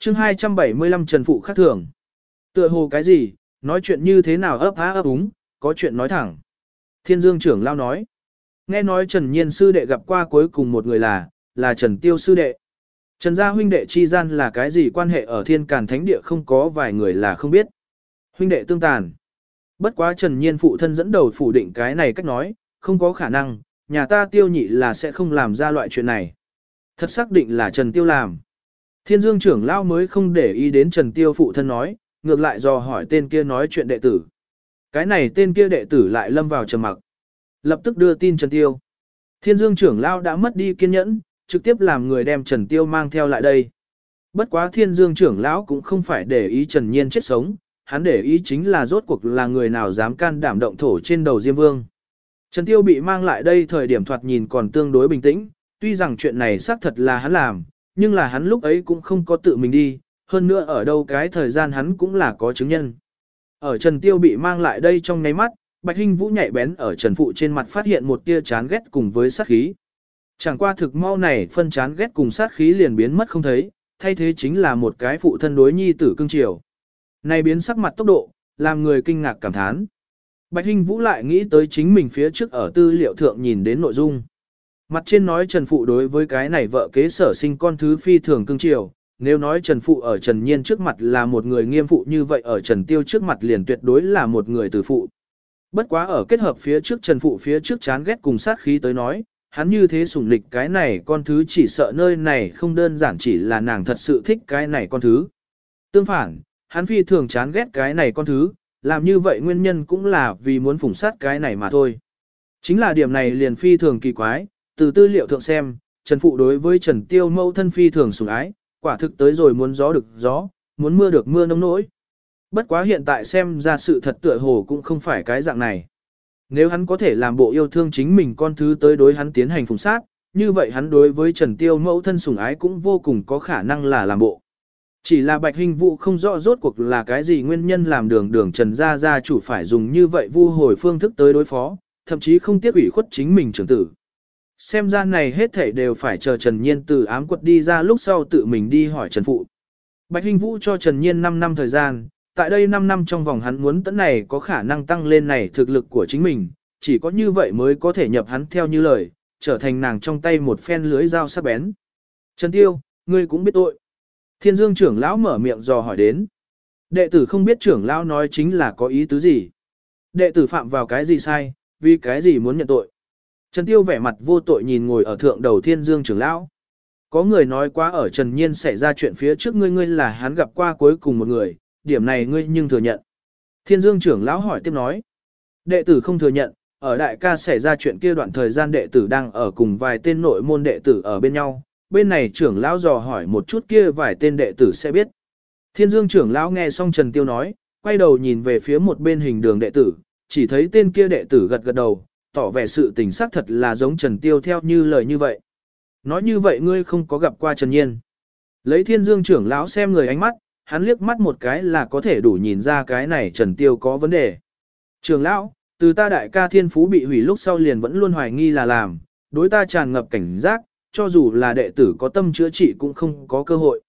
chương 275 Trần Phụ khác thường. Tựa hồ cái gì, nói chuyện như thế nào ấp há ấp úng, có chuyện nói thẳng. Thiên Dương trưởng lao nói. Nghe nói Trần Nhiên sư đệ gặp qua cuối cùng một người là, là Trần Tiêu sư đệ. Trần gia huynh đệ chi gian là cái gì quan hệ ở thiên càn thánh địa không có vài người là không biết. Huynh đệ tương tàn. Bất quá Trần Nhiên phụ thân dẫn đầu phủ định cái này cách nói, không có khả năng, nhà ta tiêu nhị là sẽ không làm ra loại chuyện này. Thật xác định là Trần Tiêu làm. Thiên Dương trưởng lao mới không để ý đến Trần Tiêu phụ thân nói, ngược lại dò hỏi tên kia nói chuyện đệ tử. Cái này tên kia đệ tử lại lâm vào trầm mặc. Lập tức đưa tin Trần Tiêu. Thiên Dương trưởng lao đã mất đi kiên nhẫn, trực tiếp làm người đem Trần Tiêu mang theo lại đây. Bất quá Thiên Dương trưởng lão cũng không phải để ý Trần Nhiên chết sống, hắn để ý chính là rốt cuộc là người nào dám can đảm động thổ trên đầu Diêm Vương. Trần Tiêu bị mang lại đây thời điểm thoạt nhìn còn tương đối bình tĩnh, tuy rằng chuyện này xác thật là hắn làm, nhưng là hắn lúc ấy cũng không có tự mình đi, hơn nữa ở đâu cái thời gian hắn cũng là có chứng nhân. Ở Trần Tiêu bị mang lại đây trong ngay mắt, Bạch Hinh Vũ nhạy bén ở Trần Phụ trên mặt phát hiện một tia chán ghét cùng với sát khí. Chẳng qua thực mau này phân chán ghét cùng sát khí liền biến mất không thấy, thay thế chính là một cái phụ thân đối nhi tử cương triều. Này biến sắc mặt tốc độ, làm người kinh ngạc cảm thán. Bạch Hinh Vũ lại nghĩ tới chính mình phía trước ở tư liệu thượng nhìn đến nội dung. Mặt trên nói Trần Phụ đối với cái này vợ kế sở sinh con thứ phi thường cương triều, nếu nói Trần Phụ ở Trần Nhiên trước mặt là một người nghiêm phụ như vậy ở Trần Tiêu trước mặt liền tuyệt đối là một người tử phụ. Bất quá ở kết hợp phía trước Trần Phụ phía trước chán ghét cùng sát khí tới nói, hắn như thế sủng lịch cái này con thứ chỉ sợ nơi này không đơn giản chỉ là nàng thật sự thích cái này con thứ. Tương phản, hắn phi thường chán ghét cái này con thứ, làm như vậy nguyên nhân cũng là vì muốn phủng sát cái này mà thôi. Chính là điểm này liền phi thường kỳ quái, từ tư liệu thượng xem, Trần Phụ đối với Trần Tiêu mâu thân phi thường sủng ái, quả thực tới rồi muốn gió được gió, muốn mưa được mưa nông nỗi. Bất quá hiện tại xem ra sự thật tựa hồ cũng không phải cái dạng này. Nếu hắn có thể làm bộ yêu thương chính mình con thứ tới đối hắn tiến hành phùng sát, như vậy hắn đối với Trần Tiêu mẫu thân sủng ái cũng vô cùng có khả năng là làm bộ. Chỉ là bạch hình vụ không rõ rốt cuộc là cái gì nguyên nhân làm đường đường Trần Gia Gia chủ phải dùng như vậy vu hồi phương thức tới đối phó, thậm chí không tiếc ủy khuất chính mình trưởng tử. Xem ra này hết thảy đều phải chờ Trần Nhiên từ ám quật đi ra lúc sau tự mình đi hỏi Trần Phụ. Bạch Hình Vũ cho Trần Nhiên 5 năm thời gian, tại đây 5 năm trong vòng hắn muốn tấn này có khả năng tăng lên này thực lực của chính mình, chỉ có như vậy mới có thể nhập hắn theo như lời, trở thành nàng trong tay một phen lưới dao sắc bén. Trần Tiêu, ngươi cũng biết tội. Thiên Dương trưởng lão mở miệng dò hỏi đến. Đệ tử không biết trưởng lão nói chính là có ý tứ gì. Đệ tử phạm vào cái gì sai, vì cái gì muốn nhận tội. Trần Tiêu vẻ mặt vô tội nhìn ngồi ở thượng đầu Thiên Dương trưởng lão. Có người nói quá ở Trần Nhiên xảy ra chuyện phía trước ngươi ngươi là hắn gặp qua cuối cùng một người, điểm này ngươi nhưng thừa nhận. Thiên Dương trưởng lão hỏi tiếp nói. Đệ tử không thừa nhận, ở đại ca xảy ra chuyện kia đoạn thời gian đệ tử đang ở cùng vài tên nội môn đệ tử ở bên nhau, bên này trưởng lão dò hỏi một chút kia vài tên đệ tử sẽ biết. Thiên Dương trưởng lão nghe xong Trần Tiêu nói, quay đầu nhìn về phía một bên hình đường đệ tử, chỉ thấy tên kia đệ tử gật gật đầu, tỏ vẻ sự tình xác thật là giống Trần Tiêu theo như lời như vậy. Nói như vậy ngươi không có gặp qua Trần Nhiên. Lấy Thiên Dương trưởng lão xem người ánh mắt, hắn liếc mắt một cái là có thể đủ nhìn ra cái này Trần Tiêu có vấn đề. Trưởng lão, từ ta đại ca thiên phú bị hủy lúc sau liền vẫn luôn hoài nghi là làm, đối ta tràn ngập cảnh giác, cho dù là đệ tử có tâm chữa trị cũng không có cơ hội.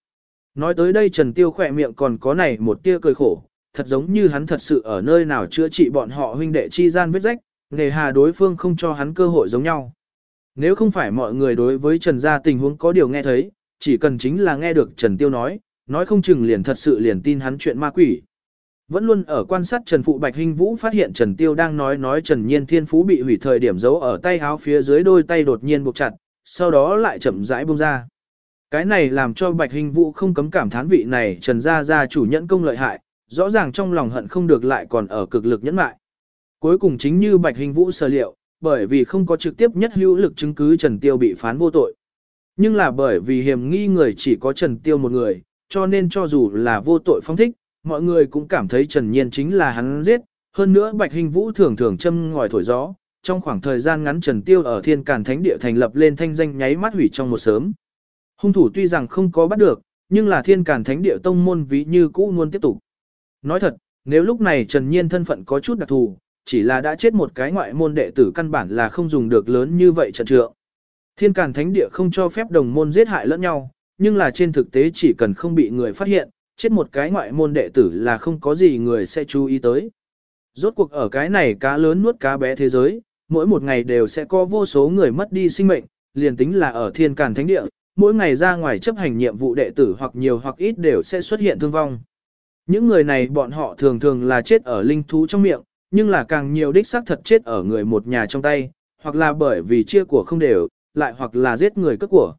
Nói tới đây Trần Tiêu khỏe miệng còn có này một tia cười khổ, thật giống như hắn thật sự ở nơi nào chữa trị bọn họ huynh đệ chi gian vết rách, nghề hà đối phương không cho hắn cơ hội giống nhau. Nếu không phải mọi người đối với Trần gia tình huống có điều nghe thấy, chỉ cần chính là nghe được Trần Tiêu nói, nói không chừng liền thật sự liền tin hắn chuyện ma quỷ. Vẫn luôn ở quan sát Trần Phụ Bạch Hinh Vũ phát hiện Trần Tiêu đang nói nói Trần Nhiên Thiên Phú bị hủy thời điểm giấu ở tay áo phía dưới đôi tay đột nhiên buộc chặt, sau đó lại chậm rãi buông ra. Cái này làm cho Bạch Hinh Vũ không cấm cảm thán vị này Trần gia gia chủ nhẫn công lợi hại, rõ ràng trong lòng hận không được lại còn ở cực lực nhẫn mại. Cuối cùng chính như Bạch Hình Vũ sở liệu, bởi vì không có trực tiếp nhất hữu lực chứng cứ Trần Tiêu bị phán vô tội. Nhưng là bởi vì hiểm nghi người chỉ có Trần Tiêu một người, cho nên cho dù là vô tội phong thích, mọi người cũng cảm thấy Trần Nhiên chính là hắn giết. Hơn nữa Bạch Hình Vũ thường thường châm ngòi thổi gió, trong khoảng thời gian ngắn Trần Tiêu ở Thiên Càn Thánh Địa thành lập lên thanh danh nháy mắt hủy trong một sớm. Hung thủ tuy rằng không có bắt được, nhưng là Thiên Càn Thánh Địa tông môn ví như cũ luôn tiếp tục. Nói thật, nếu lúc này Trần Nhiên thân phận có chút đặc thù, chỉ là đã chết một cái ngoại môn đệ tử căn bản là không dùng được lớn như vậy trận trượng. Thiên Càn Thánh Địa không cho phép đồng môn giết hại lẫn nhau, nhưng là trên thực tế chỉ cần không bị người phát hiện, chết một cái ngoại môn đệ tử là không có gì người sẽ chú ý tới. Rốt cuộc ở cái này cá lớn nuốt cá bé thế giới, mỗi một ngày đều sẽ có vô số người mất đi sinh mệnh, liền tính là ở thiên càn thánh địa, mỗi ngày ra ngoài chấp hành nhiệm vụ đệ tử hoặc nhiều hoặc ít đều sẽ xuất hiện thương vong. Những người này bọn họ thường thường là chết ở linh thú trong miệng, nhưng là càng nhiều đích xác thật chết ở người một nhà trong tay, hoặc là bởi vì chia của không đều, lại hoặc là giết người cất của.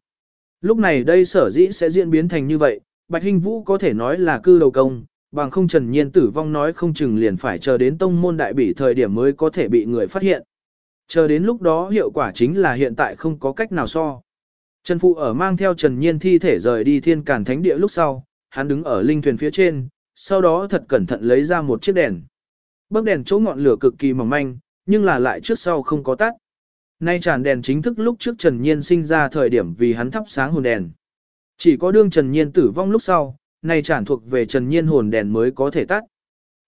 Lúc này đây sở dĩ sẽ diễn biến thành như vậy, Bạch Hinh Vũ có thể nói là cư đầu công, bằng không Trần Nhiên tử vong nói không chừng liền phải chờ đến tông môn đại bỉ thời điểm mới có thể bị người phát hiện. Chờ đến lúc đó hiệu quả chính là hiện tại không có cách nào so. Trần Phụ ở mang theo Trần Nhiên thi thể rời đi thiên cản thánh địa lúc sau, hắn đứng ở linh thuyền phía trên, sau đó thật cẩn thận lấy ra một chiếc đèn. Bấc đèn chỗ ngọn lửa cực kỳ mỏng manh, nhưng là lại trước sau không có tắt. Nay tràn đèn chính thức lúc trước Trần Nhiên sinh ra thời điểm vì hắn thắp sáng hồn đèn. Chỉ có đương Trần Nhiên tử vong lúc sau, nay tràn thuộc về Trần Nhiên hồn đèn mới có thể tắt.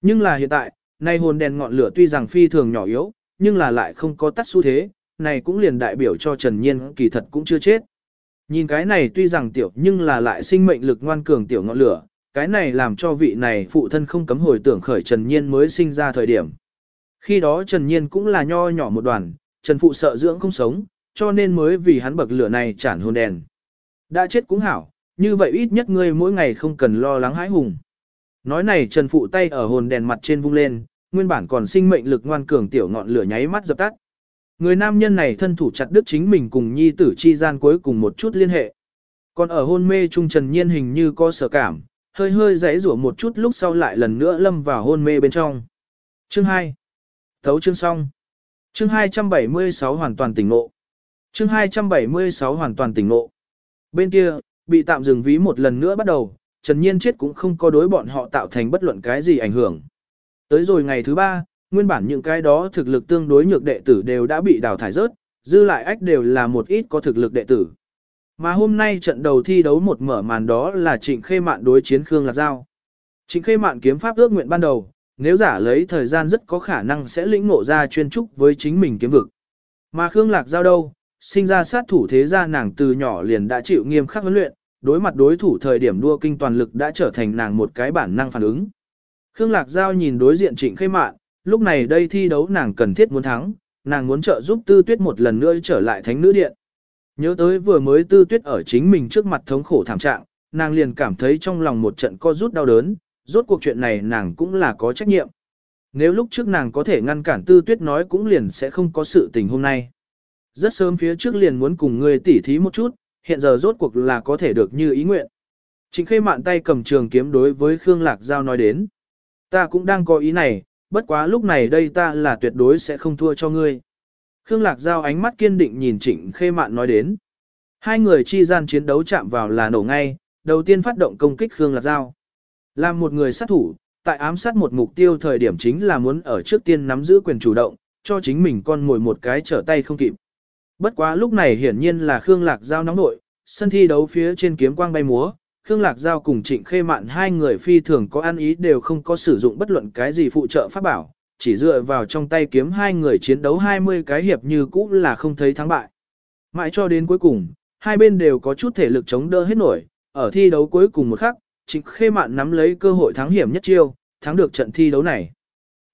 Nhưng là hiện tại, nay hồn đèn ngọn lửa tuy rằng phi thường nhỏ yếu, nhưng là lại không có tắt xu thế, này cũng liền đại biểu cho Trần Nhiên kỳ thật cũng chưa chết. Nhìn cái này tuy rằng tiểu nhưng là lại sinh mệnh lực ngoan cường tiểu ngọn lửa, cái này làm cho vị này phụ thân không cấm hồi tưởng khởi Trần Nhiên mới sinh ra thời điểm. Khi đó Trần Nhiên cũng là nho nhỏ một đoàn, Trần Phụ sợ dưỡng không sống, cho nên mới vì hắn bậc lửa này chản hồn đèn. Đã chết cũng hảo, như vậy ít nhất ngươi mỗi ngày không cần lo lắng hãi hùng. Nói này Trần Phụ tay ở hồn đèn mặt trên vung lên, nguyên bản còn sinh mệnh lực ngoan cường tiểu ngọn lửa nháy mắt dập tắt. Người nam nhân này thân thủ chặt đứt chính mình cùng nhi tử chi gian cuối cùng một chút liên hệ. Còn ở hôn mê trung Trần Nhiên hình như có sở cảm, hơi hơi giãy rủa một chút lúc sau lại lần nữa lâm vào hôn mê bên trong. Chương 2. Thấu chương xong. Chương 276 hoàn toàn tỉnh ngộ. Chương 276 hoàn toàn tỉnh ngộ. Bên kia, bị tạm dừng ví một lần nữa bắt đầu, Trần Nhiên chết cũng không có đối bọn họ tạo thành bất luận cái gì ảnh hưởng. Tới rồi ngày thứ ba, nguyên bản những cái đó thực lực tương đối nhược đệ tử đều đã bị đào thải rớt, dư lại ách đều là một ít có thực lực đệ tử. Mà hôm nay trận đầu thi đấu một mở màn đó là Trịnh Khê Mạn đối chiến Khương Lạc Giao. Trịnh Khê Mạn kiếm pháp ước nguyện ban đầu, nếu giả lấy thời gian rất có khả năng sẽ lĩnh ngộ ra chuyên trúc với chính mình kiếm vực. Mà Khương Lạc Giao đâu, sinh ra sát thủ thế gia nàng từ nhỏ liền đã chịu nghiêm khắc huấn luyện, đối mặt đối thủ thời điểm đua kinh toàn lực đã trở thành nàng một cái bản năng phản ứng. Khương Lạc Giao nhìn đối diện Trịnh Khê Mạn, lúc này đây thi đấu nàng cần thiết muốn thắng, nàng muốn trợ giúp Tư Tuyết một lần nữa trở lại thánh nữ điện. Nhớ tới vừa mới Tư Tuyết ở chính mình trước mặt thống khổ thảm trạng, nàng liền cảm thấy trong lòng một trận co rút đau đớn, rốt cuộc chuyện này nàng cũng là có trách nhiệm. Nếu lúc trước nàng có thể ngăn cản Tư Tuyết nói cũng liền sẽ không có sự tình hôm nay. Rất sớm phía trước liền muốn cùng người tỉ thí một chút, hiện giờ rốt cuộc là có thể được như ý nguyện. Trịnh khê mạn tay cầm trường kiếm đối với Khương Lạc Giao nói đến. Ta cũng đang có ý này, bất quá lúc này đây ta là tuyệt đối sẽ không thua cho ngươi. Khương Lạc Giao ánh mắt kiên định nhìn Trịnh Khê Mạn nói đến. Hai người chi gian chiến đấu chạm vào là nổ ngay, đầu tiên phát động công kích Khương Lạc Giao. Làm một người sát thủ, tại ám sát một mục tiêu thời điểm chính là muốn ở trước tiên nắm giữ quyền chủ động, cho chính mình con ngồi một cái trở tay không kịp. Bất quá lúc này hiển nhiên là Khương Lạc Giao nóng nội, sân thi đấu phía trên kiếm quang bay múa, Khương Lạc Giao cùng Trịnh Khê Mạn hai người phi thường có ăn ý đều không có sử dụng bất luận cái gì phụ trợ pháp bảo, chỉ dựa vào trong tay kiếm hai người chiến đấu 20 cái hiệp như cũ là không thấy thắng bại. Mãi cho đến cuối cùng, hai bên đều có chút thể lực chống đỡ hết nổi, ở thi đấu cuối cùng một khắc, Trịnh Khê Mạn nắm lấy cơ hội thắng hiểm nhất chiêu, thắng được trận thi đấu này.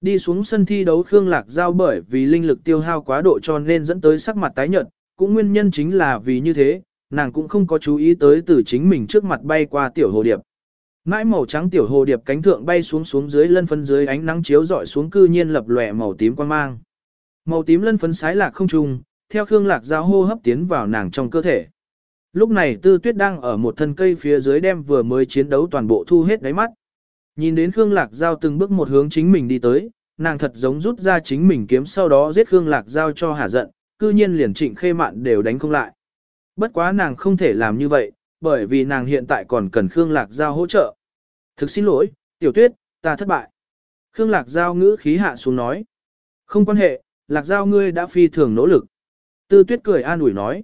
Đi xuống sân thi đấu Khương Lạc Giao bởi vì linh lực tiêu hao quá độ cho nên dẫn tới sắc mặt tái nhợt, cũng nguyên nhân chính là vì như thế, nàng cũng không có chú ý tới từ chính mình trước mặt bay qua tiểu hồ điệp. Mãi màu trắng tiểu hồ điệp cánh thượng bay xuống xuống dưới lân phân dưới ánh nắng chiếu rọi xuống cư nhiên lập lòe màu tím quang mang. Màu tím lân phấn sái lạc không trùng, theo Khương Lạc Giao hô hấp tiến vào nàng trong cơ thể. Lúc này Tư Tuyết đang ở một thân cây phía dưới đem vừa mới chiến đấu toàn bộ thu hết đáy mắt. Nhìn đến Khương Lạc Giao từng bước một hướng chính mình đi tới, nàng thật giống rút ra chính mình kiếm sau đó giết Khương Lạc Giao cho hả giận, cư nhiên liền trịnh khê mạn đều đánh không lại. Bất quá nàng không thể làm như vậy, bởi vì nàng hiện tại còn cần Khương Lạc Giao hỗ trợ. Thực xin lỗi, tiểu tuyết, ta thất bại. Khương Lạc Giao ngữ khí hạ xuống nói. Không quan hệ, Lạc Giao ngươi đã phi thường nỗ lực. Tư tuyết cười an ủi nói.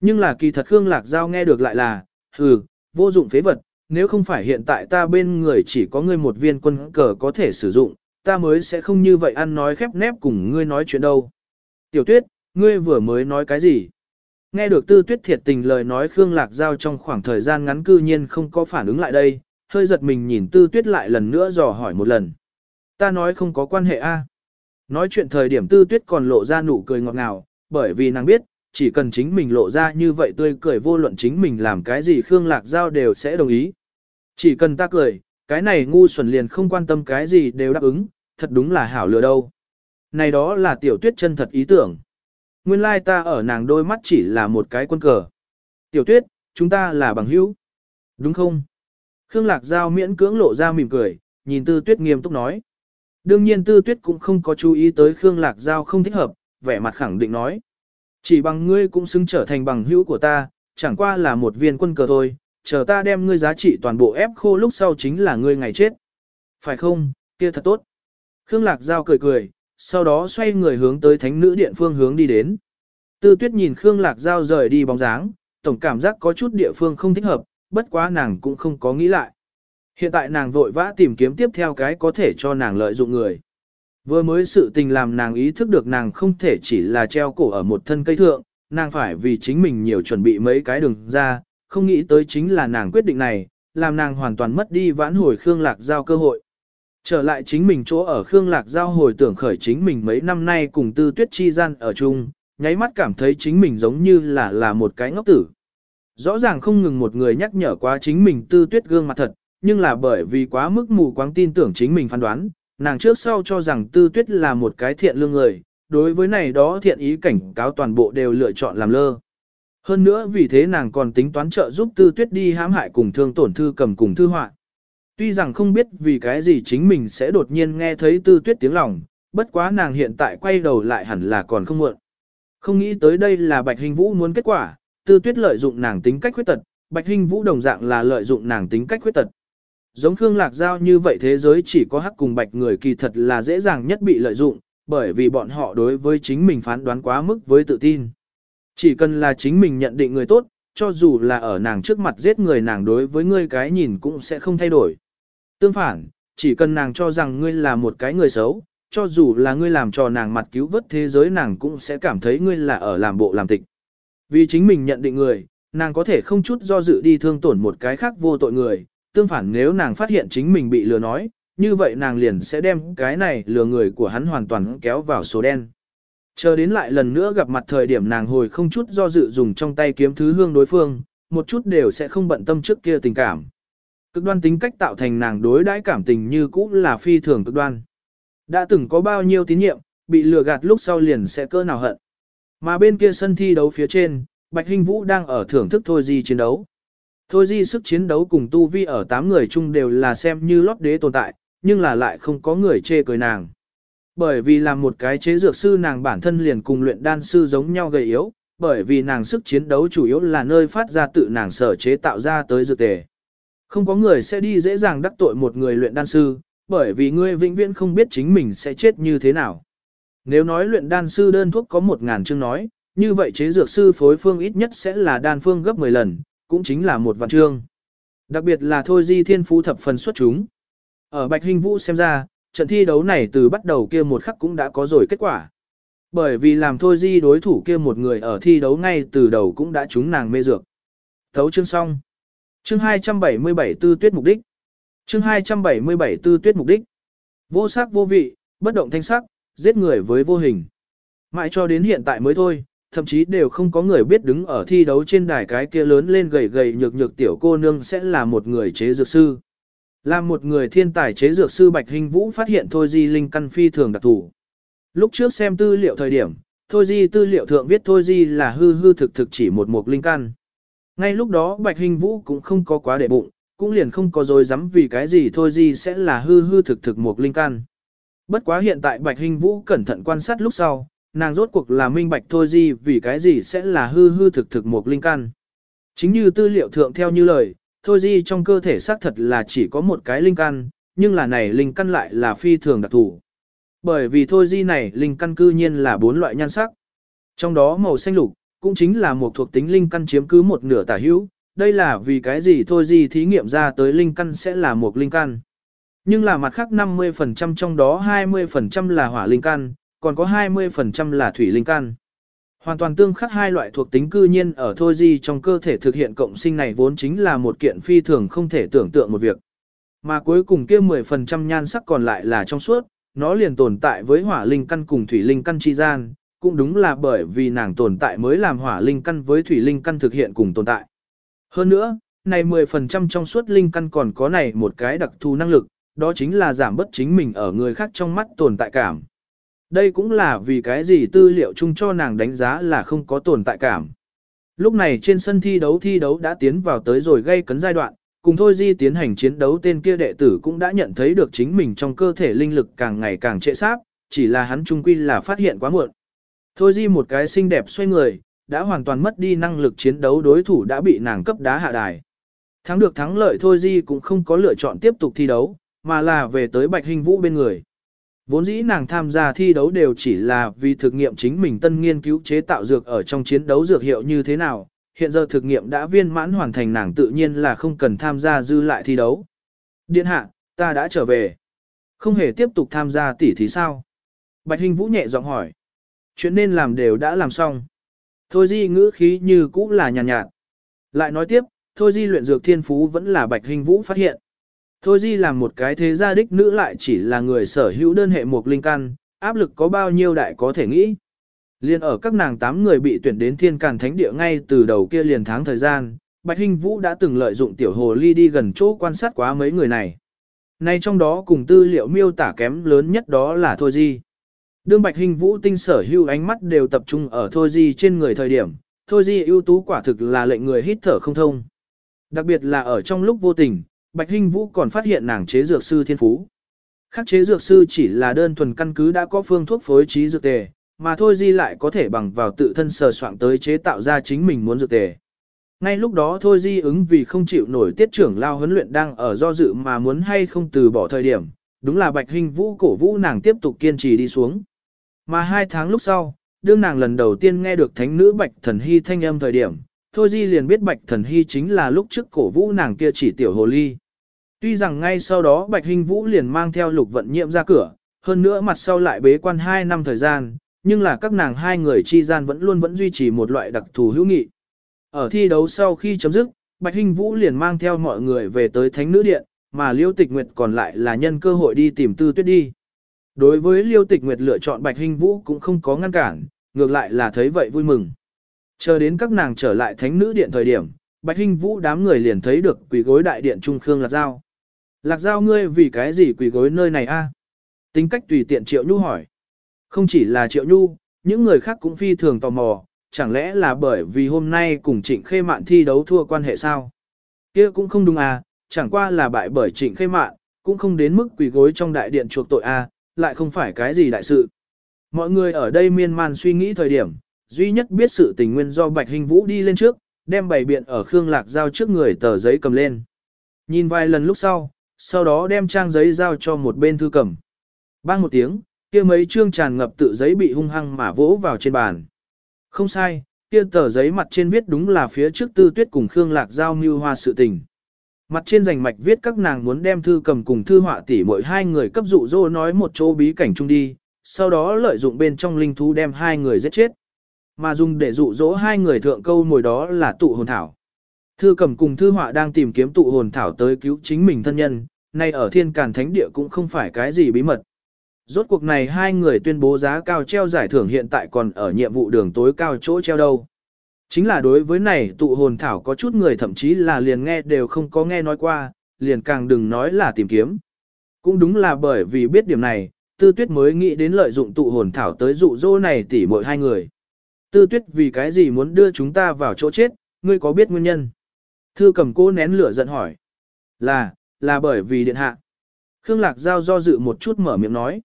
Nhưng là kỳ thật Khương Lạc Giao nghe được lại là, hừ, vô dụng phế vật, nếu không phải hiện tại ta bên người chỉ có ngươi một viên quân cờ có thể sử dụng, ta mới sẽ không như vậy ăn nói khép nép cùng ngươi nói chuyện đâu. Tiểu tuyết, ngươi vừa mới nói cái gì? Nghe được tư tuyết thiệt tình lời nói Khương Lạc Giao trong khoảng thời gian ngắn cư nhiên không có phản ứng lại đây, hơi giật mình nhìn tư tuyết lại lần nữa dò hỏi một lần. Ta nói không có quan hệ a. Nói chuyện thời điểm tư tuyết còn lộ ra nụ cười ngọt ngào, bởi vì nàng biết, chỉ cần chính mình lộ ra như vậy tươi cười vô luận chính mình làm cái gì Khương Lạc Giao đều sẽ đồng ý. Chỉ cần ta cười, cái này ngu xuẩn liền không quan tâm cái gì đều đáp ứng, thật đúng là hảo lừa đâu. Này đó là tiểu tuyết chân thật ý tưởng. Nguyên lai ta ở nàng đôi mắt chỉ là một cái quân cờ. Tiểu tuyết, chúng ta là bằng hữu. Đúng không? Khương Lạc Giao miễn cưỡng lộ ra mỉm cười, nhìn tư tuyết nghiêm túc nói. Đương nhiên tư tuyết cũng không có chú ý tới Khương Lạc Giao không thích hợp, vẻ mặt khẳng định nói. Chỉ bằng ngươi cũng xứng trở thành bằng hữu của ta, chẳng qua là một viên quân cờ thôi, chờ ta đem ngươi giá trị toàn bộ ép khô lúc sau chính là ngươi ngày chết. Phải không, kia thật tốt. Khương Lạc Giao cười cười, sau đó xoay người hướng tới thánh nữ điện phương hướng đi đến. Tư tuyết nhìn Khương Lạc Giao rời đi bóng dáng, tổng cảm giác có chút địa phương không thích hợp, bất quá nàng cũng không có nghĩ lại. Hiện tại nàng vội vã tìm kiếm tiếp theo cái có thể cho nàng lợi dụng người. Vừa mới sự tình làm nàng ý thức được nàng không thể chỉ là treo cổ ở một thân cây thượng, nàng phải vì chính mình nhiều chuẩn bị mấy cái đường ra, không nghĩ tới chính là nàng quyết định này, làm nàng hoàn toàn mất đi vãn hồi Khương Lạc Giao cơ hội. Trở lại chính mình chỗ ở Khương Lạc Giao hồi tưởng khởi chính mình mấy năm nay cùng tư tuyết chi gian ở chung, nháy mắt cảm thấy chính mình giống như là là một cái ngốc tử. Rõ ràng không ngừng một người nhắc nhở quá chính mình tư tuyết gương mặt thật, nhưng là bởi vì quá mức mù quáng tin tưởng chính mình phán đoán, nàng trước sau cho rằng tư tuyết là một cái thiện lương người, đối với này đó thiện ý cảnh cáo toàn bộ đều lựa chọn làm lơ. Hơn nữa vì thế nàng còn tính toán trợ giúp tư tuyết đi hãm hại cùng thương tổn thư cầm cùng thư họa. Tuy rằng không biết vì cái gì chính mình sẽ đột nhiên nghe thấy tư tuyết tiếng lòng, bất quá nàng hiện tại quay đầu lại hẳn là còn không muộn. Không nghĩ tới đây là Bạch Hình Vũ muốn kết quả, tư tuyết lợi dụng nàng tính cách khuyết tật, Bạch Hình Vũ đồng dạng là lợi dụng nàng tính cách khuyết tật. Giống Khương Lạc Giao như vậy thế giới chỉ có hắc cùng bạch người kỳ thật là dễ dàng nhất bị lợi dụng, bởi vì bọn họ đối với chính mình phán đoán quá mức với tự tin. Chỉ cần là chính mình nhận định người tốt, cho dù là ở nàng trước mặt giết người nàng đối với ngươi cái nhìn cũng sẽ không thay đổi. Tương phản, chỉ cần nàng cho rằng ngươi là một cái người xấu, cho dù là ngươi làm cho nàng mặt cứu vớt thế giới nàng cũng sẽ cảm thấy ngươi là ở làm bộ làm tịch. Vì chính mình nhận định người, nàng có thể không chút do dự đi thương tổn một cái khác vô tội người, tương phản nếu nàng phát hiện chính mình bị lừa nói, như vậy nàng liền sẽ đem cái này lừa người của hắn hoàn toàn kéo vào số đen. Chờ đến lại lần nữa gặp mặt thời điểm nàng hồi không chút do dự dùng trong tay kiếm thứ hương đối phương, một chút đều sẽ không bận tâm trước kia tình cảm. Cực đoan tính cách tạo thành nàng đối đãi cảm tình như cũ là phi thường cực đoan. Đã từng có bao nhiêu tín nhiệm, bị lừa gạt lúc sau liền sẽ cỡ nào hận. Mà bên kia sân thi đấu phía trên, Bạch Hinh Vũ đang ở thưởng thức thôi Di chiến đấu. Thôi di sức chiến đấu cùng tu vi ở 8 người chung đều là xem như lót đế tồn tại, nhưng là lại không có người chê cười nàng. Bởi vì làm một cái chế dược sư nàng bản thân liền cùng luyện đan sư giống nhau gầy yếu, bởi vì nàng sức chiến đấu chủ yếu là nơi phát ra tự nàng sở chế tạo ra tới dược tề. Không có người sẽ đi dễ dàng đắc tội một người luyện đan sư, bởi vì ngươi vĩnh viễn không biết chính mình sẽ chết như thế nào. Nếu nói luyện đan sư đơn thuốc có 1.000 chương nói, như vậy chế dược sư phối phương ít nhất sẽ là đan phương gấp 10 lần, cũng chính là một vạn chương. Đặc biệt là thôi di thiên phú thập phần xuất chúng. Ở Bạch Hình Vũ xem ra, trận thi đấu này từ bắt đầu kia một khắc cũng đã có rồi kết quả. Bởi vì làm thôi di đối thủ kia một người ở thi đấu ngay từ đầu cũng đã trúng nàng mê dược. Thấu chương xong. Chương 277 tư tuyết mục đích. Chương 277 tư tuyết mục đích. Vô sắc vô vị, bất động thanh sắc, giết người với vô hình. Mãi cho đến hiện tại mới thôi, thậm chí đều không có người biết đứng ở thi đấu trên đài cái kia lớn lên gầy gầy nhược nhược tiểu cô nương sẽ là một người chế dược sư. Là một người thiên tài chế dược sư Bạch Hình Vũ phát hiện Thôi Di Linh căn phi thường đặc thù. Lúc trước xem tư liệu thời điểm, Thôi Di tư liệu thượng viết Thôi Di là hư hư thực thực chỉ một mục linh căn. Ngay lúc đó Bạch Hình Vũ cũng không có quá để bụng, cũng liền không có dối dám vì cái gì Thôi Di sẽ là hư hư thực thực một linh căn. Bất quá hiện tại Bạch Hình Vũ cẩn thận quan sát lúc sau, nàng rốt cuộc là minh bạch thôi gì vì cái gì sẽ là hư hư thực thực một linh căn. Chính như tư liệu thượng theo như lời, thôi di trong cơ thể xác thật là chỉ có một cái linh căn, nhưng là này linh căn lại là phi thường đặc thù. Bởi vì thôi di này linh căn cư nhiên là bốn loại nhan sắc. Trong đó màu xanh lục, cũng chính là một thuộc tính linh căn chiếm cứ một nửa tả hữu, đây là vì cái gì thôi di thí nghiệm ra tới linh căn sẽ là một linh căn. Nhưng là mặt khác 50% trong đó 20% là hỏa linh căn, còn có 20% là thủy linh căn. Hoàn toàn tương khắc hai loại thuộc tính cư nhiên ở thôi di trong cơ thể thực hiện cộng sinh này vốn chính là một kiện phi thường không thể tưởng tượng một việc. Mà cuối cùng kia 10% nhan sắc còn lại là trong suốt, nó liền tồn tại với hỏa linh căn cùng thủy linh căn chi gian, cũng đúng là bởi vì nàng tồn tại mới làm hỏa linh căn với thủy linh căn thực hiện cùng tồn tại. Hơn nữa, này 10% trong suốt linh căn còn có này một cái đặc thù năng lực, đó chính là giảm bất chính mình ở người khác trong mắt tồn tại cảm. Đây cũng là vì cái gì tư liệu chung cho nàng đánh giá là không có tồn tại cảm. Lúc này trên sân thi đấu thi đấu đã tiến vào tới rồi gây cấn giai đoạn, cùng thôi di tiến hành chiến đấu tên kia đệ tử cũng đã nhận thấy được chính mình trong cơ thể linh lực càng ngày càng trệ sáp, chỉ là hắn trung quy là phát hiện quá muộn. Thôi di một cái xinh đẹp xoay người, đã hoàn toàn mất đi năng lực chiến đấu đối thủ đã bị nàng cấp đá hạ đài. Thắng được thắng lợi thôi di cũng không có lựa chọn tiếp tục thi đấu, mà là về tới Bạch Hình Vũ bên người. Vốn dĩ nàng tham gia thi đấu đều chỉ là vì thực nghiệm chính mình tân nghiên cứu chế tạo dược ở trong chiến đấu dược hiệu như thế nào, hiện giờ thực nghiệm đã viên mãn hoàn thành nàng tự nhiên là không cần tham gia dư lại thi đấu. Điện hạ, ta đã trở về. Không hề tiếp tục tham gia tỉ thí sao? Bạch Hình Vũ nhẹ giọng hỏi. Chuyện nên làm đều đã làm xong. Thôi di ngữ khí như cũ là nhàn nhạt, nhạt. Lại nói tiếp, thôi di luyện dược thiên phú vẫn là Bạch Hình Vũ phát hiện. Thôi di làm một cái thế gia đích nữ lại chỉ là người sở hữu đơn hệ một linh căn, áp lực có bao nhiêu đại có thể nghĩ. Liên ở các nàng tám người bị tuyển đến thiên càn thánh địa ngay từ đầu kia liền tháng thời gian, Bạch Hinh Vũ đã từng lợi dụng tiểu hồ ly đi gần chỗ quan sát quá mấy người này. Nay trong đó cùng tư liệu miêu tả kém lớn nhất đó là Thôi Di. Đương Bạch Hinh Vũ tinh sở hưu ánh mắt đều tập trung ở Thôi Di trên người thời điểm, Thôi Di ưu tú quả thực là lệnh người hít thở không thông. Đặc biệt là ở trong lúc vô tình, Bạch Hinh Vũ còn phát hiện nàng chế dược sư thiên phú. Khắc chế dược sư chỉ là đơn thuần căn cứ đã có phương thuốc phối trí dược tề, mà thôi di lại có thể bằng vào tự thân sờ soạn tới chế tạo ra chính mình muốn dược tề. Ngay lúc đó thôi di ứng vì không chịu nổi tiết trưởng lao huấn luyện đang ở do dự mà muốn hay không từ bỏ thời điểm, đúng là Bạch Hinh Vũ cổ vũ nàng tiếp tục kiên trì đi xuống. Mà hai tháng lúc sau, đương nàng lần đầu tiên nghe được thánh nữ Bạch Thần Hy thanh âm thời điểm, thôi di liền biết Bạch Thần Hy chính là lúc trước cổ vũ nàng kia chỉ tiểu hồ ly. Tuy rằng ngay sau đó Bạch Hinh Vũ liền mang theo lục vận nhiệm ra cửa, hơn nữa mặt sau lại bế quan 2 năm thời gian, nhưng là các nàng hai người chi gian vẫn luôn vẫn duy trì một loại đặc thù hữu nghị. Ở thi đấu sau khi chấm dứt, Bạch Hinh Vũ liền mang theo mọi người về tới Thánh Nữ Điện, mà Liêu Tịch Nguyệt còn lại là nhân cơ hội đi tìm Tư Tuyết đi. Đối với Liêu Tịch Nguyệt lựa chọn Bạch Hinh Vũ cũng không có ngăn cản, ngược lại là thấy vậy vui mừng. Chờ đến các nàng trở lại Thánh Nữ Điện thời điểm, Bạch Hinh Vũ đám người liền thấy được quỷ gối đại điện Trung Khương Lạc Giao. Lạc Giao ngươi vì cái gì quỷ gối nơi này a? Tính cách tùy tiện Triệu Nhu hỏi. Không chỉ là Triệu Nhu, những người khác cũng phi thường tò mò, chẳng lẽ là bởi vì hôm nay cùng Trịnh Khê Mạn thi đấu thua quan hệ sao? Kia cũng không đúng à, chẳng qua là bại bởi Trịnh Khê Mạn, cũng không đến mức quỳ gối trong đại điện chuộc tội a, à, lại không phải cái gì đại sự. Mọi người ở đây miên man suy nghĩ thời điểm, duy nhất biết sự tình nguyên do Bạch Hình Vũ đi lên trước, đem bày biện ở Khương Lạc giao trước người tờ giấy cầm lên. Nhìn vài lần lúc sau, sau đó đem trang giấy giao cho một bên thư cầm. Bang một tiếng, kia mấy chương tràn ngập tự giấy bị hung hăng mà vỗ vào trên bàn. Không sai, kia tờ giấy mặt trên viết đúng là phía trước tư tuyết cùng Khương Lạc giao mưu hoa sự tình. Mặt trên rành mạch viết các nàng muốn đem thư cầm cùng thư họa tỷ mỗi hai người cấp dụ dỗ nói một chỗ bí cảnh chung đi, sau đó lợi dụng bên trong linh thú đem hai người giết chết. Mà dùng để dụ dỗ hai người thượng câu mồi đó là tụ hồn thảo. Thư cầm cùng thư họa đang tìm kiếm tụ hồn thảo tới cứu chính mình thân nhân, nay ở thiên càn thánh địa cũng không phải cái gì bí mật. Rốt cuộc này hai người tuyên bố giá cao treo giải thưởng hiện tại còn ở nhiệm vụ đường tối cao chỗ treo đâu. Chính là đối với này tụ hồn thảo có chút người thậm chí là liền nghe đều không có nghe nói qua, liền càng đừng nói là tìm kiếm. Cũng đúng là bởi vì biết điểm này, tư tuyết mới nghĩ đến lợi dụng tụ hồn thảo tới dụ dỗ này tỉ mỗi hai người. Tư tuyết vì cái gì muốn đưa chúng ta vào chỗ chết, ngươi có biết nguyên nhân? Thư cầm cô nén lửa giận hỏi. Là, là bởi vì điện hạ. Khương Lạc Giao do dự một chút mở miệng nói.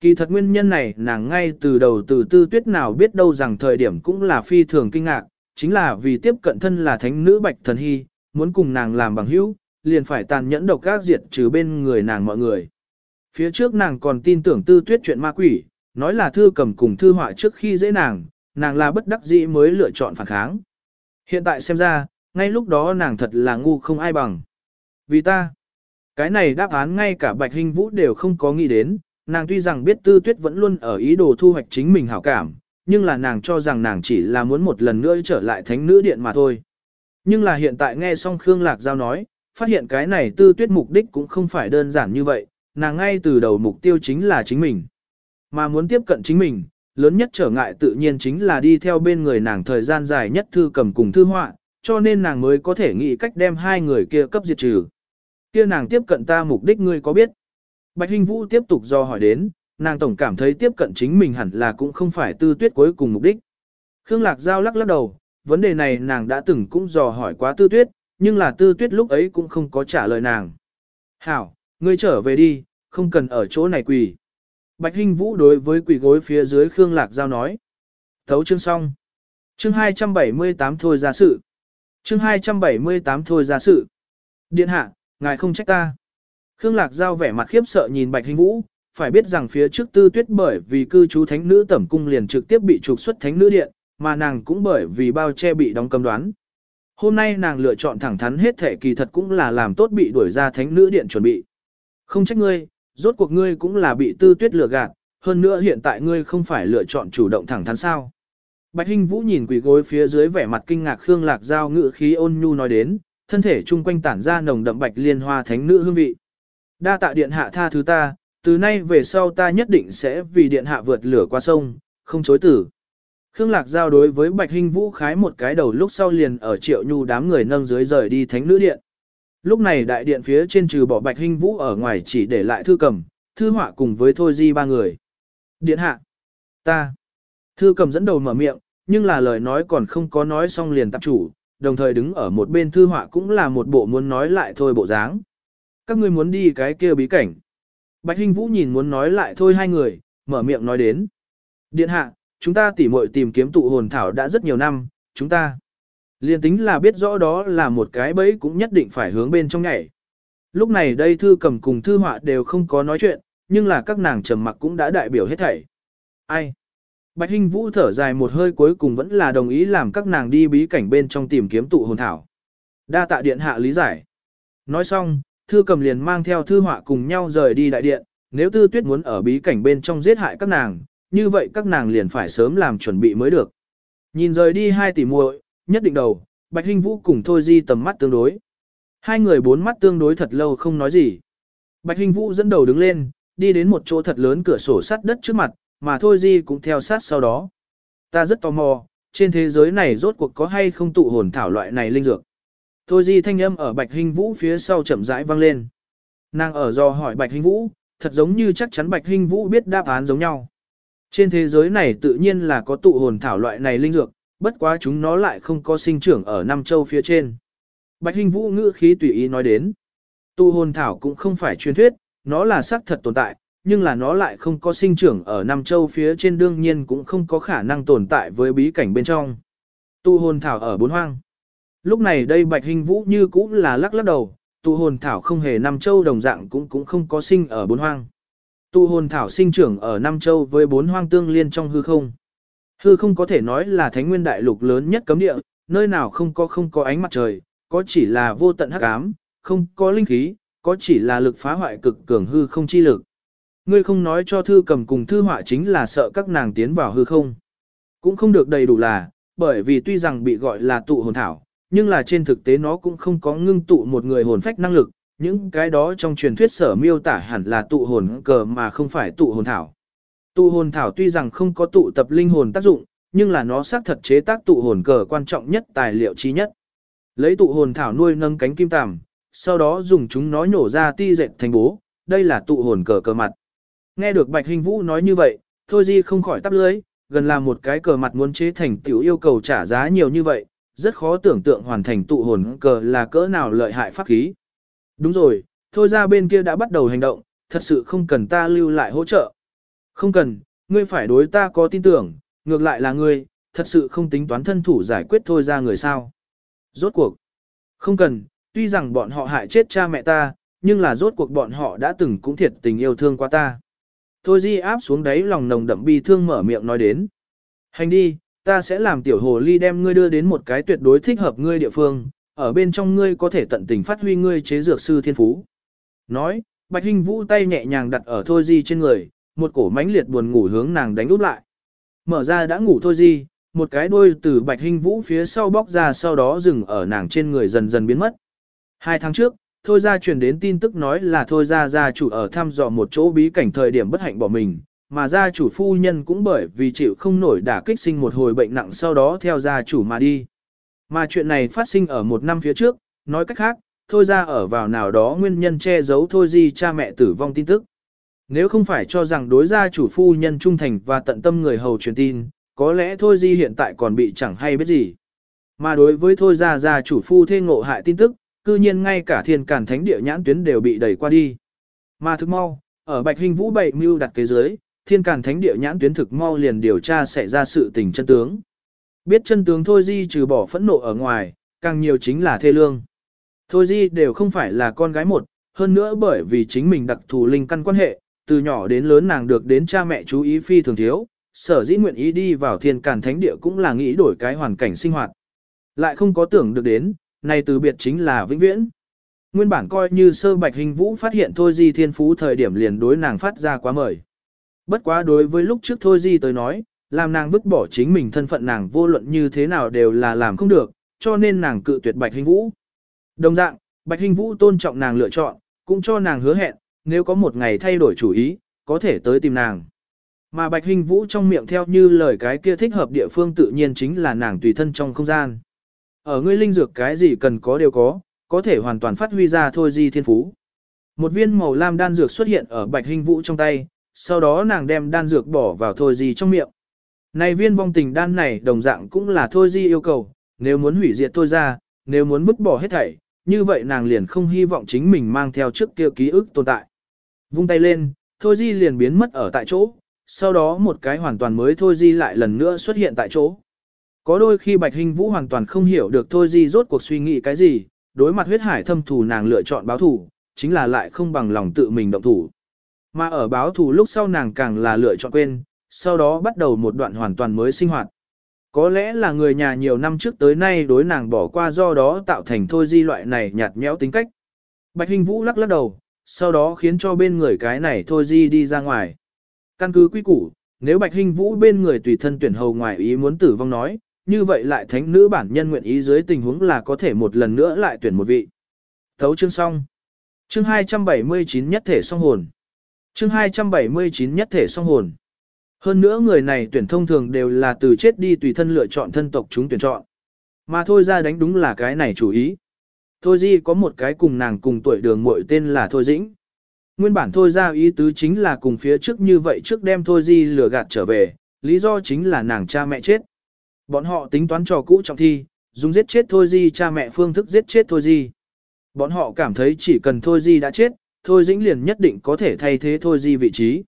Kỳ thật nguyên nhân này nàng ngay từ đầu từ tư tuyết nào biết đâu rằng thời điểm cũng là phi thường kinh ngạc, chính là vì tiếp cận thân là thánh nữ bạch thần hy, muốn cùng nàng làm bằng hữu, liền phải tàn nhẫn độc ác diệt trừ bên người nàng mọi người. Phía trước nàng còn tin tưởng tư tuyết chuyện ma quỷ, nói là thư cầm cùng thư họa trước khi dễ nàng, nàng là bất đắc dĩ mới lựa chọn phản kháng. Hiện tại xem ra, ngay lúc đó nàng thật là ngu không ai bằng. Vì ta, cái này đáp án ngay cả Bạch Hình Vũ đều không có nghĩ đến, nàng tuy rằng biết tư tuyết vẫn luôn ở ý đồ thu hoạch chính mình hảo cảm, nhưng là nàng cho rằng nàng chỉ là muốn một lần nữa trở lại thánh nữ điện mà thôi. Nhưng là hiện tại nghe xong Khương Lạc Giao nói, phát hiện cái này tư tuyết mục đích cũng không phải đơn giản như vậy, nàng ngay từ đầu mục tiêu chính là chính mình. Mà muốn tiếp cận chính mình, lớn nhất trở ngại tự nhiên chính là đi theo bên người nàng thời gian dài nhất thư cầm cùng thư họa, cho nên nàng mới có thể nghĩ cách đem hai người kia cấp diệt trừ. Kia nàng tiếp cận ta mục đích ngươi có biết? Bạch Hinh Vũ tiếp tục do hỏi đến, nàng tổng cảm thấy tiếp cận chính mình hẳn là cũng không phải tư tuyết cuối cùng mục đích. Khương Lạc Giao lắc lắc đầu, vấn đề này nàng đã từng cũng dò hỏi quá tư tuyết, nhưng là tư tuyết lúc ấy cũng không có trả lời nàng. Hảo, ngươi trở về đi, không cần ở chỗ này quỳ. Bạch Hinh Vũ đối với quỳ gối phía dưới Khương Lạc Giao nói. Thấu chương xong. Chương 278 thôi ra sự. Chương 278 thôi ra sự. Điện hạ, ngài không trách ta. Khương Lạc Giao vẻ mặt khiếp sợ nhìn Bạch hình Vũ, phải biết rằng phía trước tư tuyết bởi vì cư trú thánh nữ tẩm cung liền trực tiếp bị trục xuất thánh nữ điện, mà nàng cũng bởi vì bao che bị đóng cầm đoán. Hôm nay nàng lựa chọn thẳng thắn hết thể kỳ thật cũng là làm tốt bị đuổi ra thánh nữ điện chuẩn bị. Không trách ngươi, rốt cuộc ngươi cũng là bị tư tuyết lừa gạt, hơn nữa hiện tại ngươi không phải lựa chọn chủ động thẳng thắn sao. Bạch Hinh Vũ nhìn quỷ gối phía dưới vẻ mặt kinh ngạc Khương Lạc Giao ngự khí ôn nhu nói đến, thân thể chung quanh tản ra nồng đậm bạch liên hoa thánh nữ hương vị. Đa tạ điện hạ tha thứ ta, từ nay về sau ta nhất định sẽ vì điện hạ vượt lửa qua sông, không chối tử. Khương Lạc giao đối với Bạch Hinh Vũ khái một cái đầu lúc sau liền ở triệu nhu đám người nâng dưới rời đi thánh nữ điện. Lúc này đại điện phía trên trừ bỏ Bạch Hinh Vũ ở ngoài chỉ để lại thư cầm, thư họa cùng với Thôi Di ba người. Điện hạ, ta, thư cầm dẫn đầu mở miệng, nhưng là lời nói còn không có nói xong liền tạp chủ, đồng thời đứng ở một bên thư họa cũng là một bộ muốn nói lại thôi bộ dáng. Các ngươi muốn đi cái kia bí cảnh. Bạch Hinh Vũ nhìn muốn nói lại thôi hai người, mở miệng nói đến. Điện hạ, chúng ta tỉ muội tìm kiếm tụ hồn thảo đã rất nhiều năm, chúng ta. Liên tính là biết rõ đó là một cái bẫy cũng nhất định phải hướng bên trong nhảy. Lúc này đây thư cầm cùng thư họa đều không có nói chuyện, nhưng là các nàng trầm mặc cũng đã đại biểu hết thảy. Ai? Bạch Hinh Vũ thở dài một hơi cuối cùng vẫn là đồng ý làm các nàng đi bí cảnh bên trong tìm kiếm tụ hồn thảo. Đa tạ điện hạ lý giải. Nói xong, thư cầm liền mang theo thư họa cùng nhau rời đi đại điện, nếu tư tuyết muốn ở bí cảnh bên trong giết hại các nàng, như vậy các nàng liền phải sớm làm chuẩn bị mới được. Nhìn rời đi hai tỷ muội, nhất định đầu, Bạch Hinh Vũ cùng Thôi Di tầm mắt tương đối. Hai người bốn mắt tương đối thật lâu không nói gì. Bạch Hinh Vũ dẫn đầu đứng lên, đi đến một chỗ thật lớn cửa sổ sắt đất trước mặt, mà Thôi Di cũng theo sát sau đó. Ta rất tò mò, trên thế giới này rốt cuộc có hay không tụ hồn thảo loại này linh dược. Thôi Di thanh âm ở Bạch Hinh Vũ phía sau chậm rãi vang lên. Nàng ở do hỏi Bạch Hinh Vũ, thật giống như chắc chắn Bạch Hinh Vũ biết đáp án giống nhau. Trên thế giới này tự nhiên là có tụ hồn thảo loại này linh dược, bất quá chúng nó lại không có sinh trưởng ở Nam Châu phía trên. Bạch Hinh Vũ ngữ khí tùy ý nói đến. Tụ hồn thảo cũng không phải truyền thuyết, nó là xác thật tồn tại, nhưng là nó lại không có sinh trưởng ở Nam Châu phía trên đương nhiên cũng không có khả năng tồn tại với bí cảnh bên trong. Tu hồn thảo ở bốn hoang. Lúc này đây Bạch Hình Vũ như cũng là lắc lắc đầu, Tu hồn thảo không hề Nam Châu đồng dạng cũng cũng không có sinh ở bốn hoang. Tu hồn thảo sinh trưởng ở Nam Châu với bốn hoang tương liên trong hư không. Hư không có thể nói là thánh nguyên đại lục lớn nhất cấm địa, nơi nào không có không có ánh mặt trời, có chỉ là vô tận hắc ám, không có linh khí, có chỉ là lực phá hoại cực cường hư không chi lực. Ngươi không nói cho thư cầm cùng thư họa chính là sợ các nàng tiến vào hư không. Cũng không được đầy đủ là, bởi vì tuy rằng bị gọi là tụ hồn thảo, nhưng là trên thực tế nó cũng không có ngưng tụ một người hồn phách năng lực, những cái đó trong truyền thuyết sở miêu tả hẳn là tụ hồn cờ mà không phải tụ hồn thảo. Tụ hồn thảo tuy rằng không có tụ tập linh hồn tác dụng, nhưng là nó xác thật chế tác tụ hồn cờ quan trọng nhất tài liệu chi nhất. Lấy tụ hồn thảo nuôi nâng cánh kim tằm, sau đó dùng chúng nó nhổ ra ti dệt thành bố, đây là tụ hồn cờ cờ mặt. Nghe được Bạch Hình Vũ nói như vậy, Thôi Di không khỏi tắp lưới, gần là một cái cờ mặt muốn chế thành tiểu yêu cầu trả giá nhiều như vậy, rất khó tưởng tượng hoàn thành tụ hồn cờ là cỡ nào lợi hại pháp khí. Đúng rồi, thôi ra bên kia đã bắt đầu hành động, thật sự không cần ta lưu lại hỗ trợ. Không cần, ngươi phải đối ta có tin tưởng, ngược lại là ngươi, thật sự không tính toán thân thủ giải quyết thôi ra người sao. Rốt cuộc, không cần, tuy rằng bọn họ hại chết cha mẹ ta, nhưng là rốt cuộc bọn họ đã từng cũng thiệt tình yêu thương qua ta. Thôi di áp xuống đáy lòng nồng đậm bi thương mở miệng nói đến. Hành đi, ta sẽ làm tiểu hồ ly đem ngươi đưa đến một cái tuyệt đối thích hợp ngươi địa phương, ở bên trong ngươi có thể tận tình phát huy ngươi chế dược sư thiên phú. Nói, Bạch Hinh Vũ tay nhẹ nhàng đặt ở Thôi Di trên người, một cổ mãnh liệt buồn ngủ hướng nàng đánh úp lại. Mở ra đã ngủ thôi Di, một cái đuôi từ bạch Hinh vũ phía sau bóc ra sau đó dừng ở nàng trên người dần dần biến mất. Hai tháng trước, thôi ra truyền đến tin tức nói là thôi ra gia chủ ở thăm dò một chỗ bí cảnh thời điểm bất hạnh bỏ mình, mà gia chủ phu nhân cũng bởi vì chịu không nổi đả kích sinh một hồi bệnh nặng sau đó theo gia chủ mà đi. Mà chuyện này phát sinh ở một năm phía trước, nói cách khác, thôi ra ở vào nào đó nguyên nhân che giấu thôi gì cha mẹ tử vong tin tức. Nếu không phải cho rằng đối gia chủ phu nhân trung thành và tận tâm người hầu truyền tin, có lẽ thôi di hiện tại còn bị chẳng hay biết gì. Mà đối với thôi gia gia chủ phu thê ngộ hại tin tức, cư nhiên ngay cả thiên cản thánh địa nhãn tuyến đều bị đẩy qua đi. Mà thực mau, ở Bạch Hình Vũ bậy mưu đặt kế dưới, thiên cản thánh địa nhãn tuyến thực mau liền điều tra xảy ra sự tình chân tướng. Biết chân tướng thôi di trừ bỏ phẫn nộ ở ngoài, càng nhiều chính là thê lương. Thôi di đều không phải là con gái một, hơn nữa bởi vì chính mình đặc thù linh căn quan hệ, từ nhỏ đến lớn nàng được đến cha mẹ chú ý phi thường thiếu, sở dĩ nguyện ý đi vào thiên càn thánh địa cũng là nghĩ đổi cái hoàn cảnh sinh hoạt. Lại không có tưởng được đến, này từ biệt chính là vĩnh viễn. Nguyên bản coi như sơ bạch hình vũ phát hiện thôi di thiên phú thời điểm liền đối nàng phát ra quá mời. Bất quá đối với lúc trước thôi di tới nói, làm nàng vứt bỏ chính mình thân phận nàng vô luận như thế nào đều là làm không được, cho nên nàng cự tuyệt bạch hình vũ. Đồng dạng, bạch hình vũ tôn trọng nàng lựa chọn, cũng cho nàng hứa hẹn, nếu có một ngày thay đổi chủ ý, có thể tới tìm nàng. Mà Bạch Hình Vũ trong miệng theo như lời cái kia thích hợp địa phương tự nhiên chính là nàng tùy thân trong không gian. Ở ngươi linh dược cái gì cần có đều có, có thể hoàn toàn phát huy ra thôi di thiên phú. Một viên màu lam đan dược xuất hiện ở Bạch Hình Vũ trong tay, sau đó nàng đem đan dược bỏ vào thôi di trong miệng. Này viên vong tình đan này đồng dạng cũng là thôi di yêu cầu, nếu muốn hủy diệt thôi ra, nếu muốn vứt bỏ hết thảy, như vậy nàng liền không hy vọng chính mình mang theo trước kia ký ức tồn tại. Vung tay lên, thôi di liền biến mất ở tại chỗ, sau đó một cái hoàn toàn mới thôi di lại lần nữa xuất hiện tại chỗ. Có đôi khi Bạch Hình Vũ hoàn toàn không hiểu được thôi di rốt cuộc suy nghĩ cái gì, đối mặt huyết hải thâm thù nàng lựa chọn báo thủ, chính là lại không bằng lòng tự mình động thủ. Mà ở báo thủ lúc sau nàng càng là lựa chọn quên, sau đó bắt đầu một đoạn hoàn toàn mới sinh hoạt. Có lẽ là người nhà nhiều năm trước tới nay đối nàng bỏ qua do đó tạo thành thôi di loại này nhạt nhẽo tính cách. Bạch Hình Vũ lắc lắc đầu, sau đó khiến cho bên người cái này thôi di đi ra ngoài. Căn cứ quy củ, nếu Bạch hình Vũ bên người tùy thân tuyển hầu ngoài ý muốn tử vong nói, như vậy lại thánh nữ bản nhân nguyện ý dưới tình huống là có thể một lần nữa lại tuyển một vị. Thấu chương xong. Chương 279 nhất thể song hồn. Chương 279 nhất thể song hồn. Hơn nữa người này tuyển thông thường đều là từ chết đi tùy thân lựa chọn thân tộc chúng tuyển chọn. Mà thôi ra đánh đúng là cái này chủ ý. Thôi Di có một cái cùng nàng cùng tuổi đường muội tên là Thôi Dĩnh. Nguyên bản thôi ra ý tứ chính là cùng phía trước như vậy trước đem thôi di lừa gạt trở về, lý do chính là nàng cha mẹ chết. Bọn họ tính toán trò cũ trọng thi, dùng giết chết thôi di cha mẹ phương thức giết chết thôi di. Bọn họ cảm thấy chỉ cần thôi di đã chết, thôi dĩnh liền nhất định có thể thay thế thôi di vị trí.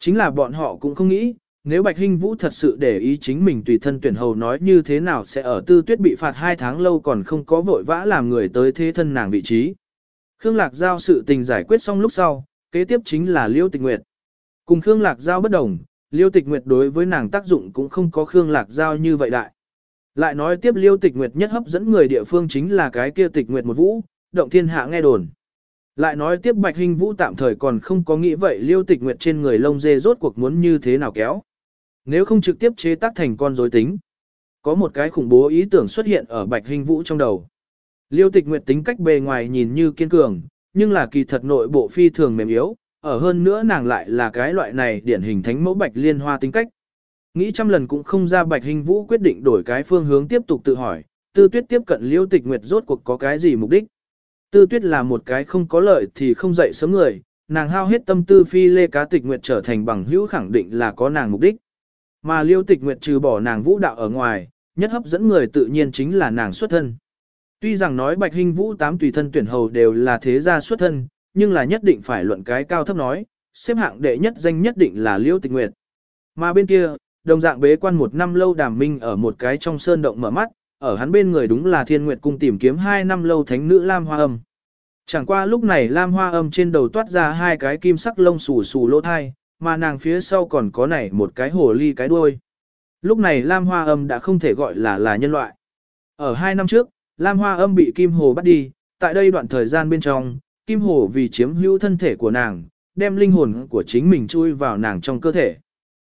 Chính là bọn họ cũng không nghĩ, nếu Bạch Hinh Vũ thật sự để ý chính mình tùy thân tuyển hầu nói như thế nào sẽ ở tư tuyết bị phạt 2 tháng lâu còn không có vội vã làm người tới thế thân nàng vị trí. Khương Lạc Giao sự tình giải quyết xong lúc sau, kế tiếp chính là Liêu Tịch Nguyệt. Cùng Khương Lạc Giao bất đồng, Liêu Tịch Nguyệt đối với nàng tác dụng cũng không có Khương Lạc Giao như vậy đại. Lại nói tiếp Liêu Tịch Nguyệt nhất hấp dẫn người địa phương chính là cái kia Tịch Nguyệt một vũ, động thiên hạ nghe đồn. Lại nói tiếp Bạch Hình Vũ tạm thời còn không có nghĩ vậy Liêu Tịch Nguyệt trên người lông dê rốt cuộc muốn như thế nào kéo. Nếu không trực tiếp chế tác thành con rối tính. Có một cái khủng bố ý tưởng xuất hiện ở Bạch Hình Vũ trong đầu. Liêu tịch nguyệt tính cách bề ngoài nhìn như kiên cường, nhưng là kỳ thật nội bộ phi thường mềm yếu, ở hơn nữa nàng lại là cái loại này điển hình thánh mẫu bạch liên hoa tính cách. Nghĩ trăm lần cũng không ra bạch hình vũ quyết định đổi cái phương hướng tiếp tục tự hỏi, tư tuyết tiếp cận liêu tịch nguyệt rốt cuộc có cái gì mục đích. Tư tuyết là một cái không có lợi thì không dậy sớm người, nàng hao hết tâm tư phi lê cá tịch nguyệt trở thành bằng hữu khẳng định là có nàng mục đích. Mà liêu tịch nguyệt trừ bỏ nàng vũ đạo ở ngoài, nhất hấp dẫn người tự nhiên chính là nàng xuất thân. Tuy rằng nói Bạch hình Vũ tám tùy thân tuyển hầu đều là thế gia xuất thân, nhưng là nhất định phải luận cái cao thấp nói, xếp hạng đệ nhất danh nhất định là Liêu Tịch Nguyệt. Mà bên kia, đồng dạng bế quan một năm lâu đàm minh ở một cái trong sơn động mở mắt, ở hắn bên người đúng là Thiên Nguyệt cung tìm kiếm hai năm lâu thánh nữ Lam Hoa Âm. Chẳng qua lúc này Lam Hoa Âm trên đầu toát ra hai cái kim sắc lông xù xù lỗ thai, mà nàng phía sau còn có nảy một cái hồ ly cái đuôi. Lúc này Lam Hoa Âm đã không thể gọi là là nhân loại. Ở hai năm trước, Lam Hoa Âm bị Kim Hồ bắt đi, tại đây đoạn thời gian bên trong, Kim Hồ vì chiếm hữu thân thể của nàng, đem linh hồn của chính mình chui vào nàng trong cơ thể.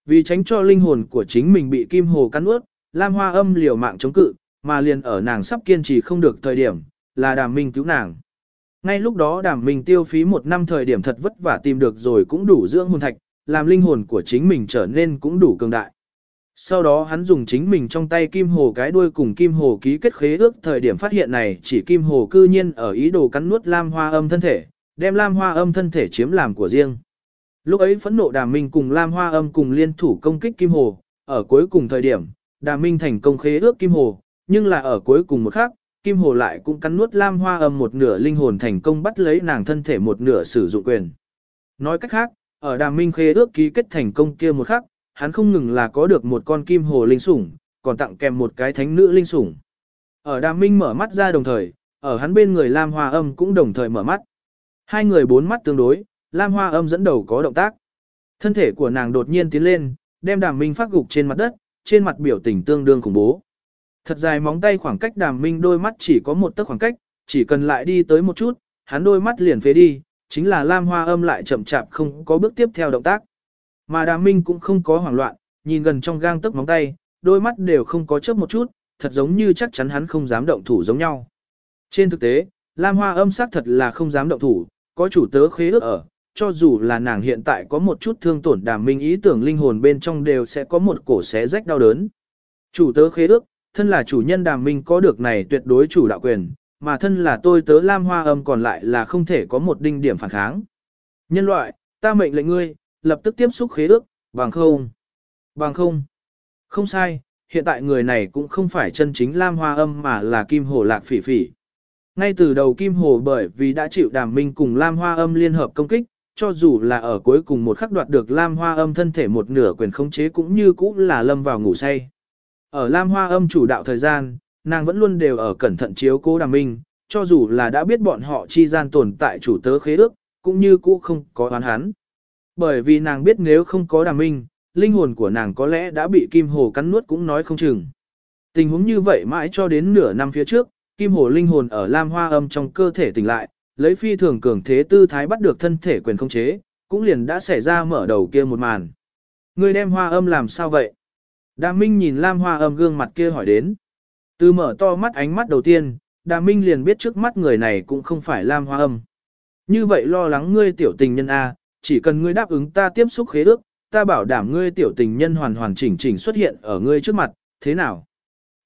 Vì tránh cho linh hồn của chính mình bị kim hồ cắn ướt, Lam Hoa âm liều mạng chống cự, mà liền ở nàng sắp kiên trì không được thời điểm, là đàm minh cứu nàng. Ngay lúc đó đàm minh tiêu phí một năm thời điểm thật vất vả tìm được rồi cũng đủ dưỡng hồn thạch, làm linh hồn của chính mình trở nên cũng đủ cường đại. Sau đó hắn dùng chính mình trong tay kim hồ cái đuôi cùng kim hồ ký kết khế ước thời điểm phát hiện này chỉ kim hồ cư nhiên ở ý đồ cắn nuốt lam hoa âm thân thể, đem lam hoa âm thân thể chiếm làm của riêng. Lúc ấy phẫn nộ đàm minh cùng lam hoa âm cùng liên thủ công kích kim hồ, ở cuối cùng thời điểm, đàm minh thành công khế ước kim hồ, nhưng là ở cuối cùng một khắc, kim hồ lại cũng cắn nuốt lam hoa âm một nửa linh hồn thành công bắt lấy nàng thân thể một nửa sử dụng quyền. Nói cách khác, ở đàm minh khế ước ký kết thành công kia một khắc, hắn không ngừng là có được một con kim hồ linh sủng, còn tặng kèm một cái thánh nữ linh sủng. Ở đàm minh mở mắt ra đồng thời, ở hắn bên người lam hoa âm cũng đồng thời mở mắt. Hai người bốn mắt tương đối, lam hoa âm dẫn đầu có động tác. Thân thể của nàng đột nhiên tiến lên, đem đàm minh phát gục trên mặt đất, trên mặt biểu tình tương đương khủng bố. Thật dài móng tay khoảng cách đàm minh đôi mắt chỉ có một tấc khoảng cách, chỉ cần lại đi tới một chút, hắn đôi mắt liền phế đi, chính là Lam Hoa âm lại chậm chạp không có bước tiếp theo động tác. Mà đàm minh cũng không có hoảng loạn, nhìn gần trong gang tấc móng tay, đôi mắt đều không có chớp một chút, thật giống như chắc chắn hắn không dám động thủ giống nhau. Trên thực tế, Lam Hoa âm sắc thật là không dám động thủ, có chủ tớ khế ước ở, cho dù là nàng hiện tại có một chút thương tổn đàm minh ý tưởng linh hồn bên trong đều sẽ có một cổ xé rách đau đớn. Chủ tớ khế ước, thân là chủ nhân đàm minh có được này tuyệt đối chủ đạo quyền, mà thân là tôi tớ lam hoa âm còn lại là không thể có một đinh điểm phản kháng. Nhân loại, ta mệnh lệnh ngươi, lập tức tiếp xúc khế ước, bằng không. Bằng không. Không sai, hiện tại người này cũng không phải chân chính lam hoa âm mà là kim hồ lạc phỉ phỉ. Ngay từ đầu kim hồ bởi vì đã chịu đàm minh cùng lam hoa âm liên hợp công kích, cho dù là ở cuối cùng một khắc đoạt được lam hoa âm thân thể một nửa quyền khống chế cũng như cũ là lâm vào ngủ say. Ở Lam Hoa âm chủ đạo thời gian, nàng vẫn luôn đều ở cẩn thận chiếu cố đàm minh, cho dù là đã biết bọn họ chi gian tồn tại chủ tớ khế ước, cũng như cũ không có oán hắn. Bởi vì nàng biết nếu không có đàm minh, linh hồn của nàng có lẽ đã bị kim hồ cắn nuốt cũng nói không chừng. Tình huống như vậy mãi cho đến nửa năm phía trước, kim hồ linh hồn ở Lam Hoa âm trong cơ thể tỉnh lại, lấy phi thường cường thế tư thái bắt được thân thể quyền không chế, cũng liền đã xảy ra mở đầu kia một màn. Người đem hoa âm làm sao vậy? Đàm Minh nhìn Lam Hoa âm gương mặt kia hỏi đến. Từ mở to mắt ánh mắt đầu tiên, Đàm Minh liền biết trước mắt người này cũng không phải Lam Hoa âm. Như vậy lo lắng ngươi tiểu tình nhân A, chỉ cần ngươi đáp ứng ta tiếp xúc khế ước, ta bảo đảm ngươi tiểu tình nhân hoàn hoàn chỉnh chỉnh xuất hiện ở ngươi trước mặt, thế nào?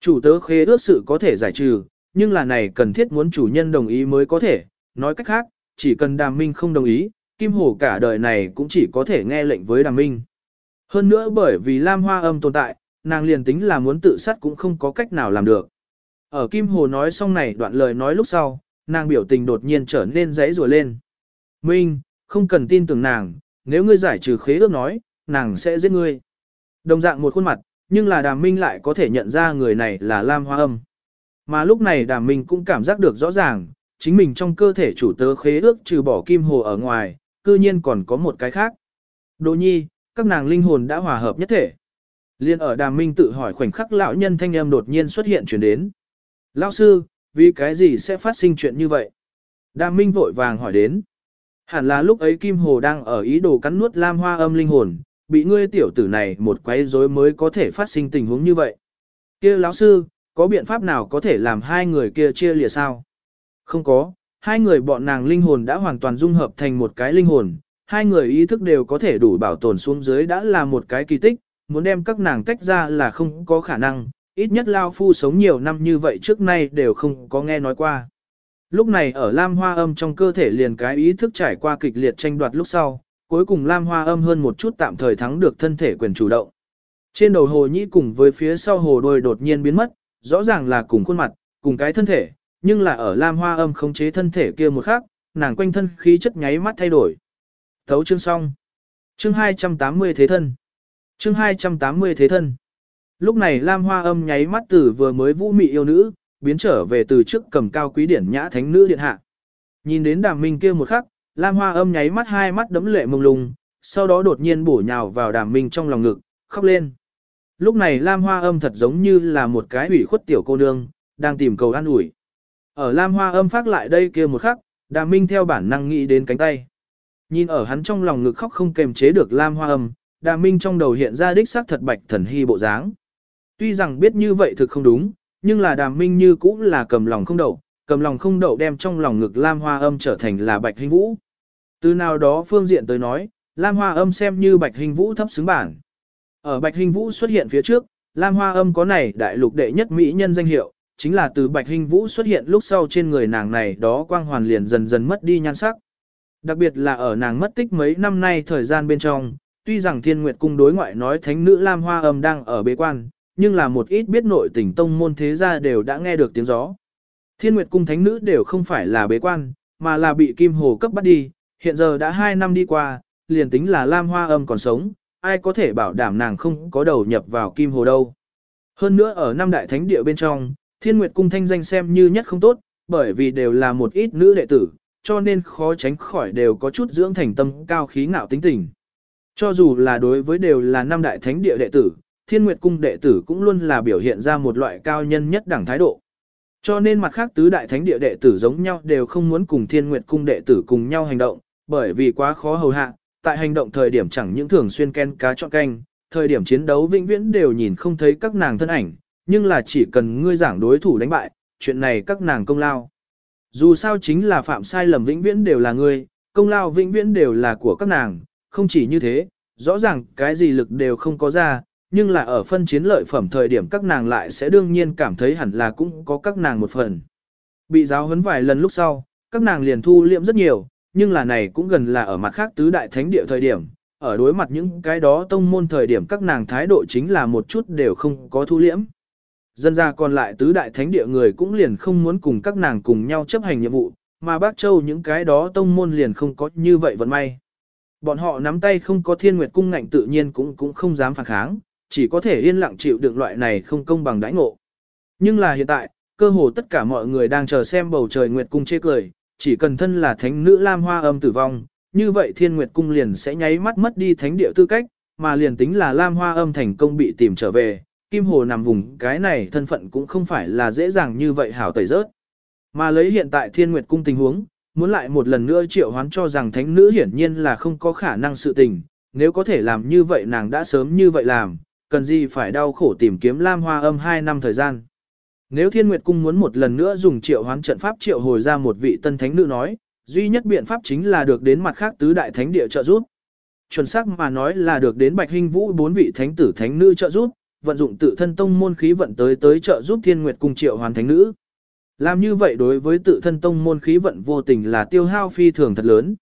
Chủ tớ khế ước sự có thể giải trừ, nhưng là này cần thiết muốn chủ nhân đồng ý mới có thể, nói cách khác, chỉ cần Đàm Minh không đồng ý, Kim Hổ cả đời này cũng chỉ có thể nghe lệnh với Đàm Minh. Hơn nữa bởi vì Lam Hoa âm tồn tại, nàng liền tính là muốn tự sát cũng không có cách nào làm được. Ở Kim Hồ nói xong này đoạn lời nói lúc sau, nàng biểu tình đột nhiên trở nên dãy rùa lên. Minh, không cần tin tưởng nàng, nếu ngươi giải trừ khế ước nói, nàng sẽ giết ngươi. Đồng dạng một khuôn mặt, nhưng là đàm minh lại có thể nhận ra người này là Lam Hoa âm. Mà lúc này đàm minh cũng cảm giác được rõ ràng, chính mình trong cơ thể chủ tớ khế ước trừ bỏ Kim Hồ ở ngoài, cư nhiên còn có một cái khác. Đỗ nhi, các nàng linh hồn đã hòa hợp nhất thể. Liên ở đàm minh tự hỏi khoảnh khắc lão nhân thanh âm đột nhiên xuất hiện chuyển đến. Lão sư, vì cái gì sẽ phát sinh chuyện như vậy? Đàm minh vội vàng hỏi đến. Hẳn là lúc ấy Kim Hồ đang ở ý đồ cắn nuốt lam hoa âm linh hồn, bị ngươi tiểu tử này một quấy rối mới có thể phát sinh tình huống như vậy. Kia lão sư, có biện pháp nào có thể làm hai người kia chia lìa sao? Không có, hai người bọn nàng linh hồn đã hoàn toàn dung hợp thành một cái linh hồn, hai người ý thức đều có thể đủ bảo tồn xuống dưới đã là một cái kỳ tích, muốn đem các nàng tách ra là không có khả năng, ít nhất Lao Phu sống nhiều năm như vậy trước nay đều không có nghe nói qua. Lúc này ở Lam Hoa âm trong cơ thể liền cái ý thức trải qua kịch liệt tranh đoạt lúc sau, cuối cùng Lam Hoa âm hơn một chút tạm thời thắng được thân thể quyền chủ động. Trên đầu hồ nhĩ cùng với phía sau hồ đôi đột nhiên biến mất, rõ ràng là cùng khuôn mặt, cùng cái thân thể, nhưng là ở Lam Hoa âm khống chế thân thể kia một khắc nàng quanh thân khí chất nháy mắt thay đổi. Thấu chương xong. Chương 280 thế thân. Chương 280 thế thân. Lúc này Lam Hoa âm nháy mắt từ vừa mới vũ mị yêu nữ, biến trở về từ trước cầm cao quý điển nhã thánh nữ điện hạ. Nhìn đến đàm minh kia một khắc, Lam Hoa âm nháy mắt hai mắt đấm lệ mông lung, sau đó đột nhiên bổ nhào vào đàm minh trong lòng ngực, khóc lên. Lúc này Lam Hoa âm thật giống như là một cái ủy khuất tiểu cô nương, đang tìm cầu an ủi. Ở Lam Hoa âm phát lại đây kia một khắc, đàm minh theo bản năng nghĩ đến cánh tay. Nhìn ở hắn trong lòng ngực khóc không kềm chế được Lam Hoa âm, đàm Minh trong đầu hiện ra đích xác thật bạch thần hy bộ dáng. Tuy rằng biết như vậy thực không đúng, nhưng là đàm Minh như cũng là cầm lòng không đậu, cầm lòng không đậu đem trong lòng ngực Lam Hoa Âm trở thành là bạch hình vũ. Từ nào đó phương diện tới nói, Lam Hoa Âm xem như bạch hình vũ thấp xứng bản. Ở bạch hình vũ xuất hiện phía trước, Lam Hoa Âm có này đại lục đệ nhất mỹ nhân danh hiệu, chính là từ bạch hình vũ xuất hiện lúc sau trên người nàng này đó quang hoàn liền dần dần mất đi nhan sắc. Đặc biệt là ở nàng mất tích mấy năm nay thời gian bên trong, tuy rằng thiên nguyệt cung đối ngoại nói thánh nữ Lam Hoa Âm đang ở bế quan, nhưng là một ít biết nội tình tông môn thế gia đều đã nghe được tiếng gió. Thiên nguyệt cung thánh nữ đều không phải là bế quan, mà là bị kim hồ cấp bắt đi, hiện giờ đã 2 năm đi qua, liền tính là Lam Hoa Âm còn sống, ai có thể bảo đảm nàng không có đầu nhập vào kim hồ đâu. Hơn nữa ở năm đại thánh địa bên trong, thiên nguyệt cung thanh danh xem như nhất không tốt, bởi vì đều là một ít nữ đệ tử, cho nên khó tránh khỏi đều có chút dưỡng thành tâm cao khí ngạo tính tình. Cho dù là đối với đều là năm đại thánh địa đệ tử, thiên nguyệt cung đệ tử cũng luôn là biểu hiện ra một loại cao nhân nhất đẳng thái độ. Cho nên mặt khác tứ đại thánh địa đệ tử giống nhau đều không muốn cùng thiên nguyệt cung đệ tử cùng nhau hành động, bởi vì quá khó hầu hạ, tại hành động thời điểm chẳng những thường xuyên ken cá chọn canh, thời điểm chiến đấu vĩnh viễn đều nhìn không thấy các nàng thân ảnh, nhưng là chỉ cần ngươi giảng đối thủ đánh bại, chuyện này các nàng công lao. Dù sao chính là phạm sai lầm vĩnh viễn đều là ngươi, công lao vĩnh viễn đều là của các nàng, không chỉ như thế, rõ ràng cái gì lực đều không có ra, nhưng là ở phân chiến lợi phẩm thời điểm các nàng lại sẽ đương nhiên cảm thấy hẳn là cũng có các nàng một phần. Bị giáo huấn vài lần lúc sau, các nàng liền thu liệm rất nhiều, nhưng là này cũng gần là ở mặt khác tứ đại thánh địa thời điểm, ở đối mặt những cái đó tông môn thời điểm các nàng thái độ chính là một chút đều không có thu liễm. Dân ra còn lại tứ đại thánh địa người cũng liền không muốn cùng các nàng cùng nhau chấp hành nhiệm vụ, mà bác châu những cái đó tông môn liền không có như vậy vận may. Bọn họ nắm tay không có thiên nguyệt cung ngạnh tự nhiên cũng cũng không dám phản kháng, chỉ có thể yên lặng chịu đựng loại này không công bằng đãi ngộ. Nhưng là hiện tại, cơ hồ tất cả mọi người đang chờ xem bầu trời nguyệt cung chê cười, chỉ cần thân là thánh nữ Lam Hoa âm tử vong, như vậy thiên nguyệt cung liền sẽ nháy mắt mất đi thánh địa tư cách, mà liền tính là Lam Hoa âm thành công bị tìm trở về, Kim Hồ nằm vùng cái này thân phận cũng không phải là dễ dàng như vậy hảo tẩy rớt. Mà lấy hiện tại thiên nguyệt cung tình huống, muốn lại một lần nữa triệu hoán cho rằng thánh nữ hiển nhiên là không có khả năng sự tình, nếu có thể làm như vậy nàng đã sớm như vậy làm, cần gì phải đau khổ tìm kiếm Lam Hoa âm 2 năm thời gian. Nếu Thiên Nguyệt Cung muốn một lần nữa dùng triệu hoán trận pháp triệu hồi ra một vị tân thánh nữ nói, duy nhất biện pháp chính là được đến mặt khác tứ đại thánh địa trợ giúp. Chuẩn xác mà nói là được đến Bạch Hinh Vũ bốn vị thánh tử thánh nữ trợ giúp, vận dụng tự thân tông môn khí vận tới tới trợ giúp Thiên Nguyệt Cung triệu hoán thánh nữ. Làm như vậy đối với tự thân tông môn khí vận vô tình là tiêu hao phi thường thật lớn.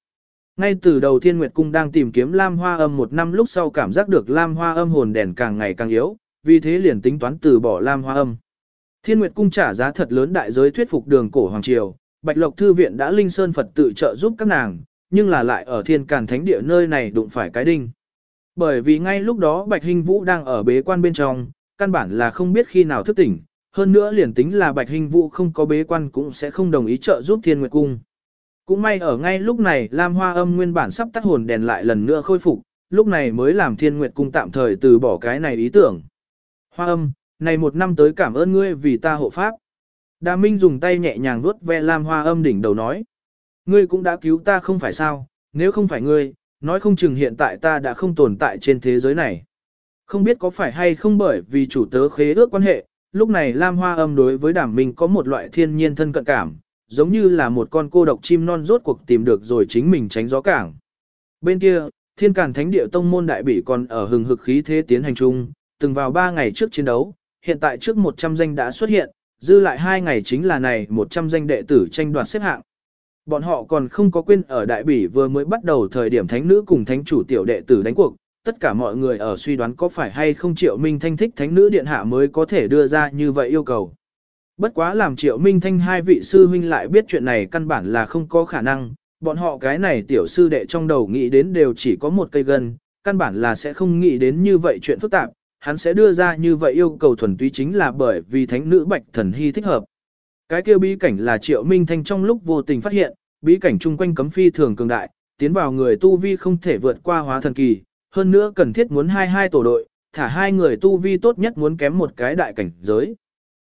Ngay từ đầu Thiên Nguyệt Cung đang tìm kiếm Lam Hoa Âm một năm lúc sau cảm giác được Lam Hoa Âm hồn đèn càng ngày càng yếu, vì thế liền tính toán từ bỏ Lam Hoa Âm. Thiên Nguyệt Cung trả giá thật lớn đại giới thuyết phục đường cổ Hoàng Triều, Bạch Lộc Thư Viện đã linh sơn Phật tự trợ giúp các nàng, nhưng là lại ở thiên càn thánh địa nơi này đụng phải cái đinh. Bởi vì ngay lúc đó Bạch Hinh Vũ đang ở bế quan bên trong, căn bản là không biết khi nào thức tỉnh, hơn nữa liền tính là Bạch Hinh Vũ không có bế quan cũng sẽ không đồng ý trợ giúp Thiên Nguyệt Cung. Cũng may ở ngay lúc này Lam Hoa Âm nguyên bản sắp tắt hồn đèn lại lần nữa khôi phục, lúc này mới làm Thiên Nguyệt Cung tạm thời từ bỏ cái này ý tưởng. Hoa Âm, này một năm tới cảm ơn ngươi vì ta hộ pháp. Đà Minh dùng tay nhẹ nhàng vuốt ve Lam Hoa Âm đỉnh đầu nói. Ngươi cũng đã cứu ta không phải sao, nếu không phải ngươi, nói không chừng hiện tại ta đã không tồn tại trên thế giới này. Không biết có phải hay không bởi vì chủ tớ khế ước quan hệ, lúc này Lam Hoa Âm đối với Đàm Minh có một loại thiên nhiên thân cận cảm, giống như là một con cô độc chim non rốt cuộc tìm được rồi chính mình tránh gió cảng. Bên kia, thiên càn thánh địa tông môn đại bỉ còn ở hừng hực khí thế tiến hành chung, từng vào 3 ngày trước chiến đấu, hiện tại trước 100 danh đã xuất hiện, dư lại 2 ngày chính là này 100 danh đệ tử tranh đoạt xếp hạng. Bọn họ còn không có quên ở đại bỉ vừa mới bắt đầu thời điểm thánh nữ cùng thánh chủ tiểu đệ tử đánh cuộc, tất cả mọi người ở suy đoán có phải hay không triệu minh thanh thích thánh nữ điện hạ mới có thể đưa ra như vậy yêu cầu. Bất quá làm triệu minh thanh hai vị sư huynh lại biết chuyện này căn bản là không có khả năng, bọn họ cái này tiểu sư đệ trong đầu nghĩ đến đều chỉ có một cây gân, căn bản là sẽ không nghĩ đến như vậy chuyện phức tạp, hắn sẽ đưa ra như vậy yêu cầu thuần túy chính là bởi vì thánh nữ bạch thần hy thích hợp. Cái kia bí cảnh là triệu minh thanh trong lúc vô tình phát hiện, bí cảnh chung quanh cấm phi thường cường đại, tiến vào người tu vi không thể vượt qua hóa thần kỳ, hơn nữa cần thiết muốn hai hai tổ đội, thả hai người tu vi tốt nhất muốn kém một cái đại cảnh giới.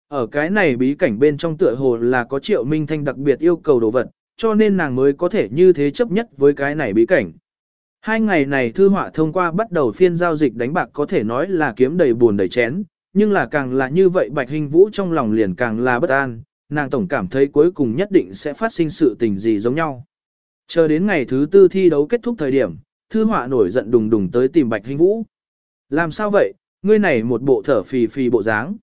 Ở cái này bí cảnh bên trong tựa hồ là có triệu minh thanh đặc biệt yêu cầu đồ vật, cho nên nàng mới có thể như thế chấp nhất với cái này bí cảnh. Hai ngày này thư họa thông qua bắt đầu phiên giao dịch đánh bạc có thể nói là kiếm đầy buồn đầy chén, nhưng là càng là như vậy Bạch Hình Vũ trong lòng liền càng là bất an, nàng tổng cảm thấy cuối cùng nhất định sẽ phát sinh sự tình gì giống nhau. Chờ đến ngày thứ tư thi đấu kết thúc thời điểm, thư họa nổi giận đùng đùng tới tìm Bạch Hình Vũ. Làm sao vậy, ngươi này một bộ thở phì phì bộ dáng.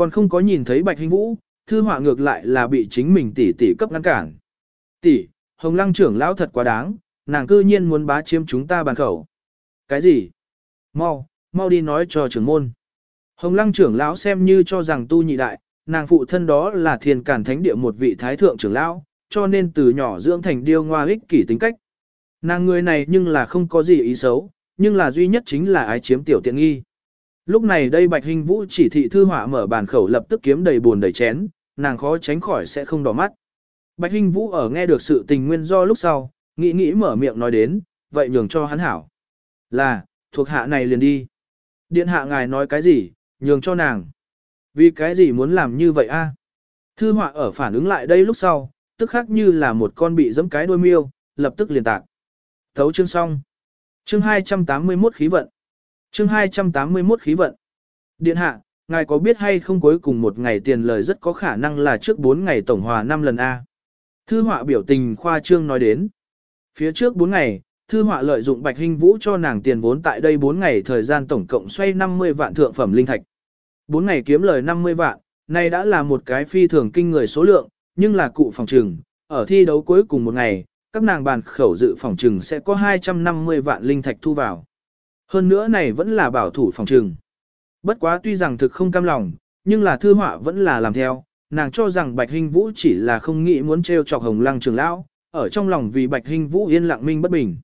Còn không có nhìn thấy Bạch hinh Vũ, thư họa ngược lại là bị chính mình tỷ tỷ cấp ngăn cản. Tỷ, Hồng Lăng trưởng lão thật quá đáng, nàng cư nhiên muốn bá chiếm chúng ta bàn khẩu. Cái gì? Mau, mau đi nói cho trưởng môn. Hồng Lăng trưởng lão xem như cho rằng tu nhị đại, nàng phụ thân đó là thiên cản thánh địa một vị thái thượng trưởng lão, cho nên từ nhỏ dưỡng thành điêu ngoa ích kỷ tính cách. Nàng người này nhưng là không có gì ý xấu, nhưng là duy nhất chính là ái chiếm tiểu tiện nghi. Lúc này đây Bạch Hình Vũ chỉ thị thư họa mở bàn khẩu lập tức kiếm đầy buồn đầy chén, nàng khó tránh khỏi sẽ không đỏ mắt. Bạch Hình Vũ ở nghe được sự tình nguyên do lúc sau, nghĩ nghĩ mở miệng nói đến, vậy nhường cho hắn hảo. Là, thuộc hạ này liền đi. Điện hạ ngài nói cái gì, nhường cho nàng. Vì cái gì muốn làm như vậy a? Thư họa ở phản ứng lại đây lúc sau, tức khác như là một con bị giẫm cái đuôi miêu, lập tức liền tạc. Thấu chương xong. Chương 281 khí vận. Chương 281 khí vận. Điện hạ, ngài có biết hay không cuối cùng một ngày tiền lời rất có khả năng là trước 4 ngày tổng hòa 5 lần A. Thư họa biểu tình khoa trương nói đến. Phía trước 4 ngày, thư họa lợi dụng Bạch hình Vũ cho nàng tiền vốn tại đây 4 ngày thời gian tổng cộng xoay 50 vạn thượng phẩm linh thạch. 4 ngày kiếm lời 50 vạn, này đã là một cái phi thường kinh người số lượng, nhưng là cụ phòng trừng, ở thi đấu cuối cùng một ngày, các nàng bàn khẩu dự phòng trừng sẽ có 250 vạn linh thạch thu vào. Hơn nữa này vẫn là bảo thủ phòng trừng. Bất quá tuy rằng thực không cam lòng, nhưng là thư họa vẫn là làm theo, nàng cho rằng Bạch Hinh Vũ chỉ là không nghĩ muốn trêu chọc Hồng Lăng trưởng lão, ở trong lòng vì Bạch Hinh Vũ yên lặng minh bất bình.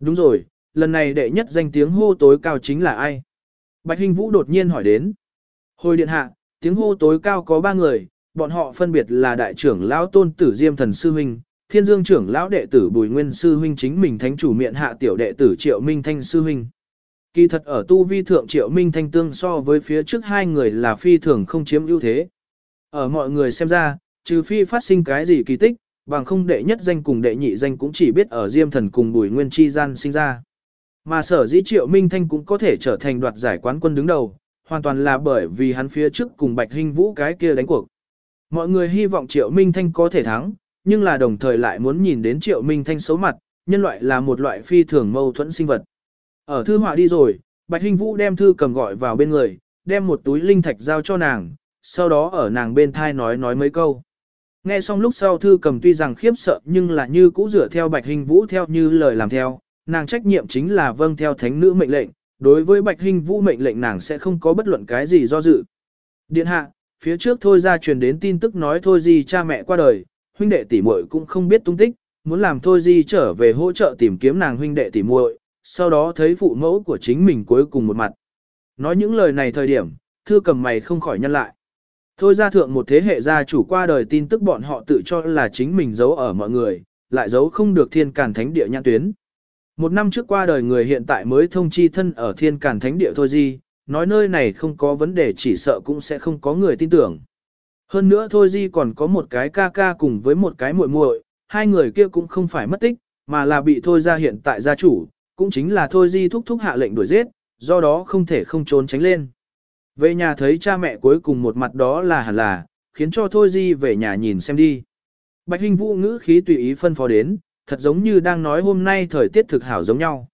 Đúng rồi, lần này đệ nhất danh tiếng hô tối cao chính là ai? Bạch Hinh Vũ đột nhiên hỏi đến. Hồi điện hạ, tiếng hô tối cao có ba người, bọn họ phân biệt là đại trưởng lão tôn tử Diêm Thần Sư Huynh, thiên dương trưởng lão đệ tử Bùi Nguyên Sư Huynh chính mình thánh chủ miệng hạ tiểu đệ tử Triệu Minh Thanh Sư Huynh. Kỳ thật ở tu vi thượng Triệu Minh Thanh tương so với phía trước hai người là phi thường không chiếm ưu thế. Ở mọi người xem ra, trừ phi phát sinh cái gì kỳ tích, bằng không đệ nhất danh cùng đệ nhị danh cũng chỉ biết ở Diêm Thần cùng Bùi Nguyên chi gian sinh ra. Mà sở dĩ Triệu Minh Thanh cũng có thể trở thành đoạt giải quán quân đứng đầu, hoàn toàn là bởi vì hắn phía trước cùng Bạch hình Vũ cái kia đánh cuộc. Mọi người hy vọng Triệu Minh Thanh có thể thắng, nhưng là đồng thời lại muốn nhìn đến Triệu Minh Thanh xấu mặt, nhân loại là một loại phi thường mâu thuẫn sinh vật. Ở thư họa đi rồi, Bạch Hinh Vũ đem thư cầm gọi vào bên người, đem một túi linh thạch giao cho nàng, sau đó ở nàng bên thai nói nói mấy câu. Nghe xong lúc sau thư cầm tuy rằng khiếp sợ nhưng là như cũ dựa theo Bạch Hinh Vũ theo như lời làm theo, nàng trách nhiệm chính là vâng theo thánh nữ mệnh lệnh, đối với Bạch Hinh Vũ mệnh lệnh nàng sẽ không có bất luận cái gì do dự. Điện hạ, phía trước thôi ra truyền đến tin tức nói thôi gì cha mẹ qua đời, huynh đệ tỷ muội cũng không biết tung tích, muốn làm thôi gì trở về hỗ trợ tìm kiếm nàng huynh đệ tỷ muội, sau đó thấy phụ mẫu của chính mình cuối cùng một mặt. Nói những lời này thời điểm, thư cầm mày không khỏi nhân lại. Thôi ra thượng một thế hệ gia chủ qua đời tin tức bọn họ tự cho là chính mình giấu ở mọi người, lại giấu không được thiên càn thánh địa nhãn tuyến. Một năm trước qua đời người hiện tại mới thông chi thân ở thiên càn thánh địa thôi gì, nói nơi này không có vấn đề chỉ sợ cũng sẽ không có người tin tưởng. Hơn nữa thôi di còn có một cái ca ca cùng với một cái muội muội, hai người kia cũng không phải mất tích, mà là bị thôi ra hiện tại gia chủ, cũng chính là thôi di thúc thúc hạ lệnh đuổi giết, do đó không thể không trốn tránh lên. Về nhà thấy cha mẹ cuối cùng một mặt đó là hẳn là, khiến cho thôi di về nhà nhìn xem đi. Bạch Hình Vũ ngữ khí tùy ý phân phó đến, thật giống như đang nói hôm nay thời tiết thực hảo giống nhau.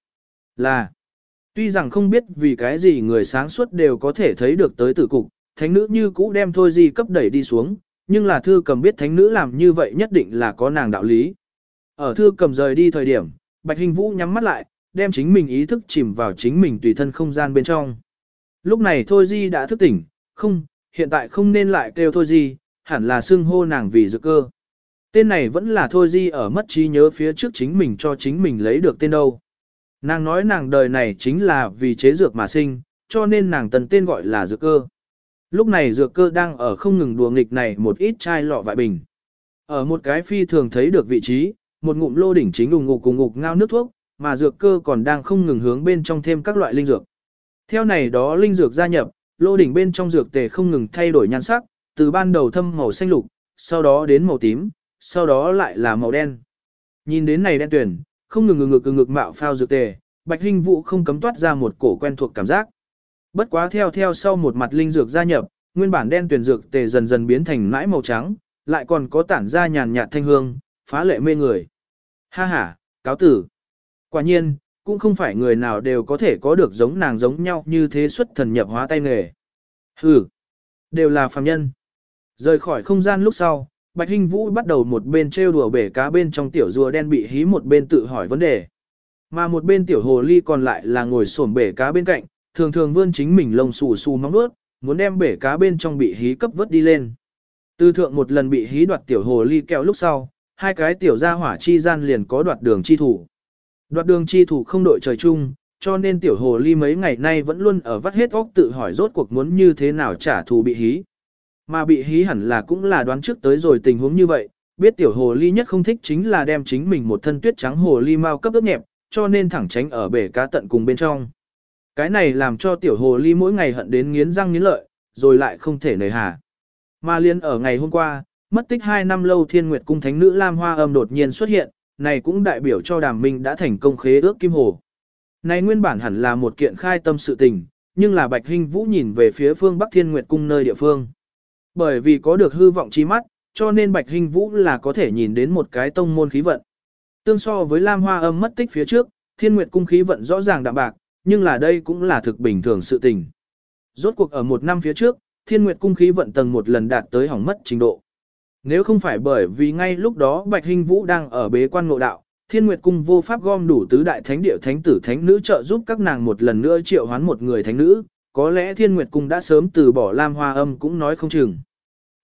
Là, tuy rằng không biết vì cái gì người sáng suốt đều có thể thấy được tới tử cục, thánh nữ như cũ đem thôi di cấp đẩy đi xuống, nhưng là thư cầm biết thánh nữ làm như vậy nhất định là có nàng đạo lý. Ở thư cầm rời đi thời điểm, Bạch Hình Vũ nhắm mắt lại, đem chính mình ý thức chìm vào chính mình tùy thân không gian bên trong. Lúc này thôi di đã thức tỉnh, không, hiện tại không nên lại kêu thôi di, hẳn là xưng hô nàng vì dự cơ. Tên này vẫn là thôi di ở mất trí nhớ phía trước chính mình cho chính mình lấy được tên đâu. Nàng nói nàng đời này chính là vì chế dược mà sinh, cho nên nàng tần tên gọi là dược cơ. Lúc này dược cơ đang ở không ngừng đùa nghịch này một ít chai lọ vại bình. Ở một cái phi thường thấy được vị trí, một ngụm lô đỉnh chính ủng ngục cùng ngục ngao nước thuốc, mà dược cơ còn đang không ngừng hướng bên trong thêm các loại linh dược. Theo này đó linh dược gia nhập, lô đỉnh bên trong dược tề không ngừng thay đổi nhan sắc, từ ban đầu thâm màu xanh lục, sau đó đến màu tím, sau đó lại là màu đen. Nhìn đến này đen tuyển, không ngừng ngừng ngực ngực mạo phao dược tề, Bạch Hinh Vũ không cấm toát ra một cổ quen thuộc cảm giác. Bất quá theo theo sau một mặt linh dược gia nhập, nguyên bản đen tuyển dược tề dần dần biến thành nãi màu trắng, lại còn có tản ra nhàn nhạt thanh hương, phá lệ mê người. Ha ha, cáo tử. Quả nhiên, cũng không phải người nào đều có thể có được giống nàng giống nhau như thế xuất thần nhập hóa tay nghề. Hừ, đều là phàm nhân. Rời khỏi không gian lúc sau, Bạch Hinh Vũ bắt đầu một bên trêu đùa bể cá bên trong tiểu rùa đen bị hí một bên tự hỏi vấn đề. Mà một bên tiểu hồ ly còn lại là ngồi xổm bể cá bên cạnh, thường thường vươn chính mình lông xù xù móng nuốt, muốn đem bể cá bên trong bị hí cấp vớt đi lên. Tư thượng một lần bị hí đoạt tiểu hồ ly kẹo lúc sau, hai cái tiểu gia hỏa chi gian liền có đoạt đường chi thủ. Đoạt đường chi thủ không đội trời chung, cho nên tiểu hồ ly mấy ngày nay vẫn luôn ở vắt hết óc tự hỏi rốt cuộc muốn như thế nào trả thù bị hí. Mà bị hí hẳn là cũng là đoán trước tới rồi tình huống như vậy, biết tiểu hồ ly nhất không thích chính là đem chính mình một thân tuyết trắng hồ ly mau cấp ướp nhẹp, cho nên thẳng tránh ở bể cá tận cùng bên trong. Cái này làm cho tiểu hồ ly mỗi ngày hận đến nghiến răng nghiến lợi, rồi lại không thể nời hà. Mà liên ở ngày hôm qua, mất tích 2 năm lâu thiên nguyệt cung thánh nữ Lam Hoa âm đột nhiên xuất hiện, này cũng đại biểu cho đàm minh đã thành công khế ước kim hồ. Này nguyên bản hẳn là một kiện khai tâm sự tình, nhưng là Bạch Hinh Vũ nhìn về phía phương Bắc Thiên Nguyệt cung nơi địa phương. Bởi vì có được hư vọng chi mắt, cho nên Bạch Hinh Vũ là có thể nhìn đến một cái tông môn khí vận. Tương so với Lam Hoa âm mất tích phía trước, Thiên Nguyệt cung khí vận rõ ràng đạm bạc, nhưng là đây cũng là thực bình thường sự tình. Rốt cuộc ở một năm phía trước, Thiên Nguyệt cung khí vận tầng một lần đạt tới hỏng mất trình độ. Nếu không phải bởi vì ngay lúc đó Bạch Hinh Vũ đang ở bế quan ngộ đạo, Thiên Nguyệt cung vô pháp gom đủ tứ đại thánh địa thánh tử thánh nữ trợ giúp các nàng một lần nữa triệu hoán một người thánh nữ, có lẽ Thiên Nguyệt cung đã sớm từ bỏ Lam Hoa Âm cũng nói không chừng.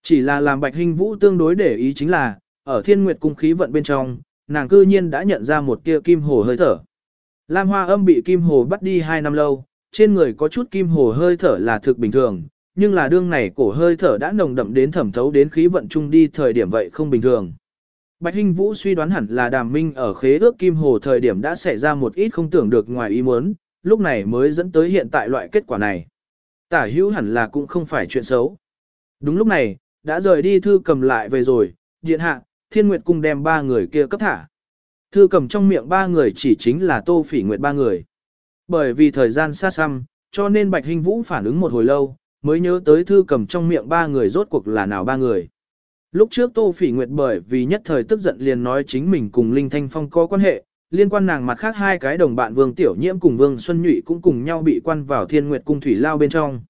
Chỉ là làm Bạch Hinh Vũ tương đối để ý chính là, ở Thiên Nguyệt cung khí vận bên trong, nàng cư nhiên đã nhận ra một tia kim hồ hơi thở. Lam Hoa Âm bị kim hồ bắt đi 2 năm lâu, trên người có chút kim hồ hơi thở là thực bình thường, nhưng là đương này cổ hơi thở đã nồng đậm đến thẩm thấu đến khí vận chung đi thời điểm vậy không bình thường. Bạch Hinh Vũ suy đoán hẳn là đàm minh ở khế ước kim hồ thời điểm đã xảy ra một ít không tưởng được ngoài ý muốn, lúc này mới dẫn tới hiện tại loại kết quả này. Tả hữu hẳn là cũng không phải chuyện xấu. Đúng lúc này, đã rời đi thư cầm lại về rồi, điện hạ, thiên nguyệt cung đem ba người kia cấp thả. Thư cầm trong miệng ba người chỉ chính là tô phỉ nguyệt ba người. Bởi vì thời gian xa xăm, cho nên Bạch Hinh Vũ phản ứng một hồi lâu, mới nhớ tới thư cầm trong miệng ba người rốt cuộc là nào ba người. Lúc trước Tô Phỉ Nguyệt bởi vì nhất thời tức giận liền nói chính mình cùng Linh Thanh Phong có quan hệ, liên quan nàng mặt khác hai cái đồng bạn Vương Tiểu Nhiễm cùng Vương Xuân Nhụy cũng cùng nhau bị quan vào Thiên Nguyệt cung thủy lao bên trong.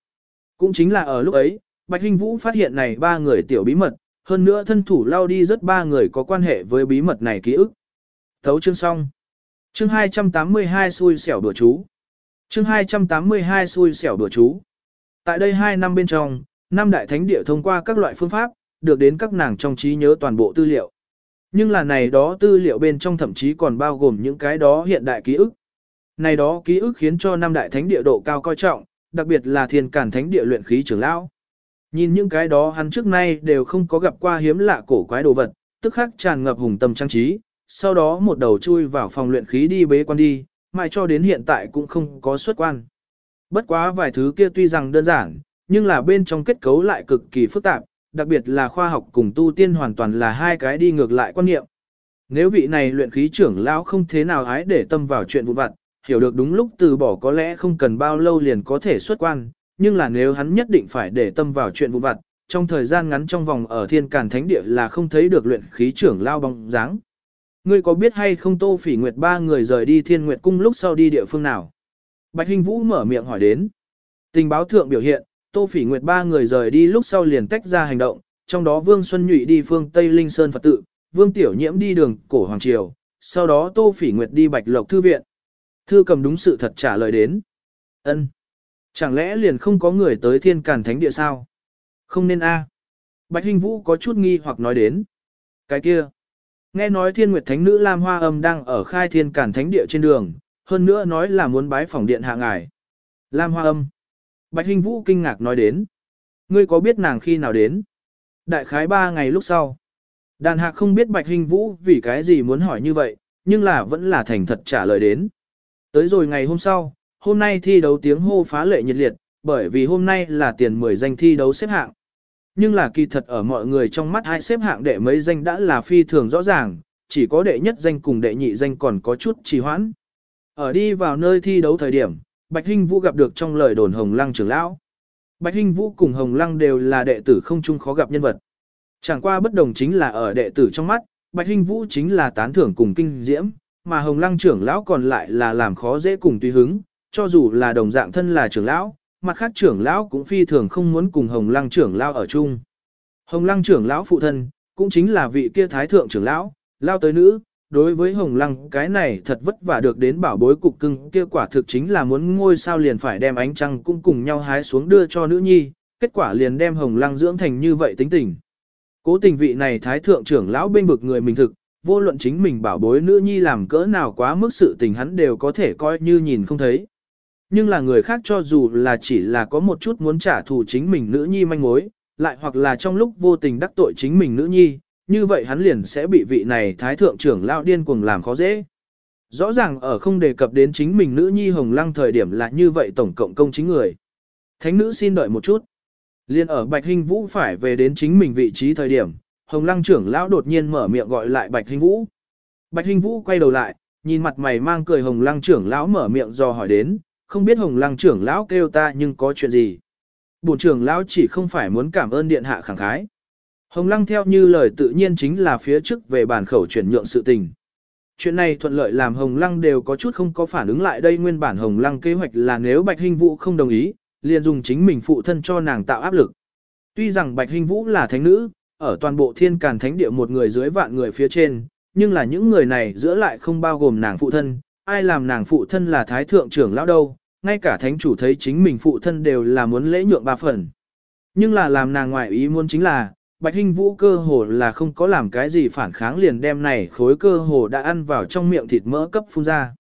Cũng chính là ở lúc ấy, Bạch Hinh Vũ phát hiện này ba người tiểu bí mật, hơn nữa thân thủ lao đi rất ba người có quan hệ với bí mật này ký ức. Thấu chương xong. Chương 282 xui xẻo đùa chú. Chương 282 xui xẻo đùa chú. Tại đây 2 năm bên trong, năm đại thánh địa thông qua các loại phương pháp, được đến các nàng trong trí nhớ toàn bộ tư liệu. Nhưng là này đó tư liệu bên trong thậm chí còn bao gồm những cái đó hiện đại ký ức. Này đó ký ức khiến cho năm đại thánh địa độ cao coi trọng, đặc biệt là thiên cản thánh địa luyện khí trưởng lão. Nhìn những cái đó hắn trước nay đều không có gặp qua hiếm lạ cổ quái đồ vật, tức khắc tràn ngập hùng tâm trang trí, sau đó một đầu chui vào phòng luyện khí đi bế quan đi, mãi cho đến hiện tại cũng không có xuất quan. Bất quá vài thứ kia tuy rằng đơn giản, nhưng là bên trong kết cấu lại cực kỳ phức tạp, đặc biệt là khoa học cùng tu tiên hoàn toàn là hai cái đi ngược lại quan niệm. Nếu vị này luyện khí trưởng lão không thế nào hái để tâm vào chuyện vụn vặt, hiểu được đúng lúc từ bỏ có lẽ không cần bao lâu liền có thể xuất quan, nhưng là nếu hắn nhất định phải để tâm vào chuyện vụn vặt, trong thời gian ngắn trong vòng ở thiên càn thánh địa là không thấy được luyện khí trưởng lao bóng dáng. Ngươi có biết hay không Tô Phỉ Nguyệt ba người rời đi Thiên Nguyệt cung lúc sau đi địa phương nào? Bạch Hinh Vũ mở miệng hỏi đến. Tình báo thượng biểu hiện, Tô Phỉ Nguyệt ba người rời đi lúc sau liền tách ra hành động, trong đó Vương Xuân Nhụy đi phương Tây Linh Sơn Phật tự, Vương Tiểu Nhiễm đi đường cổ Hoàng Triều, sau đó Tô Phỉ Nguyệt đi Bạch Lộc Thư Viện. Thư cầm đúng sự thật trả lời đến. ân Chẳng lẽ liền không có người tới thiên càn thánh địa sao? Không nên a Bạch Hinh Vũ có chút nghi hoặc nói đến. Cái kia. Nghe nói thiên nguyệt thánh nữ Lam Hoa Âm đang ở khai thiên Cản thánh địa trên đường, hơn nữa nói là muốn bái phỏng điện hạ ngài. Lam Hoa Âm. Bạch hình Vũ kinh ngạc nói đến. Ngươi có biết nàng khi nào đến? Đại khái ba ngày lúc sau. Đàn hạc không biết Bạch hình Vũ vì cái gì muốn hỏi như vậy, nhưng là vẫn là thành thật trả lời đến. Tới rồi ngày hôm sau, hôm nay thi đấu tiếng hô phá lệ nhiệt liệt, bởi vì hôm nay là tiền 10 danh thi đấu xếp hạng. Nhưng là kỳ thật ở mọi người trong mắt hai xếp hạng đệ mấy danh đã là phi thường rõ ràng, chỉ có đệ nhất danh cùng đệ nhị danh còn có chút trì hoãn. Ở đi vào nơi thi đấu thời điểm, Bạch Hinh Vũ gặp được trong lời đồn Hồng Lăng trưởng lão. Bạch Hinh Vũ cùng Hồng Lăng đều là đệ tử không chung khó gặp nhân vật. Chẳng qua bất đồng chính là ở đệ tử trong mắt, Bạch Hinh Vũ chính là tán thưởng cùng kinh diễm, mà Hồng Lăng trưởng lão còn lại là làm khó dễ cùng tùy hứng, cho dù là đồng dạng thân là trưởng lão, mặt khác trưởng lão cũng phi thường không muốn cùng Hồng Lăng trưởng lão ở chung. Hồng Lăng trưởng lão phụ thân, cũng chính là vị kia thái thượng trưởng lão, lao tới nữ, đối với Hồng Lăng cái này thật vất vả được đến bảo bối cục cưng kia quả thực chính là muốn ngôi sao liền phải đem ánh trăng cũng cùng nhau hái xuống đưa cho nữ nhi, kết quả liền đem Hồng Lăng dưỡng thành như vậy tính tình. Cố tình vị này thái thượng trưởng lão bên vực người mình thực, vô luận chính mình bảo bối nữ nhi làm cỡ nào quá mức sự tình hắn đều có thể coi như nhìn không thấy. Nhưng là người khác cho dù là chỉ là có một chút muốn trả thù chính mình nữ nhi manh mối, lại hoặc là trong lúc vô tình đắc tội chính mình nữ nhi, như vậy hắn liền sẽ bị vị này thái thượng trưởng lão điên cuồng làm khó dễ. Rõ ràng ở không đề cập đến chính mình nữ nhi hồng lăng thời điểm là như vậy tổng cộng công chính người. Thánh nữ xin đợi một chút. Liên ở Bạch Hinh Vũ phải về đến chính mình vị trí thời điểm, Hồng Lăng trưởng lão đột nhiên mở miệng gọi lại Bạch Hinh Vũ. Bạch Hinh Vũ quay đầu lại, nhìn mặt mày mang cười Hồng Lăng trưởng lão mở miệng do hỏi đến, không biết Hồng Lăng trưởng lão kêu ta nhưng có chuyện gì. Bổn trưởng lão chỉ không phải muốn cảm ơn điện hạ khẳng khái. Hồng Lăng theo như lời tự nhiên chính là phía trước về bản khẩu chuyển nhượng sự tình. Chuyện này thuận lợi làm Hồng Lăng đều có chút không có phản ứng lại đây nguyên bản Hồng Lăng kế hoạch là nếu Bạch Hinh Vũ không đồng ý, liền dùng chính mình phụ thân cho nàng tạo áp lực. Tuy rằng Bạch Hinh Vũ là thánh nữ, ở toàn bộ thiên càn thánh địa một người dưới vạn người phía trên, nhưng là những người này giữa lại không bao gồm nàng phụ thân, ai làm nàng phụ thân là thái thượng trưởng lão đâu, ngay cả thánh chủ thấy chính mình phụ thân đều là muốn lễ nhượng ba phần. Nhưng là làm nàng ngoại ý muốn chính là, Bạch Hinh Vũ cơ hồ là không có làm cái gì phản kháng liền đem này khối cơ hồ đã ăn vào trong miệng thịt mỡ cấp phun ra.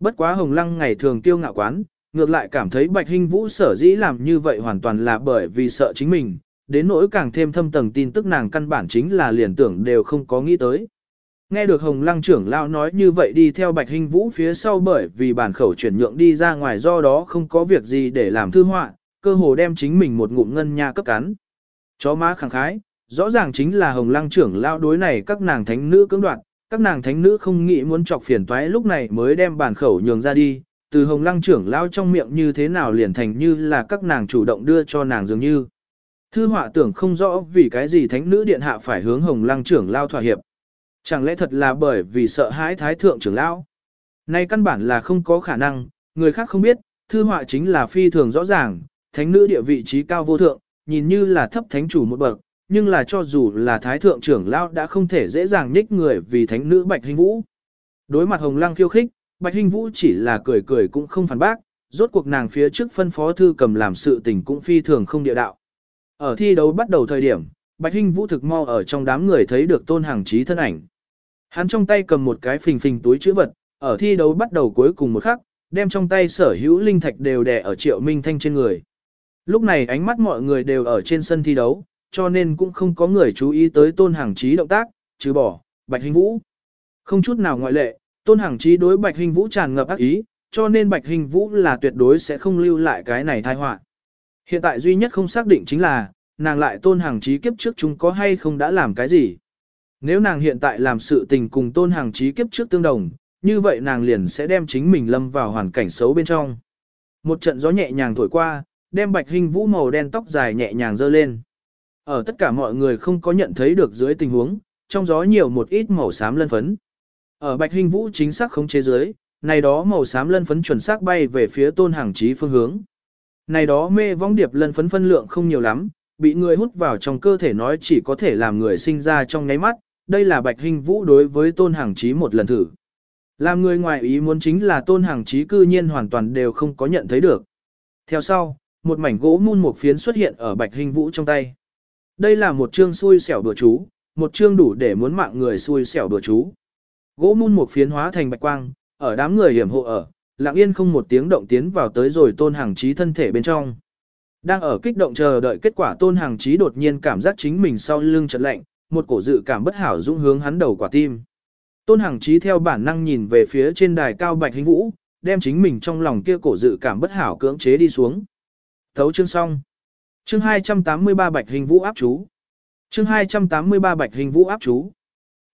Bất quá Hồng Lăng ngày thường tiêu ngạo quán, ngược lại cảm thấy Bạch Hinh Vũ sở dĩ làm như vậy hoàn toàn là bởi vì sợ chính mình, đến nỗi càng thêm thâm tầng tin tức nàng căn bản chính là liền tưởng đều không có nghĩ tới. Nghe được Hồng Lăng trưởng lão nói như vậy đi theo Bạch Hinh Vũ phía sau bởi vì bản khẩu chuyển nhượng đi ra ngoài do đó không có việc gì để làm thư họa, cơ hồ đem chính mình một ngụm ngân nha cấp cắn. Chó má khẳng khái, rõ ràng chính là Hồng Lăng trưởng lao đối này các nàng thánh nữ cưỡng đoạt, các nàng thánh nữ không nghĩ muốn chọc phiền toái lúc này mới đem bản khẩu nhường ra đi, từ Hồng Lăng trưởng lao trong miệng như thế nào liền thành như là các nàng chủ động đưa cho nàng dường như. Thư họa tưởng không rõ vì cái gì thánh nữ điện hạ phải hướng hồng lăng trưởng lao thỏa hiệp. Chẳng lẽ thật là bởi vì sợ hãi thái thượng trưởng lão? Nay căn bản là không có khả năng, người khác không biết, thư họa chính là phi thường rõ ràng, thánh nữ địa vị trí cao vô thượng, nhìn như là thấp thánh chủ một bậc, nhưng là cho dù là thái thượng trưởng lão đã không thể dễ dàng nhích người vì thánh nữ Bạch hinh Vũ. Đối mặt Hồng Lăng khiêu khích, Bạch hinh Vũ chỉ là cười cười cũng không phản bác, rốt cuộc nàng phía trước phân phó thư cầm làm sự tình cũng phi thường không địa đạo. Ở thi đấu bắt đầu thời điểm, Bạch Hinh Vũ thực mau ở trong đám người thấy được Tôn Hằng Chí thân ảnh. Hắn trong tay cầm một cái phình phình túi chữ vật, ở thi đấu bắt đầu cuối cùng một khắc, đem trong tay sở hữu linh thạch đều đè ở Triệu Minh Thanh trên người. Lúc này ánh mắt mọi người đều ở trên sân thi đấu, cho nên cũng không có người chú ý tới Tôn hàng trí động tác, trừ bỏ Bạch hình Vũ. Không chút nào ngoại lệ, Tôn hàng trí đối Bạch hình Vũ tràn ngập ác ý, cho nên Bạch hình Vũ là tuyệt đối sẽ không lưu lại cái này tai họa. Hiện tại duy nhất không xác định chính là, nàng lại tôn hàng trí kiếp trước chúng có hay không đã làm cái gì. Nếu nàng hiện tại làm sự tình cùng tôn hàng trí kiếp trước tương đồng, như vậy nàng liền sẽ đem chính mình lâm vào hoàn cảnh xấu bên trong. Một trận gió nhẹ nhàng thổi qua, đem bạch hình vũ màu đen tóc dài nhẹ nhàng dơ lên. Ở tất cả mọi người không có nhận thấy được dưới tình huống, trong gió nhiều một ít màu xám lân phấn. Ở bạch hình vũ chính xác không chế dưới, này đó màu xám lân phấn chuẩn xác bay về phía tôn hàng trí phương hướng. Này đó mê vong điệp lân phấn phân lượng không nhiều lắm, bị người hút vào trong cơ thể nói chỉ có thể làm người sinh ra trong nháy mắt, đây là bạch hình vũ đối với tôn hàng trí một lần thử. Làm người ngoài ý muốn chính là tôn hàng trí cư nhiên hoàn toàn đều không có nhận thấy được. Theo sau, một mảnh gỗ mun một phiến xuất hiện ở bạch hình vũ trong tay. Đây là một chương xui xẻo đùa chú, một chương đủ để muốn mạng người xui xẻo đùa chú. Gỗ mun một phiến hóa thành bạch quang, ở đám người hiểm hộ ở, lặng yên không một tiếng động tiến vào tới rồi tôn hàng trí thân thể bên trong. Đang ở kích động chờ đợi kết quả tôn hàng trí đột nhiên cảm giác chính mình sau lưng chợt lạnh, một cổ dự cảm bất hảo dũng hướng hắn đầu quả tim. Tôn hàng trí theo bản năng nhìn về phía trên đài cao bạch hình vũ, đem chính mình trong lòng kia cổ dự cảm bất hảo cưỡng chế đi xuống. Thấu chương xong. Chương 283 bạch hình vũ áp chú. Chương 283 bạch hình vũ áp chú.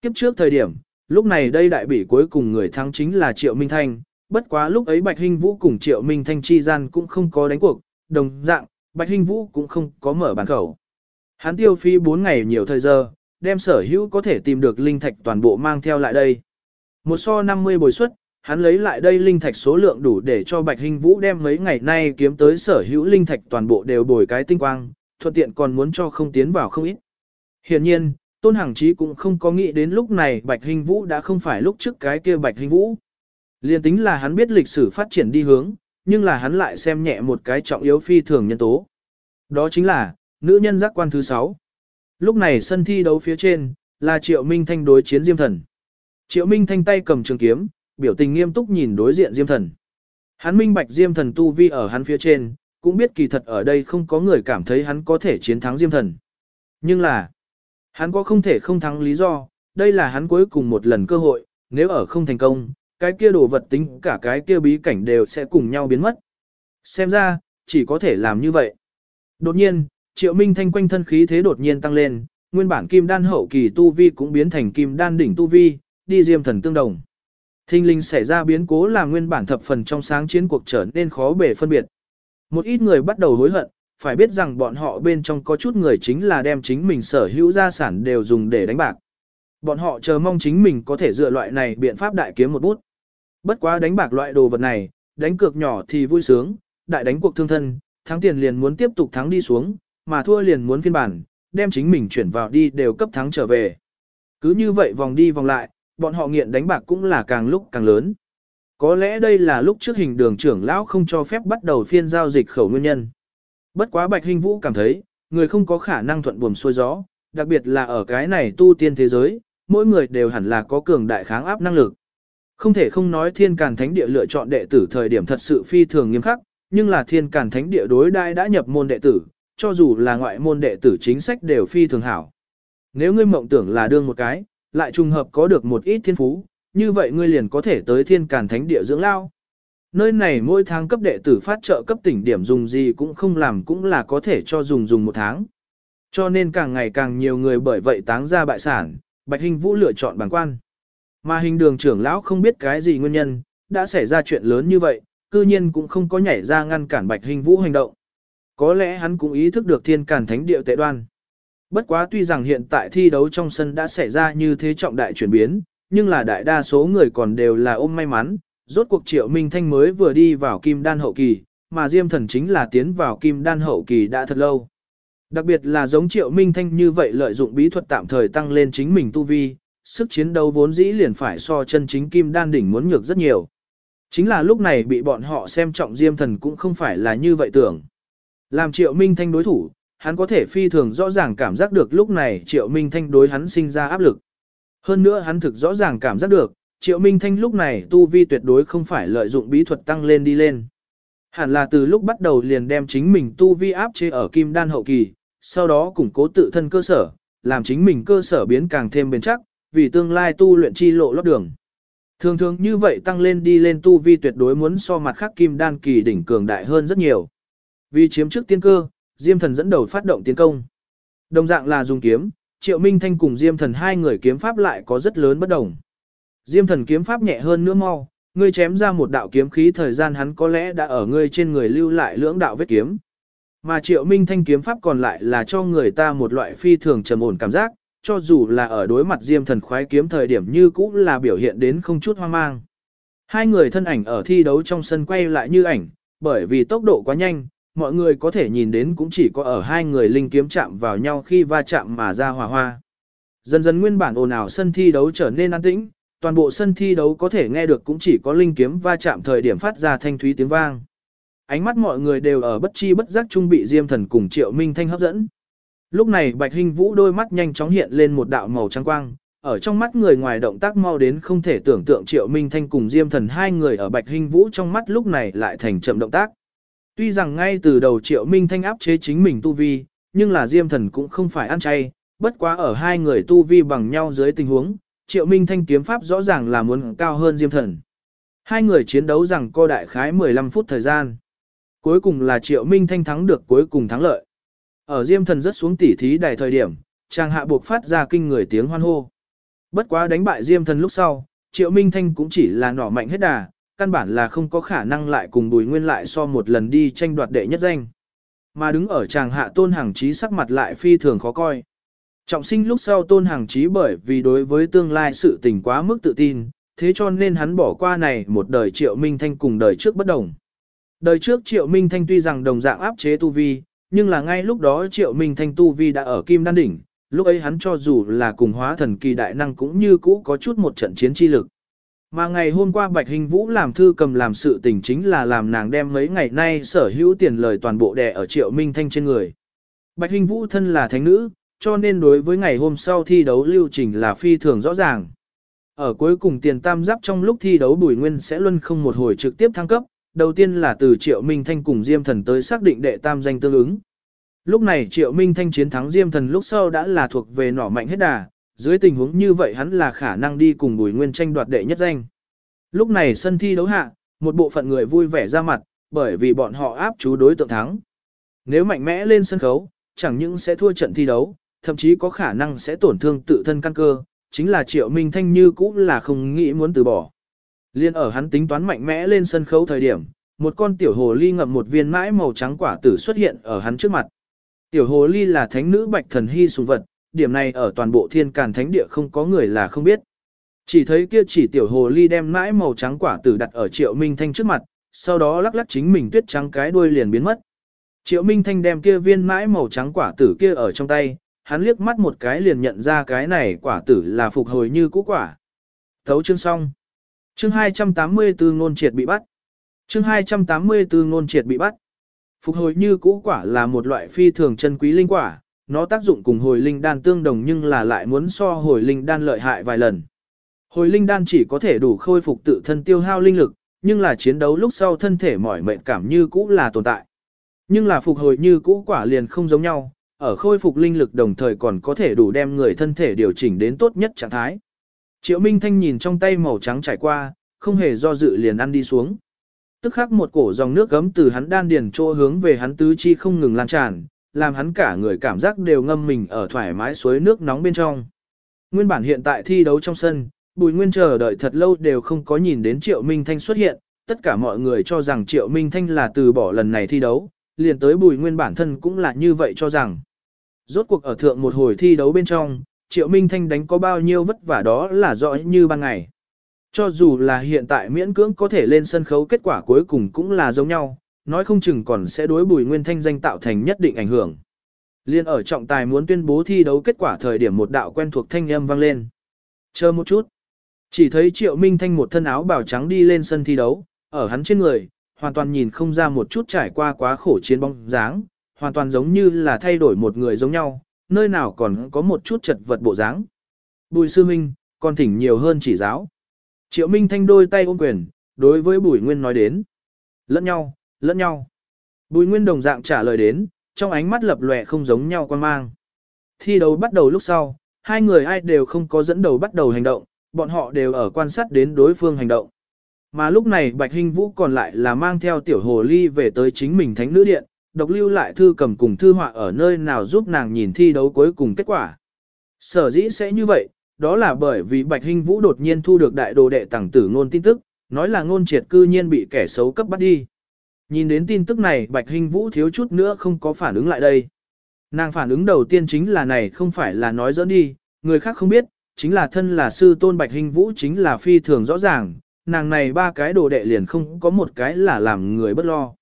Kiếp trước thời điểm, lúc này đây đại bỉ cuối cùng người thắng chính là Triệu Minh Thanh, bất quá lúc ấy Bạch hình Vũ cùng Triệu Minh Thanh chi gian cũng không có đánh cuộc, đồng dạng, Bạch hình Vũ cũng không có mở bàn khẩu. Hắn tiêu phí 4 ngày nhiều thời giờ, đem sở hữu có thể tìm được linh thạch toàn bộ mang theo lại đây. Một so 50 bồi suất, hắn lấy lại đây linh thạch số lượng đủ để cho Bạch Hinh Vũ đem mấy ngày nay kiếm tới sở hữu linh thạch toàn bộ đều bồi cái tinh quang, thuận tiện còn muốn cho không tiến vào không ít. Hiện nhiên, Tôn Hằng Chí cũng không có nghĩ đến lúc này Bạch Hinh Vũ đã không phải lúc trước cái kia Bạch Hinh Vũ. Liên tính là hắn biết lịch sử phát triển đi hướng, nhưng là hắn lại xem nhẹ một cái trọng yếu phi thường nhân tố. Đó chính là, nữ nhân giác quan thứ 6. Lúc này sân thi đấu phía trên, là Triệu Minh Thanh đối chiến Diêm Thần. Triệu Minh Thanh tay cầm trường kiếm, biểu tình nghiêm túc nhìn đối diện Diêm Thần. Hắn minh bạch Diêm Thần tu vi ở hắn phía trên, cũng biết kỳ thật ở đây không có người cảm thấy hắn có thể chiến thắng Diêm Thần. Nhưng là, hắn có không thể không thắng lý do, đây là hắn cuối cùng một lần cơ hội, nếu ở không thành công, cái kia đồ vật tính cả cái kia bí cảnh đều sẽ cùng nhau biến mất. Xem ra, chỉ có thể làm như vậy. Đột nhiên, Triệu Minh Thanh quanh thân khí thế đột nhiên tăng lên, nguyên bản kim đan hậu kỳ tu vi cũng biến thành kim đan đỉnh tu vi, đi diêm thần tương đồng. Thinh linh xảy ra biến cố làm nguyên bản thập phần trong sáng chiến cuộc trở nên khó bể phân biệt. Một ít người bắt đầu hối hận, phải biết rằng bọn họ bên trong có chút người chính là đem chính mình sở hữu gia sản đều dùng để đánh bạc. Bọn họ chờ mong chính mình có thể dựa loại này biện pháp đại kiếm một bút. Bất quá đánh bạc loại đồ vật này, đánh cược nhỏ thì vui sướng, đại đánh cuộc thương thân, thắng tiền liền muốn tiếp tục thắng đi xuống, mà thua liền muốn phiên bản, đem chính mình chuyển vào đi đều cấp thắng trở về. Cứ như vậy vòng đi vòng lại, bọn họ nghiện đánh bạc cũng là càng lúc càng lớn. Có lẽ đây là lúc trước hình đường trưởng lão không cho phép bắt đầu phiên giao dịch khẩu nguyên nhân. Bất quá Bạch Hình Vũ cảm thấy, người không có khả năng thuận buồm xuôi gió, đặc biệt là ở cái này tu tiên thế giới, mỗi người đều hẳn là có cường đại kháng áp năng lực. Không thể không nói thiên càn thánh địa lựa chọn đệ tử thời điểm thật sự phi thường nghiêm khắc, nhưng là thiên càn thánh địa đối đai đã nhập môn đệ tử, cho dù là ngoại môn đệ tử chính sách đều phi thường hảo. Nếu ngươi mộng tưởng là đương một cái, lại trùng hợp có được một ít thiên phú, như vậy ngươi liền có thể tới thiên càn thánh địa dưỡng lao. Nơi này mỗi tháng cấp đệ tử phát trợ cấp tỉnh điểm dùng gì cũng không làm cũng là có thể cho dùng dùng một tháng. Cho nên càng ngày càng nhiều người bởi vậy táng ra bại sản, Bạch Hình Vũ lựa chọn bản quan. Mà hình đường trưởng lão không biết cái gì nguyên nhân, đã xảy ra chuyện lớn như vậy, cư nhiên cũng không có nhảy ra ngăn cản Bạch Hình Vũ hành động. Có lẽ hắn cũng ý thức được thiên càn thánh địa tệ đoan. Bất quá tuy rằng hiện tại thi đấu trong sân đã xảy ra như thế trọng đại chuyển biến, nhưng là đại đa số người còn đều là ôm may mắn, rốt cuộc triệu minh thanh mới vừa đi vào kim đan hậu kỳ, mà diêm thần chính là tiến vào kim đan hậu kỳ đã thật lâu. Đặc biệt là giống triệu minh thanh như vậy lợi dụng bí thuật tạm thời tăng lên chính mình tu vi, sức chiến đấu vốn dĩ liền phải so chân chính kim đan đỉnh muốn nhược rất nhiều. Chính là lúc này bị bọn họ xem trọng diêm thần cũng không phải là như vậy tưởng. Làm triệu minh thanh đối thủ, hắn có thể phi thường rõ ràng cảm giác được lúc này triệu minh thanh đối hắn sinh ra áp lực. Hơn nữa hắn thực rõ ràng cảm giác được, triệu minh thanh lúc này tu vi tuyệt đối không phải lợi dụng bí thuật tăng lên đi lên. Hẳn là từ lúc bắt đầu liền đem chính mình tu vi áp chế ở kim đan hậu kỳ, sau đó củng cố tự thân cơ sở, làm chính mình cơ sở biến càng thêm bền chắc, vì tương lai tu luyện chi lộ lót đường. Thường thường như vậy tăng lên đi lên tu vi tuyệt đối muốn so mặt khác kim đan kỳ đỉnh cường đại hơn rất nhiều. Vì chiếm trước tiên cơ, Diêm Thần dẫn đầu phát động tiến công. Đồng dạng là dùng kiếm, Triệu Minh Thanh cùng Diêm Thần hai người kiếm pháp lại có rất lớn bất đồng. Diêm Thần kiếm pháp nhẹ hơn nữa mau, ngươi chém ra một đạo kiếm khí thời gian hắn có lẽ đã ở ngươi trên người lưu lại lưỡng đạo vết kiếm. Mà Triệu Minh Thanh kiếm pháp còn lại là cho người ta một loại phi thường trầm ổn cảm giác, cho dù là ở đối mặt Diêm Thần khoái kiếm thời điểm như cũ là biểu hiện đến không chút hoang mang. Hai người thân ảnh ở thi đấu trong sân quay lại như ảnh, bởi vì tốc độ quá nhanh, mọi người có thể nhìn đến cũng chỉ có ở hai người linh kiếm chạm vào nhau khi va chạm mà ra hòa hoa. Dần dần nguyên bản ồn ào sân thi đấu trở nên an tĩnh, toàn bộ sân thi đấu có thể nghe được cũng chỉ có linh kiếm va chạm thời điểm phát ra thanh thúy tiếng vang. Ánh mắt mọi người đều ở bất chi bất giác trung bị Diêm Thần cùng Triệu Minh Thanh hấp dẫn. Lúc này Bạch Hinh Vũ đôi mắt nhanh chóng hiện lên một đạo màu trắng quang, ở trong mắt người ngoài động tác mau đến không thể tưởng tượng Triệu Minh Thanh cùng Diêm Thần hai người ở Bạch Hinh Vũ trong mắt lúc này lại thành chậm động tác. Tuy rằng ngay từ đầu Triệu Minh Thanh áp chế chính mình tu vi, nhưng là Diêm Thần cũng không phải ăn chay, bất quá ở hai người tu vi bằng nhau dưới tình huống, Triệu Minh Thanh kiếm pháp rõ ràng là muốn cao hơn Diêm Thần. Hai người chiến đấu rằng co đại khái 15 phút thời gian. Cuối cùng là Triệu Minh Thanh thắng được cuối cùng thắng lợi. Ở Diêm Thần rất xuống tỉ thí đài thời điểm, chàng hạ buộc phát ra kinh người tiếng hoan hô. Bất quá đánh bại Diêm thần lúc sau, Triệu Minh Thanh cũng chỉ là nỏ mạnh hết đà, căn bản là không có khả năng lại cùng Bùi Nguyên lại so một lần đi tranh đoạt đệ nhất danh. Mà đứng ở tràng hạ tôn hàng trí sắc mặt lại phi thường khó coi. Trọng sinh lúc sau tôn hàng trí bởi vì đối với tương lai sự tình quá mức tự tin, thế cho nên hắn bỏ qua này một đời Triệu Minh Thanh cùng đời trước bất đồng. Đời trước Triệu Minh Thanh tuy rằng đồng dạng áp chế tu vi, nhưng là ngay lúc đó Triệu Minh Thanh tu vi đã ở kim đan đỉnh, lúc ấy hắn cho dù là cùng hóa thần kỳ đại năng cũng như cũ có chút một trận chiến chi lực. Mà ngày hôm qua Bạch Hình Vũ làm thư cầm làm sự tình chính là làm nàng đem mấy ngày nay sở hữu tiền lời toàn bộ đè ở Triệu Minh Thanh trên người. Bạch Hình Vũ thân là thánh nữ, cho nên đối với ngày hôm sau thi đấu lưu trình là phi thường rõ ràng. Ở cuối cùng tiền tam giáp trong lúc thi đấu Bùi Nguyên sẽ luân không một hồi trực tiếp thăng cấp, đầu tiên là từ Triệu Minh Thanh cùng Diêm Thần tới xác định đệ tam danh tương ứng. Lúc này Triệu Minh Thanh chiến thắng Diêm Thần lúc sau đã là thuộc về nỏ mạnh hết đà, dưới tình huống như vậy hắn là khả năng đi cùng Bùi Nguyên tranh đoạt đệ nhất danh. Lúc này sân thi đấu hạ, một bộ phận người vui vẻ ra mặt, bởi vì bọn họ áp chú đối tượng thắng. Nếu mạnh mẽ lên sân khấu, chẳng những sẽ thua trận thi đấu, thậm chí có khả năng sẽ tổn thương tự thân căn cơ, chính là Triệu Minh Thanh như cũng là không nghĩ muốn từ bỏ. Liên ở hắn tính toán mạnh mẽ lên sân khấu thời điểm, một con tiểu hồ ly ngậm một viên mãi màu trắng quả tử xuất hiện ở hắn trước mặt. Tiểu hồ ly là thánh nữ bạch thần hy sùng vật, điểm này ở toàn bộ thiên càn thánh địa không có người là không biết. Chỉ thấy kia chỉ tiểu hồ ly đem mãi màu trắng quả tử đặt ở triệu minh thanh trước mặt, sau đó lắc lắc chính mình tuyết trắng cái đuôi liền biến mất. Triệu minh thanh đem kia viên mãi màu trắng quả tử kia ở trong tay, hắn liếc mắt một cái liền nhận ra cái này quả tử là phục hồi như cũ quả. Thấu chương xong. Chương 284 ngôn triệt bị bắt. Chương 284 ngôn triệt bị bắt. Phục hồi như cũ quả là một loại phi thường chân quý linh quả, nó tác dụng cùng hồi linh đan tương đồng nhưng là lại muốn so hồi linh đan lợi hại vài lần. Hồi linh đan chỉ có thể đủ khôi phục tự thân tiêu hao linh lực, nhưng là chiến đấu lúc sau thân thể mỏi mệt cảm như cũ là tồn tại. Nhưng là phục hồi như cũ quả liền không giống nhau, ở khôi phục linh lực đồng thời còn có thể đủ đem người thân thể điều chỉnh đến tốt nhất trạng thái. Triệu Minh Thanh nhìn trong tay màu trắng trải qua, không hề do dự liền ăn đi xuống. Tức khắc một cổ dòng nước gấm từ hắn đan điền chỗ hướng về hắn tứ chi không ngừng lan tràn, làm hắn cả người cảm giác đều ngâm mình ở thoải mái suối nước nóng bên trong. Nguyên bản hiện tại thi đấu trong sân, Bùi Nguyên chờ đợi thật lâu đều không có nhìn đến Triệu Minh Thanh xuất hiện, tất cả mọi người cho rằng Triệu Minh Thanh là từ bỏ lần này thi đấu, liền tới Bùi Nguyên bản thân cũng là như vậy cho rằng. Rốt cuộc ở thượng một hồi thi đấu bên trong, Triệu Minh Thanh đánh có bao nhiêu vất vả đó là rõ như ban ngày. Cho dù là hiện tại miễn cưỡng có thể lên sân khấu kết quả cuối cùng cũng là giống nhau, nói không chừng còn sẽ đối bùi nguyên thanh danh tạo thành nhất định ảnh hưởng. Liên ở trọng tài muốn tuyên bố thi đấu kết quả thời điểm một đạo quen thuộc thanh âm vang lên. Chờ một chút. Chỉ thấy Triệu Minh Thanh một thân áo bào trắng đi lên sân thi đấu, ở hắn trên người, hoàn toàn nhìn không ra một chút trải qua quá khổ chiến bóng dáng, hoàn toàn giống như là thay đổi một người giống nhau, nơi nào còn có một chút chật vật bộ dáng. Bùi sư minh, còn thỉnh nhiều hơn chỉ giáo. Triệu Minh Thanh đôi tay ôm quyền, đối với Bùi Nguyên nói đến. Lẫn nhau, lẫn nhau. Bùi Nguyên đồng dạng trả lời đến, trong ánh mắt lập lòe không giống nhau quan mang. Thi đấu bắt đầu lúc sau, hai người ai đều không có dẫn đầu bắt đầu hành động, bọn họ đều ở quan sát đến đối phương hành động. Mà lúc này Bạch Hinh Vũ còn lại là mang theo tiểu hồ ly về tới chính mình thánh nữ điện, độc lưu lại thư cầm cùng thư họa ở nơi nào giúp nàng nhìn thi đấu cuối cùng kết quả. Sở dĩ sẽ như vậy, đó là bởi vì Bạch Hinh Vũ đột nhiên thu được đại đồ đệ tàng tử ngôn tin tức, nói là ngôn triệt cư nhiên bị kẻ xấu cấp bắt đi. Nhìn đến tin tức này Bạch Hinh Vũ thiếu chút nữa không có phản ứng lại đây. Nàng phản ứng đầu tiên chính là này không phải là nói dẫn đi, người khác không biết, chính là thân là sư tôn Bạch Hinh Vũ chính là phi thường rõ ràng, nàng này ba cái đồ đệ liền không có một cái là làm người bất lo.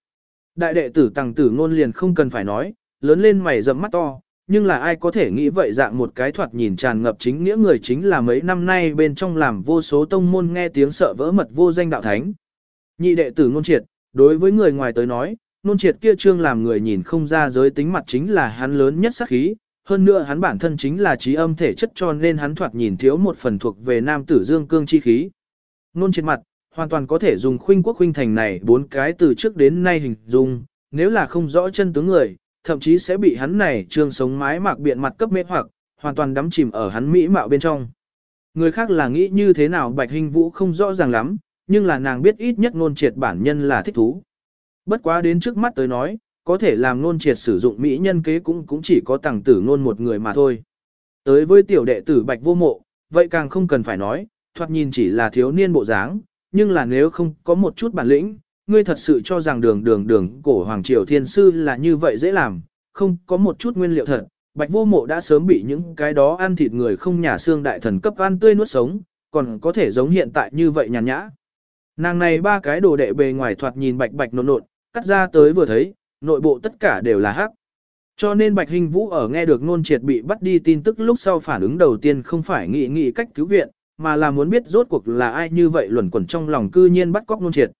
Đại đệ tử tàng tử ngôn liền không cần phải nói, lớn lên mày rậm mắt to, nhưng là ai có thể nghĩ vậy dạng một cái thoạt nhìn tràn ngập chính nghĩa người chính là mấy năm nay bên trong làm vô số tông môn nghe tiếng sợ vỡ mật vô danh đạo thánh. Nhị đệ tử ngôn triệt, đối với người ngoài tới nói, nôn triệt kia trương làm người nhìn không ra giới tính mặt chính là hắn lớn nhất sắc khí, hơn nữa hắn bản thân chính là trí âm thể chất cho nên hắn thoạt nhìn thiếu một phần thuộc về nam tử dương cương chi khí. Nôn triệt mặt, hoàn toàn có thể dùng khuynh quốc khuynh thành này bốn cái từ trước đến nay hình dung, nếu là không rõ chân tướng người, thậm chí sẽ bị hắn này trương sống mái mạc biện mặt cấp mê hoặc, hoàn toàn đắm chìm ở hắn mỹ mạo bên trong. Người khác là nghĩ như thế nào Bạch Hình Vũ không rõ ràng lắm, nhưng là nàng biết ít nhất ngôn triệt bản nhân là thích thú. Bất quá đến trước mắt tới nói, có thể làm ngôn triệt sử dụng mỹ nhân kế cũng cũng chỉ có tàng tử ngôn một người mà thôi. Tới với tiểu đệ tử Bạch Vô Mộ, vậy càng không cần phải nói, thoạt nhìn chỉ là thiếu niên bộ dáng, nhưng là nếu không có một chút bản lĩnh, ngươi thật sự cho rằng đường đường đường cổ Hoàng Triều Thiên Sư là như vậy dễ làm, không có một chút nguyên liệu thật. Bạch vô mộ đã sớm bị những cái đó ăn thịt người không nhà xương đại thần cấp ăn tươi nuốt sống, còn có thể giống hiện tại như vậy nhàn nhã. Nàng này ba cái đồ đệ bề ngoài thoạt nhìn bạch bạch nộn nộn, cắt ra tới vừa thấy, nội bộ tất cả đều là hắc. Cho nên Bạch Hình Vũ ở nghe được nôn triệt bị bắt đi tin tức lúc sau phản ứng đầu tiên không phải nghĩ nghĩ cách cứu viện, mà là muốn biết rốt cuộc là ai như vậy luẩn quẩn trong lòng cư nhiên bắt cóc nôn triệt.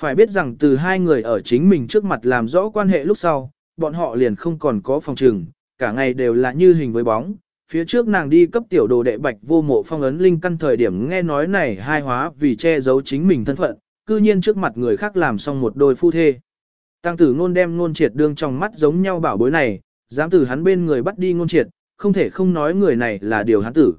Phải biết rằng từ hai người ở chính mình trước mặt làm rõ quan hệ lúc sau, bọn họ liền không còn có phòng trừng, cả ngày đều là như hình với bóng. Phía trước nàng đi cấp tiểu đồ đệ bạch vô mộ phong ấn linh căn thời điểm nghe nói này hai hóa vì che giấu chính mình thân phận, cư nhiên trước mặt người khác làm xong một đôi phu thê. Tăng tử ngôn đem ngôn triệt đương trong mắt giống nhau bảo bối này, dám từ hắn bên người bắt đi ngôn triệt, không thể không nói người này là điều hắn tử.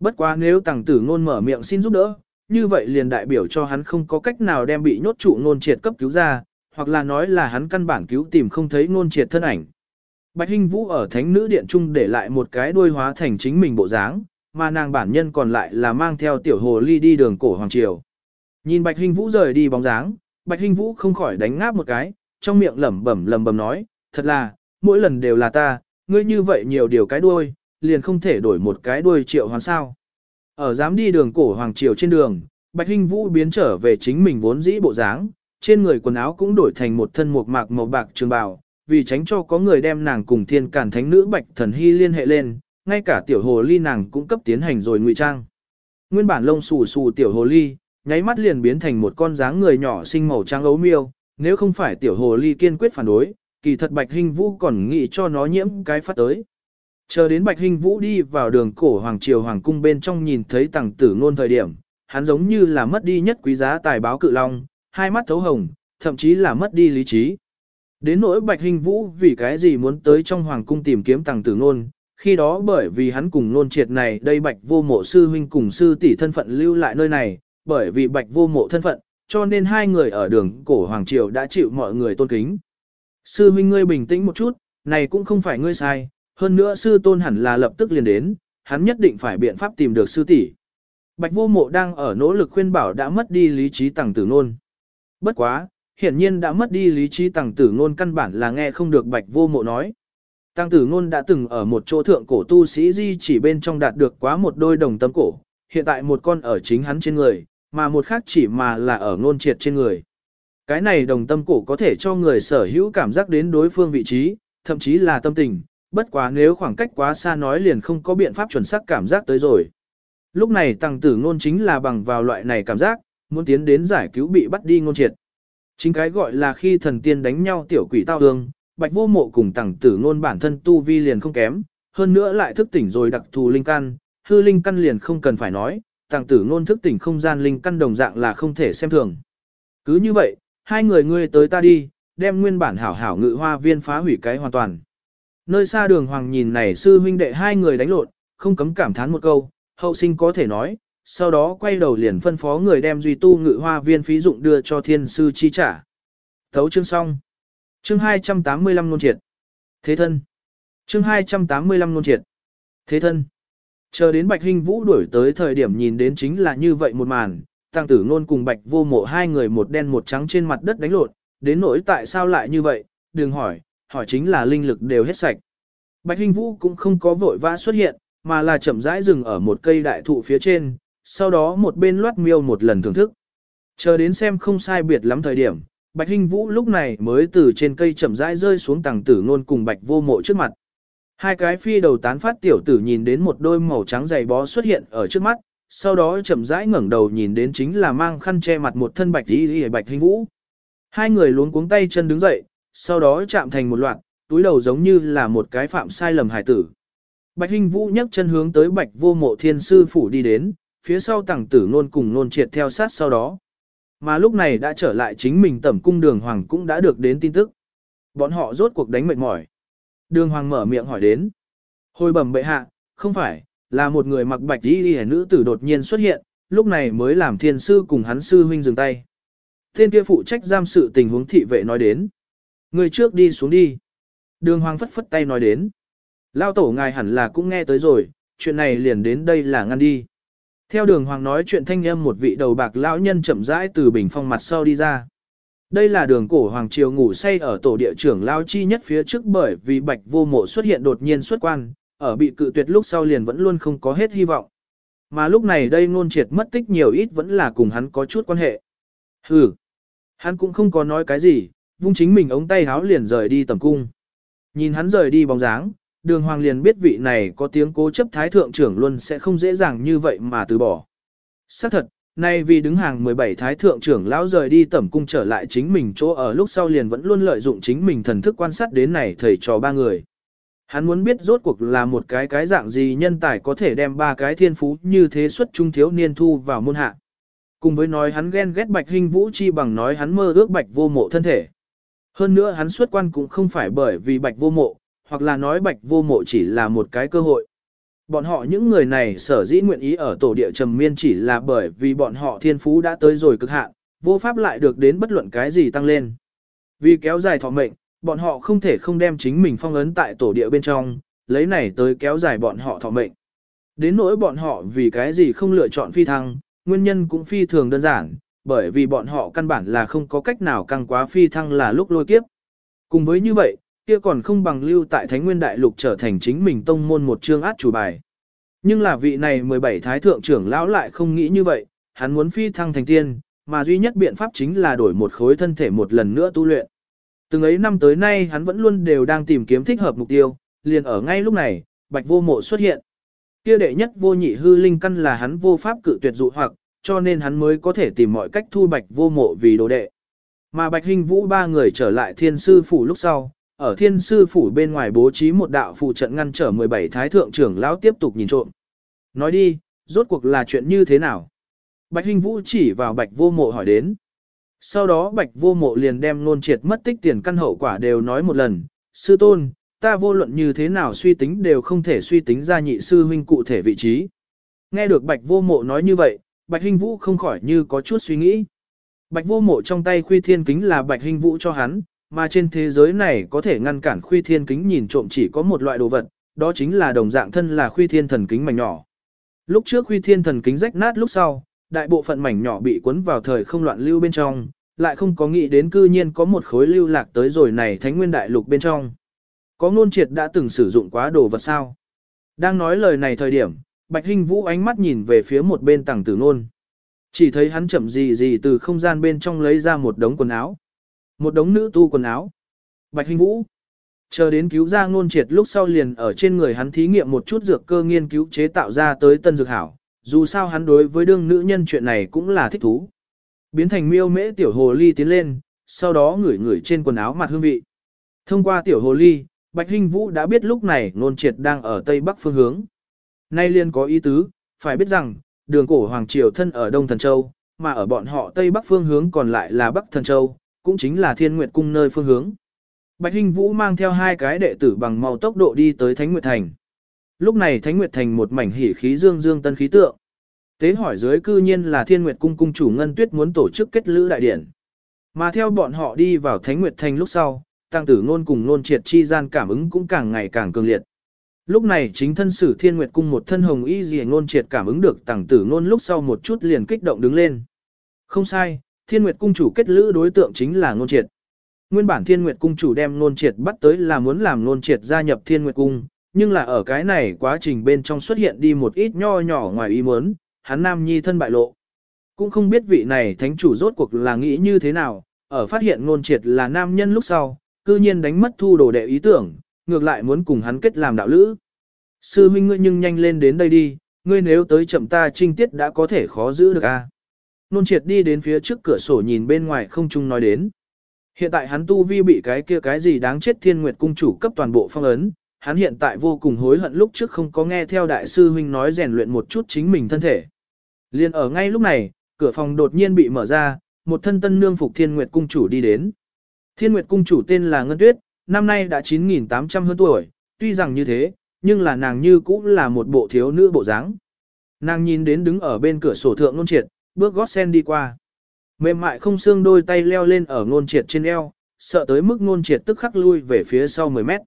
Bất quá nếu tăng tử ngôn mở miệng xin giúp đỡ, như vậy liền đại biểu cho hắn không có cách nào đem bị nhốt trụ ngôn triệt cấp cứu ra, hoặc là nói là hắn căn bản cứu tìm không thấy ngôn triệt thân ảnh. Bạch Hinh Vũ ở Thánh Nữ Điện Trung để lại một cái đuôi hóa thành chính mình bộ dáng, mà nàng bản nhân còn lại là mang theo tiểu hồ ly đi đường cổ Hoàng Triều. Nhìn Bạch Hinh Vũ rời đi bóng dáng, Bạch Hinh Vũ không khỏi đánh ngáp một cái, trong miệng lẩm bẩm lẩm bẩm nói, thật là, mỗi lần đều là ta, ngươi như vậy nhiều điều cái đuôi, liền không thể đổi một cái đuôi triệu hoàn sao. Ở dám đi đường cổ Hoàng Triều trên đường, Bạch Hinh Vũ biến trở về chính mình vốn dĩ bộ dáng, trên người quần áo cũng đổi thành một thân mộc mạc màu bạc trường bào, vì tránh cho có người đem nàng cùng thiên cản thánh nữ Bạch Thần Hy liên hệ lên, ngay cả tiểu hồ ly nàng cũng cấp tiến hành rồi ngụy trang. Nguyên bản lông xù xù tiểu hồ ly, nháy mắt liền biến thành một con dáng người nhỏ xinh màu trắng ấu miêu, nếu không phải tiểu hồ ly kiên quyết phản đối, kỳ thật Bạch Hinh Vũ còn nghĩ cho nó nhiễm cái phát tới. Chờ đến Bạch Hinh Vũ đi vào đường cổ Hoàng Triều Hoàng Cung bên trong nhìn thấy tàng tử ngôn thời điểm, hắn giống như là mất đi nhất quý giá tài báo cự long, hai mắt thấu hồng, thậm chí là mất đi lý trí. Đến nỗi Bạch hình Vũ vì cái gì muốn tới trong Hoàng Cung tìm kiếm tàng tử ngôn, khi đó bởi vì hắn cùng nôn triệt này đây Bạch vô mộ sư huynh cùng sư tỷ thân phận lưu lại nơi này, bởi vì Bạch vô mộ thân phận, cho nên hai người ở đường cổ Hoàng Triều đã chịu mọi người tôn kính. Sư huynh ngươi bình tĩnh một chút, này cũng không phải ngươi sai, hơn nữa sư tôn hẳn là lập tức liền đến, hắn nhất định phải biện pháp tìm được sư tỷ. Bạch vô mộ đang ở nỗ lực khuyên bảo đã mất đi lý trí tàng tử nôn. Bất quá, hiển nhiên đã mất đi lý trí tàng tử ngôn căn bản là nghe không được bạch vô mộ nói. Tàng tử ngôn đã từng ở một chỗ thượng cổ tu sĩ di chỉ bên trong đạt được quá một đôi đồng tâm cổ, hiện tại một con ở chính hắn trên người, mà một khác chỉ mà là ở ngôn triệt trên người. Cái này đồng tâm cổ có thể cho người sở hữu cảm giác đến đối phương vị trí, thậm chí là tâm tình, bất quá nếu khoảng cách quá xa nói liền không có biện pháp chuẩn xác cảm giác tới rồi. Lúc này tăng tử ngôn chính là bằng vào loại này cảm giác, muốn tiến đến giải cứu bị bắt đi ngôn triệt. Chính cái gọi là khi thần tiên đánh nhau tiểu quỷ tao hương, bạch vô mộ cùng tẳng tử ngôn bản thân tu vi liền không kém, hơn nữa lại thức tỉnh rồi đặc thù linh căn, hư linh căn liền không cần phải nói, tàng tử ngôn thức tỉnh không gian linh căn đồng dạng là không thể xem thường. Cứ như vậy, hai người ngươi tới ta đi, đem nguyên bản hảo hảo ngự hoa viên phá hủy cái hoàn toàn. Nơi xa đường hoàng nhìn này sư huynh đệ hai người đánh lộn, không cấm cảm thán một câu, hậu sinh có thể nói, sau đó quay đầu liền phân phó người đem duy tu ngự hoa viên phí dụng đưa cho thiên sư chi trả. Thấu chương xong. Chương 285 nôn triệt. Thế thân. Chương 285 nôn triệt. Thế thân. Chờ đến Bạch Hinh Vũ đuổi tới thời điểm nhìn đến chính là như vậy một màn, tăng tử nôn cùng Bạch vô mộ hai người một đen một trắng trên mặt đất đánh lộn, đến nỗi tại sao lại như vậy, đừng hỏi, hỏi chính là linh lực đều hết sạch. Bạch Hinh Vũ cũng không có vội vã xuất hiện, mà là chậm rãi dừng ở một cây đại thụ phía trên, sau đó một bên loát miêu một lần thưởng thức. Chờ đến xem không sai biệt lắm thời điểm, Bạch Hinh Vũ lúc này mới từ trên cây chậm rãi rơi xuống tầng tử ngôn cùng Bạch vô mộ trước mặt. Hai cái phi đầu tán phát tiểu tử nhìn đến một đôi màu trắng dày bó xuất hiện ở trước mắt, sau đó chậm rãi ngẩng đầu nhìn đến chính là mang khăn che mặt một thân Bạch Y Y Bạch Hinh Vũ. Hai người luống cuống tay chân đứng dậy, sau đó chạm thành một loạt, túi đầu giống như là một cái phạm sai lầm hải tử. Bạch Hinh Vũ nhấc chân hướng tới Bạch Vô Mộ Thiên sư phủ đi đến, phía sau tẳng tử nôn cùng nôn triệt theo sát sau đó. Mà lúc này đã trở lại chính mình tẩm cung đường hoàng cũng đã được đến tin tức. Bọn họ rốt cuộc đánh mệt mỏi. Đường hoàng mở miệng hỏi đến. Hồi bẩm bệ hạ, không phải, là một người mặc bạch y hẻ nữ tử đột nhiên xuất hiện, lúc này mới làm thiên sư cùng hắn sư huynh dừng tay. thiên kia phụ trách giam sự tình huống thị vệ nói đến. Người trước đi xuống đi. Đường hoàng phất phất tay nói đến. Lao tổ ngài hẳn là cũng nghe tới rồi, chuyện này liền đến đây là ngăn đi. Theo đường hoàng nói chuyện thanh âm một vị đầu bạc lão nhân chậm rãi từ bình phong mặt sau đi ra. Đây là đường cổ hoàng triều ngủ say ở tổ địa trưởng lao chi nhất phía trước bởi vì bạch vô mộ xuất hiện đột nhiên xuất quan, ở bị cự tuyệt lúc sau liền vẫn luôn không có hết hy vọng. Mà lúc này đây ngôn triệt mất tích nhiều ít vẫn là cùng hắn có chút quan hệ. Hừ, hắn cũng không có nói cái gì, vung chính mình ống tay háo liền rời đi tầm cung. Nhìn hắn rời đi bóng dáng, đường hoàng liền biết vị này có tiếng cố chấp thái thượng trưởng luôn sẽ không dễ dàng như vậy mà từ bỏ. Xác thật, nay vì đứng hàng 17 thái thượng trưởng lão rời đi tẩm cung trở lại chính mình chỗ ở lúc sau liền vẫn luôn lợi dụng chính mình thần thức quan sát đến này thầy trò ba người. Hắn muốn biết rốt cuộc là một cái cái dạng gì nhân tài có thể đem ba cái thiên phú như thế xuất trung thiếu niên thu vào môn hạ. Cùng với nói hắn ghen ghét bạch hình vũ chi bằng nói hắn mơ ước bạch vô mộ thân thể. Hơn nữa hắn xuất quan cũng không phải bởi vì bạch vô mộ, hoặc là nói bạch vô mộ chỉ là một cái cơ hội. Bọn họ những người này sở dĩ nguyện ý ở tổ địa trầm miên chỉ là bởi vì bọn họ thiên phú đã tới rồi cực hạn, vô pháp lại được đến bất luận cái gì tăng lên. Vì kéo dài thọ mệnh, bọn họ không thể không đem chính mình phong ấn tại tổ địa bên trong, lấy này tới kéo dài bọn họ thọ mệnh. Đến nỗi bọn họ vì cái gì không lựa chọn phi thăng, nguyên nhân cũng phi thường đơn giản, bởi vì bọn họ căn bản là không có cách nào căng quá phi thăng là lúc lôi kiếp. Cùng với như vậy, kia còn không bằng lưu tại Thánh Nguyên Đại Lục trở thành chính mình tông môn một chương át chủ bài. Nhưng là vị này 17 thái thượng trưởng lão lại không nghĩ như vậy, hắn muốn phi thăng thành tiên, mà duy nhất biện pháp chính là đổi một khối thân thể một lần nữa tu luyện. Từng ấy năm tới nay hắn vẫn luôn đều đang tìm kiếm thích hợp mục tiêu, liền ở ngay lúc này, bạch vô mộ xuất hiện. Kia đệ nhất vô nhị hư linh căn là hắn vô pháp cự tuyệt dụ hoặc, cho nên hắn mới có thể tìm mọi cách thu bạch vô mộ vì đồ đệ. Mà bạch hình vũ ba người trở lại thiên sư phủ lúc sau, ở thiên sư phủ bên ngoài bố trí một đạo phụ trận ngăn trở 17 thái thượng trưởng lão tiếp tục nhìn trộm. Nói đi, rốt cuộc là chuyện như thế nào? Bạch Hinh Vũ chỉ vào Bạch Vô Mộ hỏi đến. Sau đó Bạch Vô Mộ liền đem nôn triệt mất tích tiền căn hậu quả đều nói một lần. Sư tôn, ta vô luận như thế nào suy tính đều không thể suy tính ra nhị sư huynh cụ thể vị trí. Nghe được Bạch Vô Mộ nói như vậy, Bạch Hinh Vũ không khỏi như có chút suy nghĩ. Bạch Vô Mộ trong tay khuy thiên kính là Bạch Hinh Vũ cho hắn, mà trên thế giới này có thể ngăn cản khuy thiên kính nhìn trộm chỉ có một loại đồ vật, đó chính là đồng dạng thân là khuy thiên thần kính mảnh nhỏ. Lúc trước khuy thiên thần kính rách nát lúc sau, đại bộ phận mảnh nhỏ bị cuốn vào thời không loạn lưu bên trong, lại không có nghĩ đến cư nhiên có một khối lưu lạc tới rồi này thánh nguyên đại lục bên trong. Có ngôn triệt đã từng sử dụng quá đồ vật sao? Đang nói lời này thời điểm, Bạch Hinh Vũ ánh mắt nhìn về phía một bên tàng tử nôn. Chỉ thấy hắn chậm gì gì từ không gian bên trong lấy ra một đống quần áo. Một đống nữ tu quần áo. Bạch Hinh Vũ. Chờ đến cứu ra ngôn triệt lúc sau liền ở trên người hắn thí nghiệm một chút dược cơ nghiên cứu chế tạo ra tới tân dược hảo. Dù sao hắn đối với đương nữ nhân chuyện này cũng là thích thú. Biến thành miêu mễ tiểu hồ ly tiến lên, sau đó ngửi ngửi trên quần áo mặt hương vị. Thông qua tiểu hồ ly, Bạch Hinh Vũ đã biết lúc này ngôn triệt đang ở tây bắc phương hướng. Nay liên có ý tứ, phải biết rằng, đường cổ Hoàng Triều thân ở Đông Thần Châu, mà ở bọn họ tây bắc phương hướng còn lại là Bắc Thần Châu, cũng chính là Thiên Nguyệt Cung nơi phương hướng. Bạch Hinh Vũ mang theo hai cái đệ tử bằng màu tốc độ đi tới Thánh Nguyệt Thành. Lúc này Thánh Nguyệt Thành một mảnh hỉ khí dương dương tân khí tượng. Tế hỏi dưới cư nhiên là Thiên Nguyệt Cung cung chủ Ngân Tuyết muốn tổ chức kết lữ đại điển. Mà theo bọn họ đi vào Thánh Nguyệt Thành lúc sau, tăng tử ngôn cùng ngôn triệt chi gian cảm ứng cũng càng ngày càng cường liệt. Lúc này chính thân sử Thiên Nguyệt Cung một thân hồng y gì ngôn triệt cảm ứng được tăng tử ngôn lúc sau một chút liền kích động đứng lên. Không sai, Thiên Nguyệt Cung chủ kết lữ đối tượng chính là ngôn triệt. Nguyên bản Thiên Nguyệt Cung chủ đem Nôn Triệt bắt tới là muốn làm Nôn Triệt gia nhập Thiên Nguyệt Cung, nhưng là ở cái này quá trình bên trong xuất hiện đi một ít nho nhỏ ngoài ý muốn, hắn nam nhi thân bại lộ. Cũng không biết vị này thánh chủ rốt cuộc là nghĩ như thế nào, ở phát hiện Nôn Triệt là nam nhân lúc sau, cư nhiên đánh mất thu đồ đệ ý tưởng, ngược lại muốn cùng hắn kết làm đạo lữ. Sư huynh ngươi nhưng nhanh lên đến đây đi, ngươi nếu tới chậm ta trinh tiết đã có thể khó giữ được a. Nôn triệt đi đến phía trước cửa sổ nhìn bên ngoài không chung nói đến. Hiện tại hắn tu vi bị cái kia cái gì đáng chết thiên nguyệt cung chủ cấp toàn bộ phong ấn, hắn hiện tại vô cùng hối hận lúc trước không có nghe theo đại sư huynh nói rèn luyện một chút chính mình thân thể. Liên ở ngay lúc này, cửa phòng đột nhiên bị mở ra, một thân tân nương phục thiên nguyệt cung chủ đi đến. Thiên nguyệt cung chủ tên là Ngân Tuyết, năm nay đã 9.800 hơn tuổi, tuy rằng như thế, nhưng là nàng như cũng là một bộ thiếu nữ bộ dáng. Nàng nhìn đến đứng ở bên cửa sổ thượng nôn triệt, bước gót sen đi qua. Mềm mại không xương đôi tay leo lên ở ngôn triệt trên eo, sợ tới mức ngôn triệt tức khắc lui về phía sau 10 mét.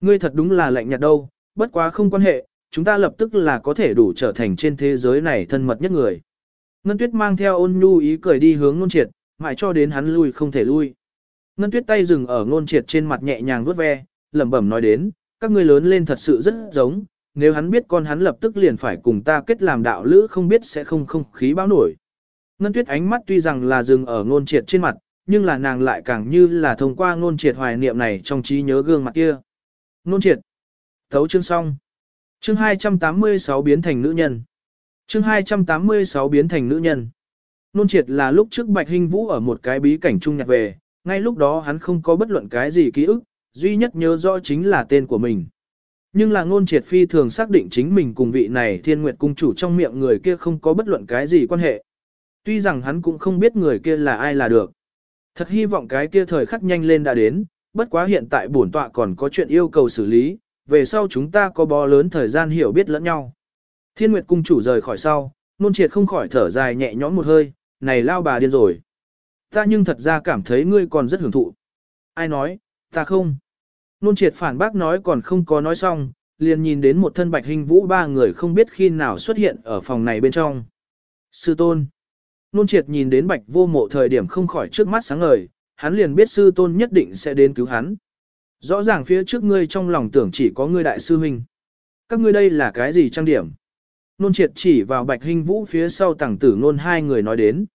Ngươi thật đúng là lạnh nhạt đâu, bất quá không quan hệ, chúng ta lập tức là có thể đủ trở thành trên thế giới này thân mật nhất người. Ngân tuyết mang theo ôn nhu ý cười đi hướng ngôn triệt, mãi cho đến hắn lui không thể lui. Ngân tuyết tay dừng ở ngôn triệt trên mặt nhẹ nhàng vuốt ve, lẩm bẩm nói đến, các ngươi lớn lên thật sự rất giống, nếu hắn biết con hắn lập tức liền phải cùng ta kết làm đạo lữ không biết sẽ không không khí báo nổi. Ngân tuyết ánh mắt tuy rằng là dừng ở ngôn triệt trên mặt, nhưng là nàng lại càng như là thông qua ngôn triệt hoài niệm này trong trí nhớ gương mặt kia. Ngôn triệt. Thấu chương xong. Chương 286 biến thành nữ nhân. Chương 286 biến thành nữ nhân. Nôn triệt là lúc trước Bạch Hinh Vũ ở một cái bí cảnh trung nhặt về, ngay lúc đó hắn không có bất luận cái gì ký ức, duy nhất nhớ rõ chính là tên của mình. Nhưng là ngôn triệt phi thường xác định chính mình cùng vị này thiên nguyệt cung chủ trong miệng người kia không có bất luận cái gì quan hệ. Tuy rằng hắn cũng không biết người kia là ai là được. Thật hy vọng cái kia thời khắc nhanh lên đã đến, bất quá hiện tại bổn tọa còn có chuyện yêu cầu xử lý, về sau chúng ta có bó lớn thời gian hiểu biết lẫn nhau. Thiên Nguyệt cung chủ rời khỏi sau, nôn triệt không khỏi thở dài nhẹ nhõm một hơi, này lao bà điên rồi. Ta nhưng thật ra cảm thấy ngươi còn rất hưởng thụ. Ai nói, ta không. Nôn triệt phản bác nói còn không có nói xong, liền nhìn đến một thân bạch hình vũ ba người không biết khi nào xuất hiện ở phòng này bên trong. Sư tôn. Nôn triệt nhìn đến bạch vô mộ thời điểm không khỏi trước mắt sáng ngời, hắn liền biết sư tôn nhất định sẽ đến cứu hắn. Rõ ràng phía trước ngươi trong lòng tưởng chỉ có ngươi đại sư huynh. Các ngươi đây là cái gì trang điểm? Nôn triệt chỉ vào bạch hình vũ phía sau tảng tử nôn hai người nói đến.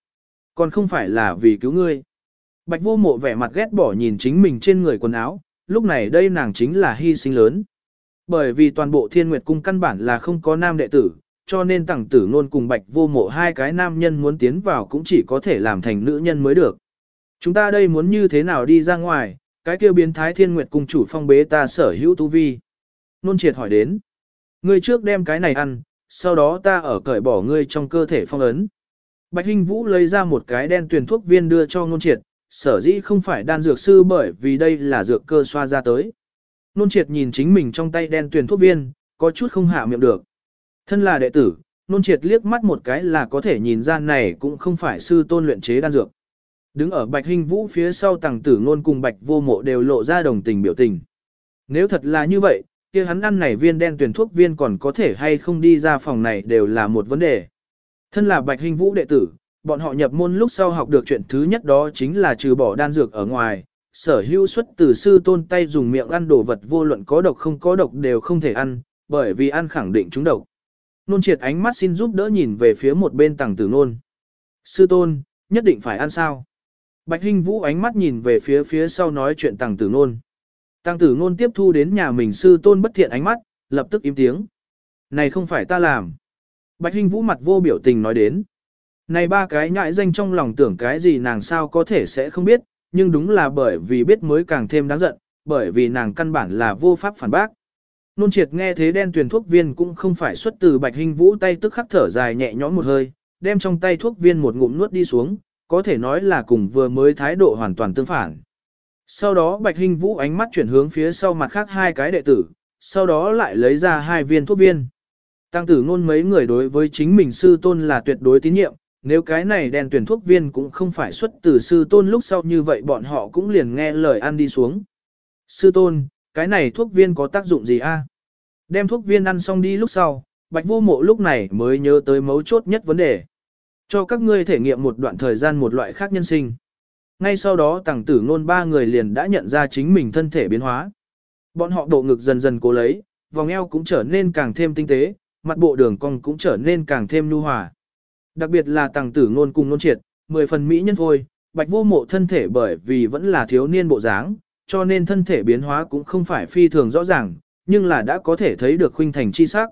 Còn không phải là vì cứu ngươi. Bạch vô mộ vẻ mặt ghét bỏ nhìn chính mình trên người quần áo, lúc này đây nàng chính là hy sinh lớn. Bởi vì toàn bộ thiên nguyệt cung căn bản là không có nam đệ tử, cho nên tẳng tử luôn cùng bạch vô mộ hai cái nam nhân muốn tiến vào cũng chỉ có thể làm thành nữ nhân mới được. Chúng ta đây muốn như thế nào đi ra ngoài, cái kêu biến thái thiên nguyệt cung chủ phong bế ta sở hữu tu vi. Nôn triệt hỏi đến. Ngươi trước đem cái này ăn, sau đó ta ở cởi bỏ ngươi trong cơ thể phong ấn. Bạch Hinh Vũ lấy ra một cái đen tuyển thuốc viên đưa cho Nôn Triệt, sở dĩ không phải đan dược sư bởi vì đây là dược cơ xoa ra tới. Nôn Triệt nhìn chính mình trong tay đen tuyển thuốc viên, có chút không hạ miệng được. Thân là đệ tử, Nôn Triệt liếc mắt một cái là có thể nhìn ra này cũng không phải sư tôn luyện chế đan dược. Đứng ở Bạch hình Vũ phía sau tàng tử Nôn cùng Bạch Vô Mộ đều lộ ra đồng tình biểu tình. Nếu thật là như vậy, kia hắn ăn này viên đen tuyển thuốc viên còn có thể hay không đi ra phòng này đều là một vấn đề. Thân là Bạch Hình Vũ đệ tử, bọn họ nhập môn lúc sau học được chuyện thứ nhất đó chính là trừ bỏ đan dược ở ngoài, sở hữu xuất từ sư tôn tay dùng miệng ăn đồ vật vô luận có độc không có độc đều không thể ăn, bởi vì ăn khẳng định chúng độc. Nôn triệt ánh mắt xin giúp đỡ nhìn về phía một bên tàng tử nôn. Sư tôn, nhất định phải ăn sao? Bạch Hinh Vũ ánh mắt nhìn về phía phía sau nói chuyện tàng tử nôn. Tăng tử nôn tiếp thu đến nhà mình sư tôn bất thiện ánh mắt, lập tức im tiếng. Này không phải ta làm. Bạch Hinh Vũ mặt vô biểu tình nói đến. Này ba cái nhãi danh trong lòng tưởng cái gì nàng sao có thể sẽ không biết, nhưng đúng là bởi vì biết mới càng thêm đáng giận, bởi vì nàng căn bản là vô pháp phản bác. Nôn triệt nghe thế đen tuyển thuốc viên cũng không phải xuất từ Bạch hình Vũ tay tức khắc thở dài nhẹ nhõm một hơi, đem trong tay thuốc viên một ngụm nuốt đi xuống, có thể nói là cùng vừa mới thái độ hoàn toàn tương phản. Sau đó Bạch hình Vũ ánh mắt chuyển hướng phía sau mặt khác hai cái đệ tử, sau đó lại lấy ra hai viên thuốc viên. Tăng tử ngôn mấy người đối với chính mình sư tôn là tuyệt đối tín nhiệm, nếu cái này đèn tuyển thuốc viên cũng không phải xuất từ sư tôn lúc sau như vậy bọn họ cũng liền nghe lời ăn đi xuống. Sư tôn, cái này thuốc viên có tác dụng gì a? Đem thuốc viên ăn xong đi lúc sau, bạch vô mộ lúc này mới nhớ tới mấu chốt nhất vấn đề. Cho các ngươi thể nghiệm một đoạn thời gian một loại khác nhân sinh. Ngay sau đó tàng tử ngôn ba người liền đã nhận ra chính mình thân thể biến hóa. Bọn họ độ ngực dần dần cố lấy, vòng eo cũng trở nên càng thêm tinh tế, mặt bộ đường cong cũng trở nên càng thêm nhu hòa. Đặc biệt là tàng tử ngôn cùng ngôn triệt, mười phần mỹ nhân thôi, bạch vô mộ thân thể bởi vì vẫn là thiếu niên bộ dáng, cho nên thân thể biến hóa cũng không phải phi thường rõ ràng, nhưng là đã có thể thấy được khuynh thành chi sắc.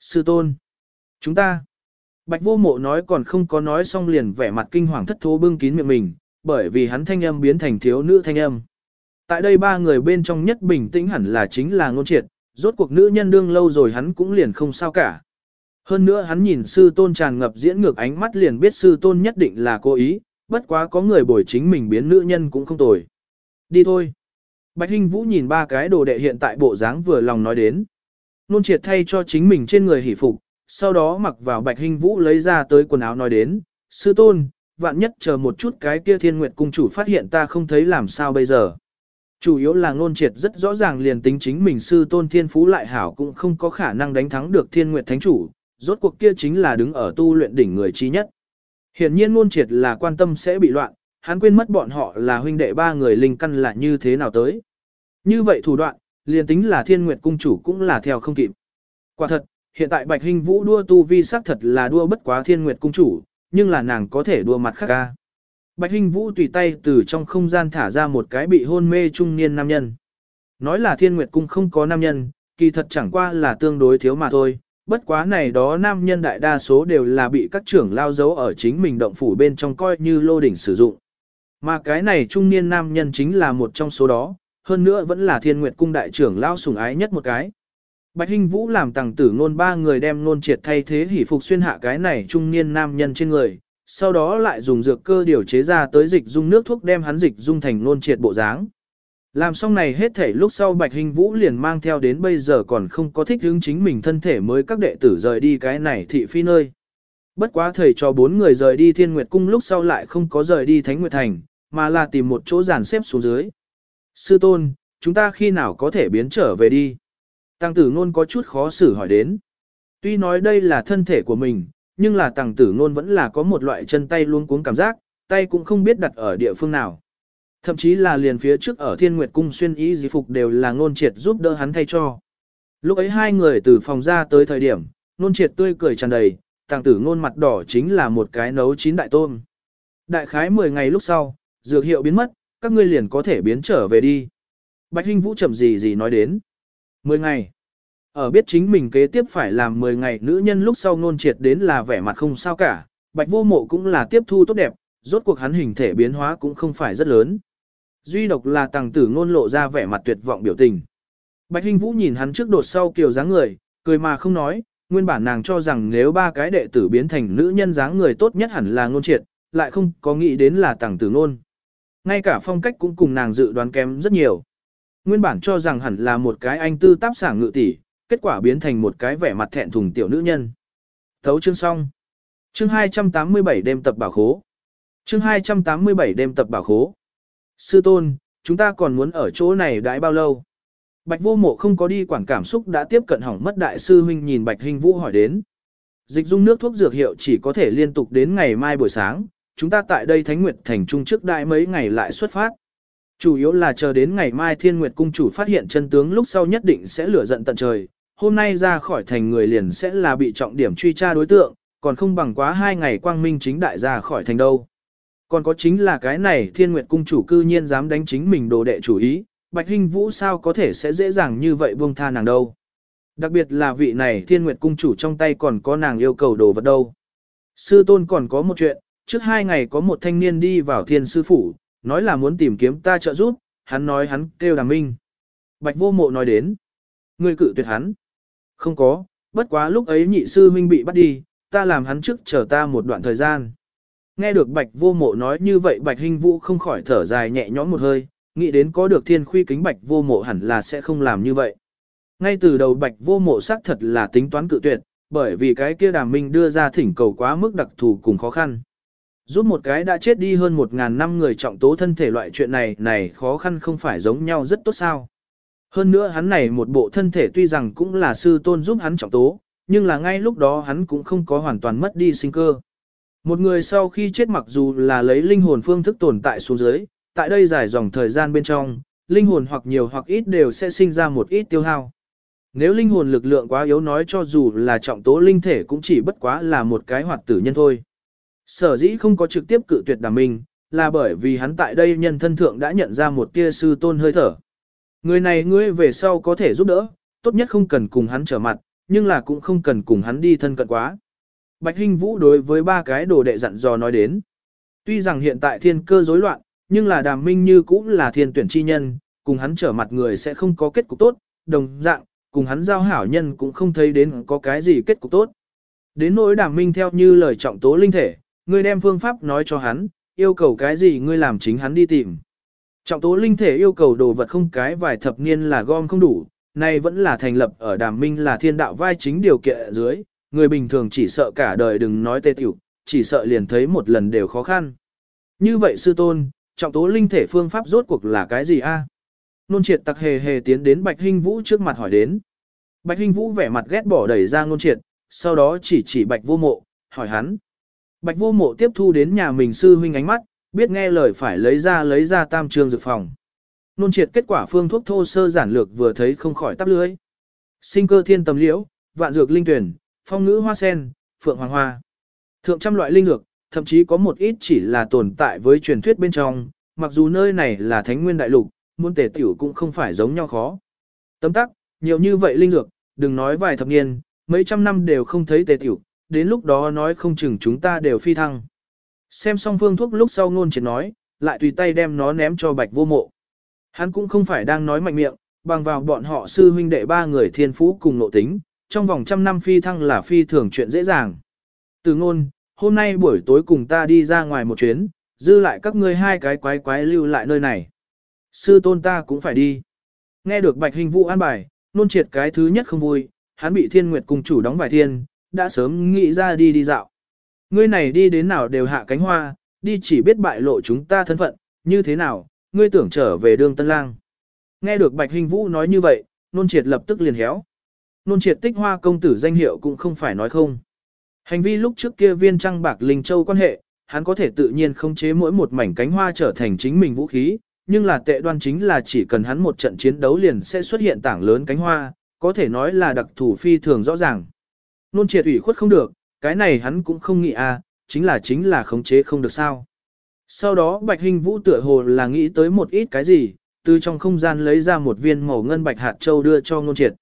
Sư tôn, chúng ta, bạch vô mộ nói còn không có nói xong liền vẻ mặt kinh hoàng thất thố bưng kín miệng mình, bởi vì hắn thanh âm biến thành thiếu nữ thanh âm. Tại đây ba người bên trong nhất bình tĩnh hẳn là chính là ngôn triệt, rốt cuộc nữ nhân đương lâu rồi hắn cũng liền không sao cả. Hơn nữa hắn nhìn sư tôn tràn ngập diễn ngược ánh mắt liền biết sư tôn nhất định là cố ý, bất quá có người bồi chính mình biến nữ nhân cũng không tồi. Đi thôi. Bạch Hinh Vũ nhìn ba cái đồ đệ hiện tại bộ dáng vừa lòng nói đến. Nôn triệt thay cho chính mình trên người hỷ phục, sau đó mặc vào Bạch Hinh Vũ lấy ra tới quần áo nói đến, sư tôn, vạn nhất chờ một chút cái kia thiên nguyệt cung chủ phát hiện ta không thấy làm sao bây giờ. Chủ yếu là ngôn triệt rất rõ ràng liền tính chính mình sư tôn thiên phú lại hảo cũng không có khả năng đánh thắng được thiên nguyệt thánh chủ, rốt cuộc kia chính là đứng ở tu luyện đỉnh người trí nhất. Hiển nhiên ngôn triệt là quan tâm sẽ bị loạn, hắn quên mất bọn họ là huynh đệ ba người linh căn là như thế nào tới. Như vậy thủ đoạn, liền tính là thiên nguyệt cung chủ cũng là theo không kịp. Quả thật, hiện tại Bạch Hình Vũ đua tu vi xác thật là đua bất quá thiên nguyệt cung chủ, nhưng là nàng có thể đua mặt khác ca. Bạch Hình Vũ tùy tay từ trong không gian thả ra một cái bị hôn mê trung niên nam nhân. Nói là thiên nguyệt cung không có nam nhân, kỳ thật chẳng qua là tương đối thiếu mà thôi. Bất quá này đó nam nhân đại đa số đều là bị các trưởng lao giấu ở chính mình động phủ bên trong coi như lô đỉnh sử dụng. Mà cái này trung niên nam nhân chính là một trong số đó, hơn nữa vẫn là thiên nguyệt cung đại trưởng lao sủng ái nhất một cái. Bạch Hinh Vũ làm tàng tử ngôn ba người đem ngôn triệt thay thế hỉ phục xuyên hạ cái này trung niên nam nhân trên người, sau đó lại dùng dược cơ điều chế ra tới dịch dung nước thuốc đem hắn dịch dung thành ngôn triệt bộ dáng. Làm xong này hết thể lúc sau Bạch hình Vũ liền mang theo đến bây giờ còn không có thích hướng chính mình thân thể mới các đệ tử rời đi cái này thị phi nơi. Bất quá thầy cho bốn người rời đi Thiên Nguyệt Cung lúc sau lại không có rời đi Thánh Nguyệt Thành, mà là tìm một chỗ giàn xếp xuống dưới. Sư tôn, chúng ta khi nào có thể biến trở về đi? Tăng tử ngôn có chút khó xử hỏi đến. Tuy nói đây là thân thể của mình, nhưng là tăng tử ngôn vẫn là có một loại chân tay luôn cuống cảm giác, tay cũng không biết đặt ở địa phương nào. Thậm chí là liền phía trước ở thiên nguyệt cung xuyên ý di phục đều là ngôn triệt giúp đỡ hắn thay cho. Lúc ấy hai người từ phòng ra tới thời điểm, ngôn triệt tươi cười tràn đầy, tàng tử ngôn mặt đỏ chính là một cái nấu chín đại tôm. Đại khái 10 ngày lúc sau, dược hiệu biến mất, các ngươi liền có thể biến trở về đi. Bạch Hinh Vũ chậm gì gì nói đến. 10 ngày. Ở biết chính mình kế tiếp phải làm 10 ngày nữ nhân lúc sau nôn triệt đến là vẻ mặt không sao cả, bạch vô mộ cũng là tiếp thu tốt đẹp, rốt cuộc hắn hình thể biến hóa cũng không phải rất lớn. Duy độc là tàng tử ngôn lộ ra vẻ mặt tuyệt vọng biểu tình. Bạch Hinh Vũ nhìn hắn trước đột sau kiều dáng người, cười mà không nói, nguyên bản nàng cho rằng nếu ba cái đệ tử biến thành nữ nhân dáng người tốt nhất hẳn là ngôn triệt, lại không có nghĩ đến là tàng tử ngôn. Ngay cả phong cách cũng cùng nàng dự đoán kém rất nhiều. Nguyên bản cho rằng hẳn là một cái anh tư táp sảng ngự tỷ, kết quả biến thành một cái vẻ mặt thẹn thùng tiểu nữ nhân. Thấu chương xong. Chương 287 đêm tập bảo khố. Chương 287 đêm tập bảo khố. Sư tôn, chúng ta còn muốn ở chỗ này đãi bao lâu? Bạch vô mộ không có đi quản cảm xúc đã tiếp cận hỏng mất đại sư huynh nhìn Bạch Hình Vũ hỏi đến. Dịch dung nước thuốc dược hiệu chỉ có thể liên tục đến ngày mai buổi sáng, chúng ta tại đây Thánh Nguyệt Thành Trung trước đại mấy ngày lại xuất phát. Chủ yếu là chờ đến ngày mai Thiên Nguyệt Cung chủ phát hiện chân tướng lúc sau nhất định sẽ lửa giận tận trời, hôm nay ra khỏi thành người liền sẽ là bị trọng điểm truy tra đối tượng, còn không bằng quá hai ngày quang minh chính đại ra khỏi thành đâu. Còn có chính là cái này Thiên Nguyệt Cung chủ cư nhiên dám đánh chính mình đồ đệ chủ ý, Bạch Hinh Vũ sao có thể sẽ dễ dàng như vậy buông tha nàng đâu. Đặc biệt là vị này Thiên Nguyệt Cung chủ trong tay còn có nàng yêu cầu đồ vật đâu. Sư tôn còn có một chuyện, trước hai ngày có một thanh niên đi vào thiên sư phủ, nói là muốn tìm kiếm ta trợ giúp, hắn nói hắn kêu đàm minh. Bạch vô mộ nói đến, ngươi cự tuyệt hắn. Không có, bất quá lúc ấy nhị sư huynh bị bắt đi, ta làm hắn trước chờ ta một đoạn thời gian. Nghe được bạch vô mộ nói như vậy bạch hình vũ không khỏi thở dài nhẹ nhõm một hơi, nghĩ đến có được thiên khuy kính bạch vô mộ hẳn là sẽ không làm như vậy. Ngay từ đầu bạch vô mộ xác thật là tính toán cự tuyệt, bởi vì cái kia đàm minh đưa ra thỉnh cầu quá mức đặc thù cùng khó khăn. Giúp một cái đã chết đi hơn một ngàn năm người trọng tố thân thể loại chuyện này này khó khăn không phải giống nhau rất tốt sao. Hơn nữa hắn này một bộ thân thể tuy rằng cũng là sư tôn giúp hắn trọng tố, nhưng là ngay lúc đó hắn cũng không có hoàn toàn mất đi sinh cơ. Một người sau khi chết mặc dù là lấy linh hồn phương thức tồn tại xuống dưới, tại đây dài dòng thời gian bên trong, linh hồn hoặc nhiều hoặc ít đều sẽ sinh ra một ít tiêu hao. Nếu linh hồn lực lượng quá yếu nói cho dù là trọng tố linh thể cũng chỉ bất quá là một cái hoạt tử nhân thôi. Sở dĩ không có trực tiếp cự tuyệt đàm minh, là bởi vì hắn tại đây nhân thân thượng đã nhận ra một tia sư tôn hơi thở. Người này ngươi về sau có thể giúp đỡ, tốt nhất không cần cùng hắn trở mặt, nhưng là cũng không cần cùng hắn đi thân cận quá. Bạch Hinh Vũ đối với ba cái đồ đệ dặn dò nói đến. Tuy rằng hiện tại thiên cơ rối loạn, nhưng là đàm minh như cũng là thiên tuyển chi nhân, cùng hắn trở mặt người sẽ không có kết cục tốt, đồng dạng, cùng hắn giao hảo nhân cũng không thấy đến có cái gì kết cục tốt. Đến nỗi đàm minh theo như lời trọng tố linh thể, ngươi đem phương pháp nói cho hắn, yêu cầu cái gì ngươi làm chính hắn đi tìm. Trọng tố linh thể yêu cầu đồ vật không cái vài thập niên là gom không đủ, nay vẫn là thành lập ở đàm minh là thiên đạo vai chính điều kiện ở dưới, người bình thường chỉ sợ cả đời đừng nói tê tiểu, chỉ sợ liền thấy một lần đều khó khăn. Như vậy sư tôn, trọng tố linh thể phương pháp rốt cuộc là cái gì a? Nôn triệt tặc hề hề tiến đến Bạch Hinh Vũ trước mặt hỏi đến. Bạch Hinh Vũ vẻ mặt ghét bỏ đẩy ra nôn triệt, sau đó chỉ chỉ Bạch vô mộ, hỏi hắn. Bạch vô mộ tiếp thu đến nhà mình sư huynh ánh mắt, biết nghe lời phải lấy ra lấy ra tam trường dược phòng. Nôn triệt kết quả phương thuốc thô sơ giản lược vừa thấy không khỏi tắp lưới. Sinh cơ thiên tầm liễu, vạn dược linh tuyển, phong ngữ hoa sen, phượng hoàng hoa. Thượng trăm loại linh dược, thậm chí có một ít chỉ là tồn tại với truyền thuyết bên trong, mặc dù nơi này là thánh nguyên đại lục, muốn tề tiểu cũng không phải giống nhau khó. Tấm tắc, nhiều như vậy linh dược, đừng nói vài thập niên, mấy trăm năm đều không thấy tề tiểu, đến lúc đó nói không chừng chúng ta đều phi thăng. Xem xong phương thuốc lúc sau ngôn triệt nói, lại tùy tay đem nó ném cho bạch vô mộ. Hắn cũng không phải đang nói mạnh miệng, bằng vào bọn họ sư huynh đệ ba người thiên phú cùng nội tính, trong vòng trăm năm phi thăng là phi thường chuyện dễ dàng. Từ ngôn, hôm nay buổi tối cùng ta đi ra ngoài một chuyến, dư lại các ngươi hai cái quái quái lưu lại nơi này. Sư tôn ta cũng phải đi. Nghe được bạch hình vụ an bài, nôn triệt cái thứ nhất không vui, hắn bị thiên nguyệt cùng chủ đóng vài thiên, đã sớm nghĩ ra đi đi dạo. Ngươi này đi đến nào đều hạ cánh hoa, đi chỉ biết bại lộ chúng ta thân phận, như thế nào, ngươi tưởng trở về đường Tân Lang. Nghe được Bạch Hình Vũ nói như vậy, nôn triệt lập tức liền héo. Nôn triệt tích hoa công tử danh hiệu cũng không phải nói không. Hành vi lúc trước kia viên trăng bạc linh châu quan hệ, hắn có thể tự nhiên khống chế mỗi một mảnh cánh hoa trở thành chính mình vũ khí, nhưng là tệ đoan chính là chỉ cần hắn một trận chiến đấu liền sẽ xuất hiện tảng lớn cánh hoa, có thể nói là đặc thủ phi thường rõ ràng. Nôn triệt ủy khuất không được, cái này hắn cũng không nghĩ à, chính là chính là khống chế không được sao. Sau đó Bạch Hình Vũ tựa hồ là nghĩ tới một ít cái gì, từ trong không gian lấy ra một viên màu ngân bạch hạt châu đưa cho Nôn Triệt.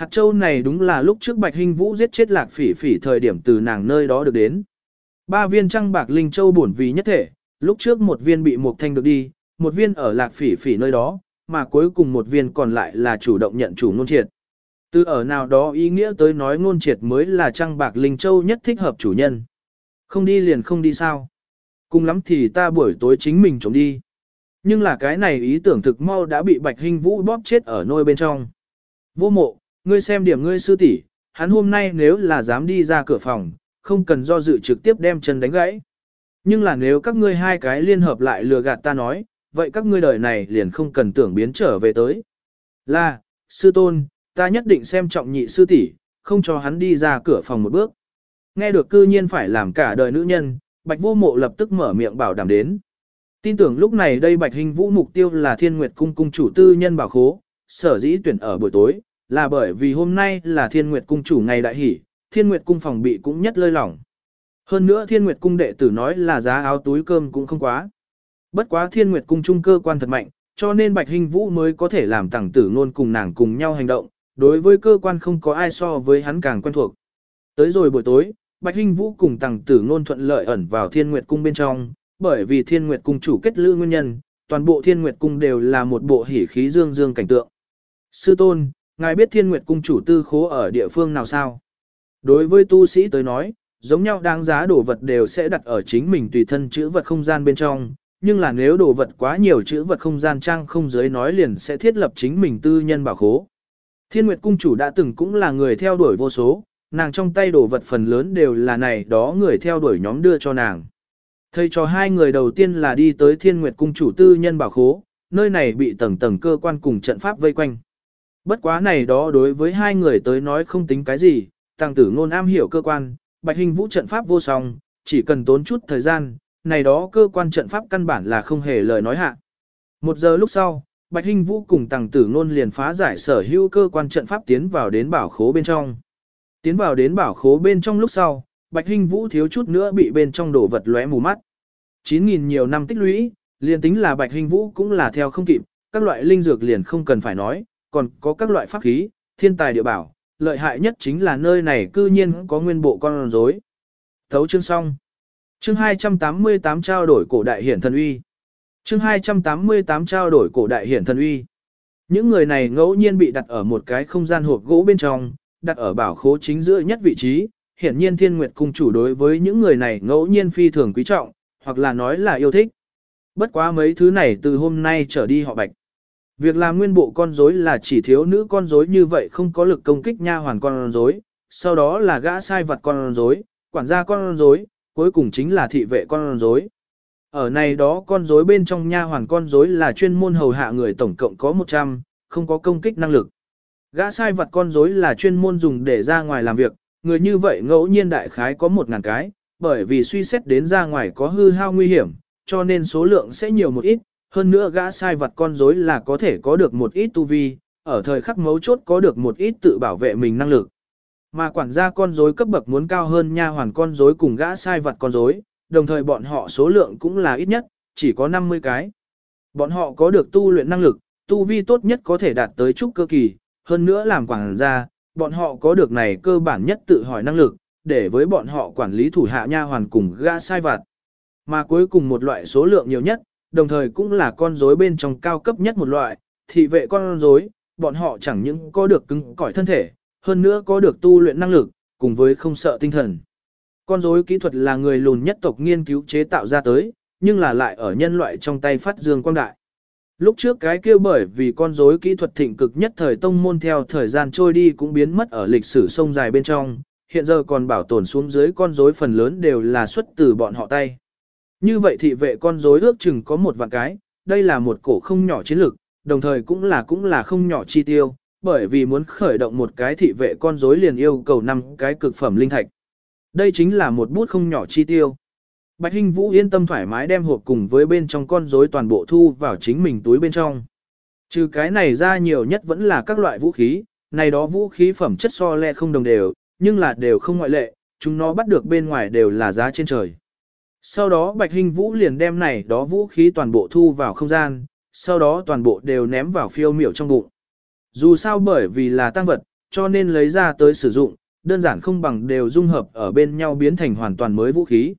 Hạt châu này đúng là lúc trước Bạch Hinh Vũ giết chết Lạc Phỉ Phỉ thời điểm từ nàng nơi đó được đến. Ba viên trăng bạc linh châu bổn vì nhất thể, lúc trước một viên bị Mục Thanh được đi, một viên ở Lạc Phỉ Phỉ nơi đó, mà cuối cùng một viên còn lại là chủ động nhận chủ ngôn Triệt. Từ ở nào đó ý nghĩa tới nói ngôn Triệt mới là trăng bạc linh châu nhất thích hợp chủ nhân. Không đi liền không đi sao. Cùng lắm thì ta buổi tối chính mình trống đi. Nhưng là cái này ý tưởng thực mau đã bị Bạch Hinh Vũ bóp chết ở nôi bên trong. Vô mộ, ngươi xem điểm ngươi sư tỷ, hắn hôm nay nếu là dám đi ra cửa phòng, không cần do dự trực tiếp đem chân đánh gãy. Nhưng là nếu các ngươi hai cái liên hợp lại lừa gạt ta nói, vậy các ngươi đời này liền không cần tưởng biến trở về tới. Là, sư tôn, ta nhất định xem trọng nhị sư tỷ, không cho hắn đi ra cửa phòng một bước. Nghe được cư nhiên phải làm cả đời nữ nhân, Bạch Vô Mộ lập tức mở miệng bảo đảm đến. Tin tưởng lúc này đây Bạch Hình Vũ mục tiêu là Thiên Nguyệt Cung cung chủ tư nhân bảo khố, sở dĩ tuyển ở buổi tối, là bởi vì hôm nay là Thiên Nguyệt Cung chủ ngày đại hỷ, Thiên Nguyệt Cung phòng bị cũng nhất lơi lỏng. Hơn nữa Thiên Nguyệt Cung đệ tử nói là giá áo túi cơm cũng không quá. Bất quá Thiên Nguyệt Cung trung cơ quan thật mạnh, cho nên Bạch Hình Vũ mới có thể làm tẳng tử ngôn cùng nàng cùng nhau hành động, đối với cơ quan không có ai so với hắn càng quen thuộc. Tới rồi buổi tối, Bạch Hinh Vũ cùng Tằng Tử Ngôn thuận lợi ẩn vào Thiên Nguyệt Cung bên trong, bởi vì Thiên Nguyệt Cung chủ kết lữ nguyên nhân, toàn bộ Thiên Nguyệt Cung đều là một bộ hỉ khí dương dương cảnh tượng. Sư tôn, ngài biết Thiên Nguyệt Cung chủ tư khố ở địa phương nào sao? Đối với tu sĩ tới nói, giống nhau đáng giá đồ vật đều sẽ đặt ở chính mình tùy thân chữ vật không gian bên trong, nhưng là nếu đồ vật quá nhiều chữ vật không gian trang không giới nói liền sẽ thiết lập chính mình tư nhân bảo khố. Thiên Nguyệt Cung chủ đã từng cũng là người theo đuổi vô số, nàng trong tay đồ vật phần lớn đều là này đó người theo đuổi nhóm đưa cho nàng. Thầy cho hai người đầu tiên là đi tới Thiên Nguyệt Cung chủ tư nhân bảo khố, nơi này bị tầng tầng cơ quan cùng trận pháp vây quanh. Bất quá này đó đối với hai người tới nói không tính cái gì, tăng tử ngôn am hiểu cơ quan, bạch hình vũ trận pháp vô song, chỉ cần tốn chút thời gian, này đó cơ quan trận pháp căn bản là không hề lời nói hạ. Một giờ lúc sau, bạch hình vũ cùng tăng tử ngôn liền phá giải sở hữu cơ quan trận pháp tiến vào đến bảo khố bên trong. Tiến vào đến bảo khố bên trong lúc sau, Bạch hình Vũ thiếu chút nữa bị bên trong đổ vật lóe mù mắt. 9.000 nhiều năm tích lũy, liền tính là Bạch hình Vũ cũng là theo không kịp, các loại linh dược liền không cần phải nói, còn có các loại pháp khí, thiên tài địa bảo, lợi hại nhất chính là nơi này cư nhiên có nguyên bộ con rối. Thấu chương xong. Chương 288 trao đổi cổ đại hiển thần uy. Chương 288 trao đổi cổ đại hiển thần uy. Những người này ngẫu nhiên bị đặt ở một cái không gian hộp gỗ bên trong, đặt ở bảo khố chính giữa nhất vị trí, hiển nhiên Thiên Nguyệt cung chủ đối với những người này ngẫu nhiên phi thường quý trọng, hoặc là nói là yêu thích. Bất quá mấy thứ này từ hôm nay trở đi họ bạch. Việc làm nguyên bộ con rối là chỉ thiếu nữ con rối như vậy không có lực công kích nha hoàn con rối, sau đó là gã sai vật con rối, quản gia con rối, cuối cùng chính là thị vệ con rối. Ở này đó con rối bên trong nha hoàn con rối là chuyên môn hầu hạ người tổng cộng có 100, không có công kích năng lực. Gã sai vật con rối là chuyên môn dùng để ra ngoài làm việc, người như vậy ngẫu nhiên đại khái có 1000 cái, bởi vì suy xét đến ra ngoài có hư hao nguy hiểm, cho nên số lượng sẽ nhiều một ít, hơn nữa gã sai vật con rối là có thể có được một ít tu vi, ở thời khắc mấu chốt có được một ít tự bảo vệ mình năng lực. Mà quản gia con rối cấp bậc muốn cao hơn nha hoàn con rối cùng gã sai vật con rối, đồng thời bọn họ số lượng cũng là ít nhất, chỉ có 50 cái. Bọn họ có được tu luyện năng lực, tu vi tốt nhất có thể đạt tới trúc cơ kỳ, hơn nữa làm quản gia, bọn họ có được này cơ bản nhất tự hỏi năng lực, để với bọn họ quản lý thủ hạ nha hoàn cùng gã sai vặt. Mà cuối cùng một loại số lượng nhiều nhất, đồng thời cũng là con rối bên trong cao cấp nhất một loại, thị vệ con rối, bọn họ chẳng những có được cứng cỏi thân thể, hơn nữa có được tu luyện năng lực, cùng với không sợ tinh thần. Con rối kỹ thuật là người lùn nhất tộc nghiên cứu chế tạo ra tới, nhưng là lại ở nhân loại trong tay phát dương quang đại. Lúc trước cái kia bởi vì con rối kỹ thuật thịnh cực nhất thời tông môn theo thời gian trôi đi cũng biến mất ở lịch sử sông dài bên trong, hiện giờ còn bảo tồn xuống dưới con rối phần lớn đều là xuất từ bọn họ tay. Như vậy thị vệ con rối ước chừng có một vạn cái, đây là một cổ không nhỏ chiến lược, đồng thời cũng là cũng là không nhỏ chi tiêu, bởi vì muốn khởi động một cái thị vệ con rối liền yêu cầu năm cái cực phẩm linh thạch. Đây chính là một bút không nhỏ chi tiêu. Bạch Hinh Vũ yên tâm thoải mái đem hộp cùng với bên trong con rối toàn bộ thu vào chính mình túi bên trong. Trừ cái này ra nhiều nhất vẫn là các loại vũ khí, này đó vũ khí phẩm chất so le không đồng đều, nhưng là đều không ngoại lệ, chúng nó bắt được bên ngoài đều là giá trên trời. Sau đó Bạch hình Vũ liền đem này đó vũ khí toàn bộ thu vào không gian, sau đó toàn bộ đều ném vào phiêu miểu trong bụng. Dù sao bởi vì là tăng vật, cho nên lấy ra tới sử dụng, đơn giản không bằng đều dung hợp ở bên nhau biến thành hoàn toàn mới vũ khí.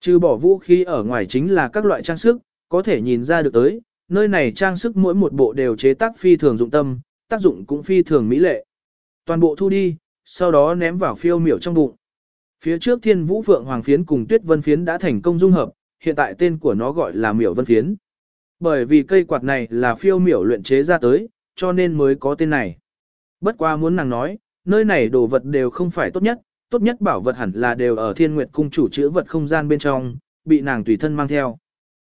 Trừ bỏ vũ khí ở ngoài chính là các loại trang sức, có thể nhìn ra được tới, nơi này trang sức mỗi một bộ đều chế tác phi thường dụng tâm, tác dụng cũng phi thường mỹ lệ. Toàn bộ thu đi, sau đó ném vào phiêu miểu trong bụng. Phía trước thiên vũ phượng hoàng phiến cùng tuyết vân phiến đã thành công dung hợp, hiện tại tên của nó gọi là miểu vân phiến. Bởi vì cây quạt này là phiêu miểu luyện chế ra tới, cho nên mới có tên này. Bất qua muốn nàng nói, nơi này đồ vật đều không phải tốt nhất, tốt nhất bảo vật hẳn là đều ở thiên nguyệt cung chủ chữ vật không gian bên trong, bị nàng tùy thân mang theo.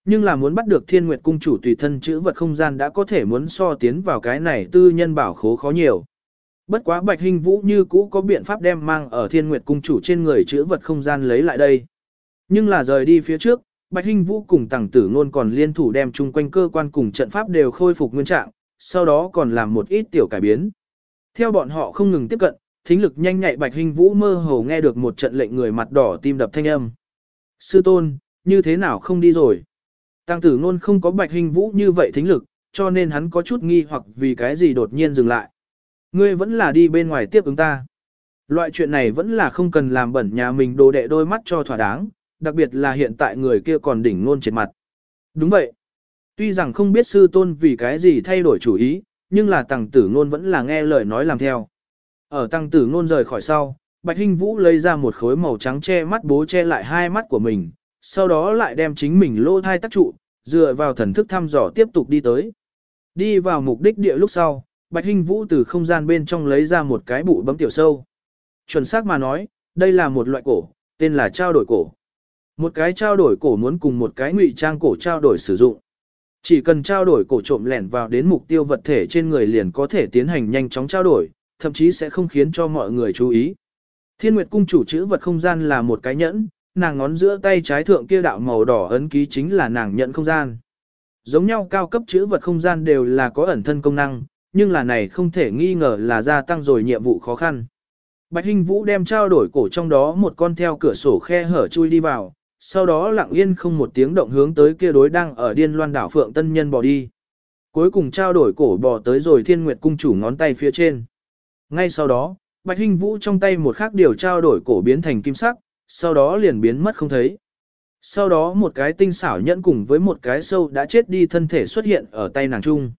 Nhưng là muốn bắt được thiên nguyệt cung chủ tùy thân chữ vật không gian đã có thể muốn so tiến vào cái này tư nhân bảo khố khó nhiều. Bất quá bạch hình vũ như cũ có biện pháp đem mang ở thiên nguyệt cung chủ trên người chữ vật không gian lấy lại đây. Nhưng là rời đi phía trước, bạch hình vũ cùng Tằng tử ngôn còn liên thủ đem chung quanh cơ quan cùng trận pháp đều khôi phục nguyên trạng, sau đó còn làm một ít tiểu cải biến. Theo bọn họ không ngừng tiếp cận, thính lực nhanh nhạy Bạch Hình Vũ mơ hồ nghe được một trận lệnh người mặt đỏ tim đập thanh âm. Sư tôn, như thế nào không đi rồi? Tăng tử ngôn không có Bạch Hình Vũ như vậy thính lực, cho nên hắn có chút nghi hoặc vì cái gì đột nhiên dừng lại. Ngươi vẫn là đi bên ngoài tiếp ứng ta. Loại chuyện này vẫn là không cần làm bẩn nhà mình đồ đệ đôi mắt cho thỏa đáng, đặc biệt là hiện tại người kia còn đỉnh ngôn trên mặt. Đúng vậy. Tuy rằng không biết sư tôn vì cái gì thay đổi chủ ý, nhưng là tăng tử ngôn vẫn là nghe lời nói làm theo. Ở tăng tử ngôn rời khỏi sau, Bạch Hinh Vũ lấy ra một khối màu trắng che mắt bố che lại hai mắt của mình, sau đó lại đem chính mình lô thai tắc trụ, dựa vào thần thức thăm dò tiếp tục đi tới. Đi vào mục đích địa lúc sau, Bạch Hinh Vũ từ không gian bên trong lấy ra một cái bụ bấm tiểu sâu. Chuẩn xác mà nói, đây là một loại cổ, tên là trao đổi cổ. Một cái trao đổi cổ muốn cùng một cái ngụy trang cổ trao đổi sử dụng. Chỉ cần trao đổi cổ trộm lẻn vào đến mục tiêu vật thể trên người liền có thể tiến hành nhanh chóng trao đổi, thậm chí sẽ không khiến cho mọi người chú ý. Thiên Nguyệt cung chủ chữ vật không gian là một cái nhẫn, nàng ngón giữa tay trái thượng kia đạo màu đỏ ấn ký chính là nàng nhận không gian. Giống nhau cao cấp chữ vật không gian đều là có ẩn thân công năng, nhưng là này không thể nghi ngờ là gia tăng rồi nhiệm vụ khó khăn. Bạch Hinh Vũ đem trao đổi cổ trong đó một con theo cửa sổ khe hở chui đi vào, sau đó lặng yên không một tiếng động hướng tới kia đối đang ở điên loan đảo Phượng Tân Nhân bỏ đi. Cuối cùng trao đổi cổ bỏ tới rồi Thiên Nguyệt cung chủ ngón tay phía trên. Ngay sau đó, Bạch Hinh Vũ trong tay một khác điều trao đổi cổ biến thành kim sắc, sau đó liền biến mất không thấy. Sau đó một cái tinh xảo nhẫn cùng với một cái sâu đã chết đi thân thể xuất hiện ở tay nàng trung.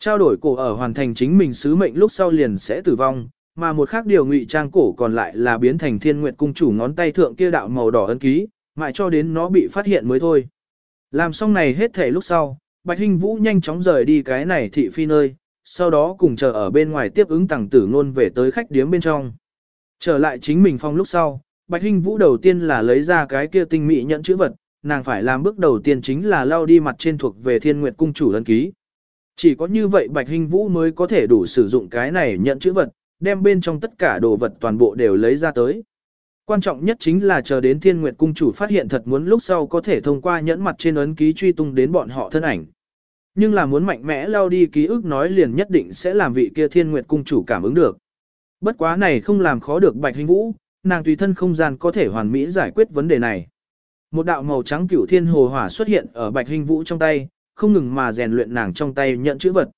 Trao đổi cổ ở hoàn thành chính mình sứ mệnh lúc sau liền sẽ tử vong, mà một khác điều ngụy trang cổ còn lại là biến thành thiên nguyệt cung chủ ngón tay thượng kia đạo màu đỏ ấn ký, mãi cho đến nó bị phát hiện mới thôi. Làm xong này hết thể lúc sau, Bạch Hinh Vũ nhanh chóng rời đi cái này thị phi nơi, sau đó cùng chờ ở bên ngoài tiếp ứng tàng tử ngôn về tới khách điếm bên trong. Trở lại chính mình phòng lúc sau, Bạch Hinh Vũ đầu tiên là lấy ra cái kia tinh mỹ nhận chữ vật, nàng phải làm bước đầu tiên chính là lao đi mặt trên thuộc về thiên nguyệt cung chủ ấn ký. Chỉ có như vậy Bạch Hình Vũ mới có thể đủ sử dụng cái này nhận chữ vật, đem bên trong tất cả đồ vật toàn bộ đều lấy ra tới. Quan trọng nhất chính là chờ đến thiên nguyệt cung chủ phát hiện thật muốn lúc sau có thể thông qua nhẫn mặt trên ấn ký truy tung đến bọn họ thân ảnh. Nhưng là muốn mạnh mẽ lao đi ký ức nói liền nhất định sẽ làm vị kia thiên nguyệt cung chủ cảm ứng được. Bất quá này không làm khó được Bạch Hình Vũ, nàng tùy thân không gian có thể hoàn mỹ giải quyết vấn đề này. Một đạo màu trắng cửu thiên hồ hỏa xuất hiện ở Bạch Hình Vũ trong tay, không ngừng mà rèn luyện nàng trong tay nhận chữ vật.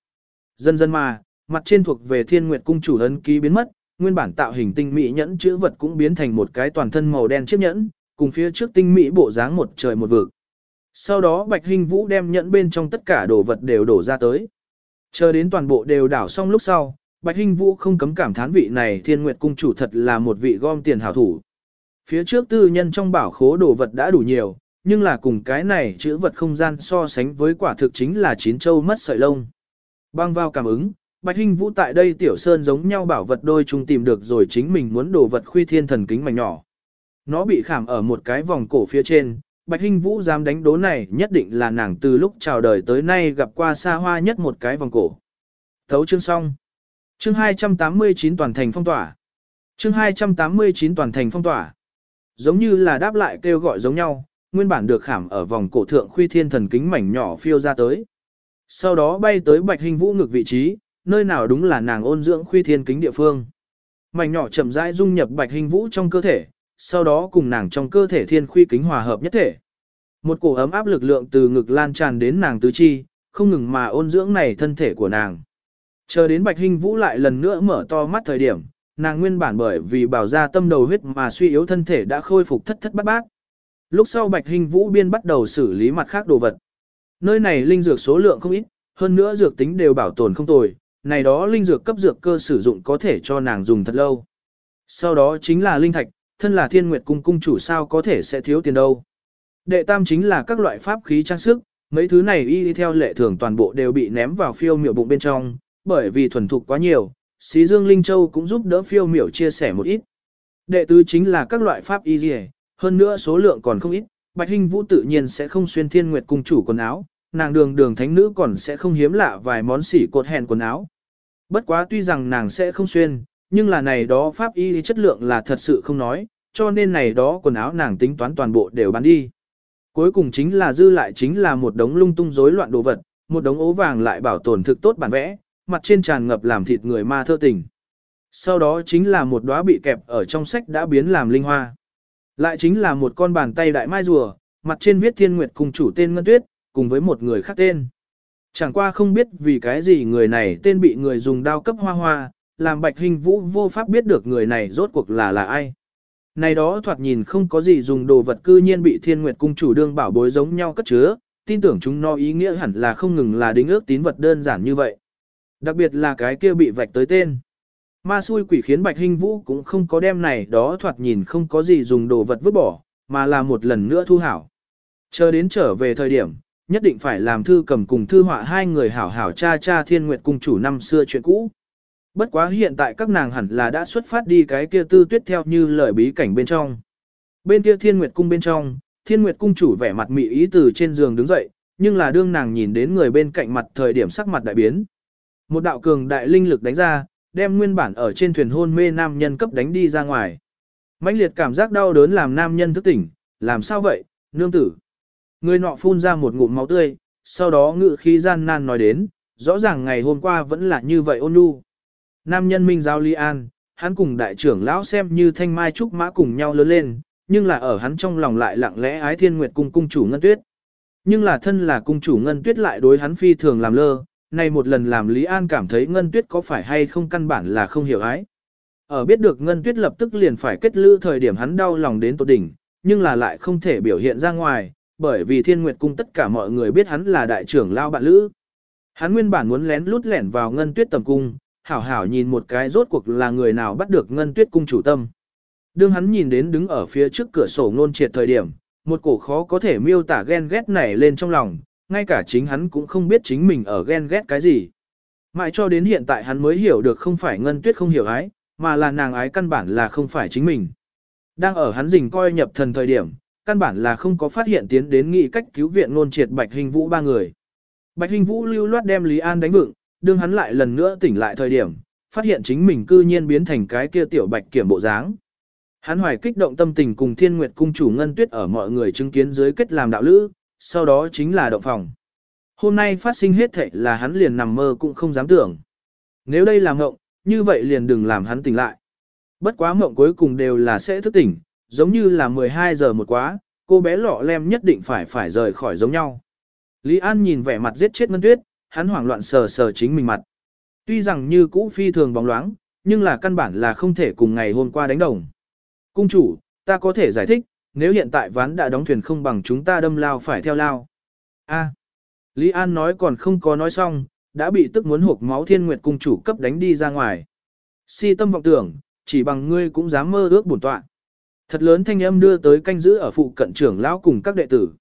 Dần dần mà, mặt trên thuộc về Thiên Nguyệt cung chủ ấn ký biến mất, nguyên bản tạo hình tinh mỹ nhẫn chữ vật cũng biến thành một cái toàn thân màu đen chiếc nhẫn, cùng phía trước tinh mỹ bộ dáng một trời một vực. Sau đó Bạch Hình Vũ đem nhẫn bên trong tất cả đồ vật đều đổ ra tới. Chờ đến toàn bộ đều đảo xong lúc sau, Bạch Hinh Vũ không cấm cảm thán vị này Thiên Nguyệt cung chủ thật là một vị gom tiền hảo thủ. Phía trước tư nhân trong bảo khố đồ vật đã đủ nhiều, nhưng là cùng cái này chữ vật không gian so sánh với quả thực chính là chín châu mất sợi lông. Bang vào cảm ứng, Bạch Hinh Vũ tại đây tiểu sơn giống nhau bảo vật đôi chung tìm được rồi chính mình muốn đồ vật khuy thiên thần kính mảnh nhỏ. Nó bị khảm ở một cái vòng cổ phía trên, Bạch Hinh Vũ dám đánh đố này nhất định là nàng từ lúc chào đời tới nay gặp qua xa hoa nhất một cái vòng cổ. Thấu chương xong. Chương 289 toàn thành phong tỏa. Chương 289 toàn thành phong tỏa. Giống như là đáp lại kêu gọi giống nhau, nguyên bản được khảm ở vòng cổ thượng khuy thiên thần kính mảnh nhỏ phiêu ra tới. Sau đó bay tới bạch hình vũ ngực vị trí, nơi nào đúng là nàng ôn dưỡng khuy thiên kính địa phương. Mảnh nhỏ chậm rãi dung nhập bạch hình vũ trong cơ thể, sau đó cùng nàng trong cơ thể thiên khuy kính hòa hợp nhất thể. Một cổ ấm áp lực lượng từ ngực lan tràn đến nàng tứ chi, không ngừng mà ôn dưỡng này thân thể của nàng. Chờ đến Bạch hình Vũ lại lần nữa mở to mắt thời điểm, nàng nguyên bản bởi vì bảo ra tâm đầu huyết mà suy yếu thân thể đã khôi phục thất thất bát bát. Lúc sau Bạch hình Vũ biên bắt đầu xử lý mặt khác đồ vật. Nơi này linh dược số lượng không ít, hơn nữa dược tính đều bảo tồn không tồi, này đó linh dược cấp dược cơ sử dụng có thể cho nàng dùng thật lâu. Sau đó chính là linh thạch, thân là thiên nguyệt cung cung chủ sao có thể sẽ thiếu tiền đâu. Đệ tam chính là các loại pháp khí trang sức, mấy thứ này y theo lệ thường toàn bộ đều bị ném vào phiêu miểu bụng bên trong, bởi vì thuần thục quá nhiều, xí dương linh châu cũng giúp đỡ phiêu miểu chia sẻ một ít. Đệ tứ chính là các loại pháp y dì hơn nữa số lượng còn không ít, Bạch Hinh Vũ tự nhiên sẽ không xuyên thiên nguyệt cung chủ quần áo, nàng đường đường thánh nữ còn sẽ không hiếm lạ vài món xỉ cột hèn quần áo. Bất quá tuy rằng nàng sẽ không xuyên, nhưng là này đó pháp y chất lượng là thật sự không nói, cho nên này đó quần áo nàng tính toán toàn bộ đều bán đi. Cuối cùng chính là dư lại chính là một đống lung tung rối loạn đồ vật, một đống ố vàng lại bảo tồn thực tốt bản vẽ, mặt trên tràn ngập làm thịt người ma thơ tình. Sau đó chính là một đóa bị kẹp ở trong sách đã biến làm linh hoa. Lại chính là một con bàn tay đại mai rùa, mặt trên viết thiên nguyệt cùng chủ tên Ngân Tuyết, cùng với một người khác tên. Chẳng qua không biết vì cái gì người này tên bị người dùng đao cấp hoa hoa, làm bạch hình vũ vô pháp biết được người này rốt cuộc là là ai. Này đó thoạt nhìn không có gì dùng đồ vật cư nhiên bị thiên nguyệt cung chủ đương bảo bối giống nhau cất chứa, tin tưởng chúng nó ý nghĩa hẳn là không ngừng là đính ước tín vật đơn giản như vậy. Đặc biệt là cái kia bị vạch tới tên. Ma xui quỷ khiến Bạch Hinh Vũ cũng không có đem này đó thoạt nhìn không có gì dùng đồ vật vứt bỏ, mà là một lần nữa thu hảo. Chờ đến trở về thời điểm, nhất định phải làm thư cầm cùng thư họa hai người hảo hảo cha cha thiên nguyệt cung chủ năm xưa chuyện cũ. Bất quá hiện tại các nàng hẳn là đã xuất phát đi cái kia tư tuyết theo như lời bí cảnh bên trong. Bên kia thiên nguyệt cung bên trong, thiên nguyệt cung chủ vẻ mặt mị ý từ trên giường đứng dậy, nhưng là đương nàng nhìn đến người bên cạnh mặt thời điểm sắc mặt đại biến. Một đạo cường đại linh lực đánh ra, đem nguyên bản ở trên thuyền hôn mê nam nhân cấp đánh đi ra ngoài. mãnh liệt cảm giác đau đớn làm nam nhân thức tỉnh, làm sao vậy, nương tử. Người nọ phun ra một ngụm máu tươi, sau đó ngự khí gian nan nói đến, rõ ràng ngày hôm qua vẫn là như vậy ôn nhu. Nam nhân minh giáo Li An, hắn cùng đại trưởng lão xem như thanh mai trúc mã cùng nhau lớn lên, nhưng là ở hắn trong lòng lại lặng lẽ ái thiên nguyệt cung cung chủ ngân tuyết. Nhưng là thân là cung chủ ngân tuyết lại đối hắn phi thường làm lơ, nay một lần làm Lý An cảm thấy Ngân Tuyết có phải hay không căn bản là không hiểu ái. Ở biết được Ngân Tuyết lập tức liền phải kết lữ thời điểm hắn đau lòng đến tột đỉnh, nhưng là lại không thể biểu hiện ra ngoài, bởi vì Thiên Nguyệt Cung tất cả mọi người biết hắn là đại trưởng lao bạn lữ. Hắn nguyên bản muốn lén lút lẻn vào Ngân Tuyết tầm cung, hảo hảo nhìn một cái rốt cuộc là người nào bắt được Ngân Tuyết cung chủ tâm. Đương hắn nhìn đến đứng ở phía trước cửa sổ ngôn triệt thời điểm, một cổ khó có thể miêu tả ghen ghét nảy lên trong lòng, ngay cả chính hắn cũng không biết chính mình ở ghen ghét cái gì. Mãi cho đến hiện tại hắn mới hiểu được không phải ngân tuyết không hiểu ái, mà là nàng ái căn bản là không phải chính mình. Đang ở hắn rình coi nhập thần thời điểm, căn bản là không có phát hiện tiến đến nghị cách cứu viện ngôn triệt Bạch Hình Vũ ba người. Bạch Hình Vũ lưu loát đem Lý An đánh vựng, đương hắn lại lần nữa tỉnh lại thời điểm, phát hiện chính mình cư nhiên biến thành cái kia tiểu Bạch kiểm bộ dáng. Hắn hoài kích động tâm tình cùng Thiên Nguyệt cung chủ Ngân Tuyết ở mọi người chứng kiến dưới kết làm đạo lữ, sau đó chính là động phòng. Hôm nay phát sinh hết thảy là hắn liền nằm mơ cũng không dám tưởng. Nếu đây là mộng, như vậy liền đừng làm hắn tỉnh lại. Bất quá mộng cuối cùng đều là sẽ thức tỉnh, giống như là 12 giờ một quá, cô bé lọ lem nhất định phải phải rời khỏi giống nhau. Lý An nhìn vẻ mặt giết chết Ngân Tuyết, hắn hoảng loạn sờ sờ chính mình mặt. Tuy rằng như cũ phi thường bóng loáng, nhưng là căn bản là không thể cùng ngày hôm qua đánh đồng. Cung chủ, ta có thể giải thích, nếu hiện tại ván đã đóng thuyền không bằng chúng ta đâm lao phải theo lao. A. Lý An nói còn không có nói xong, đã bị tức muốn hộp máu thiên nguyệt cung chủ cấp đánh đi ra ngoài. Si tâm vọng tưởng, chỉ bằng ngươi cũng dám mơ ước bổn tọa. Thật lớn thanh âm đưa tới canh giữ ở phụ cận trưởng lão cùng các đệ tử.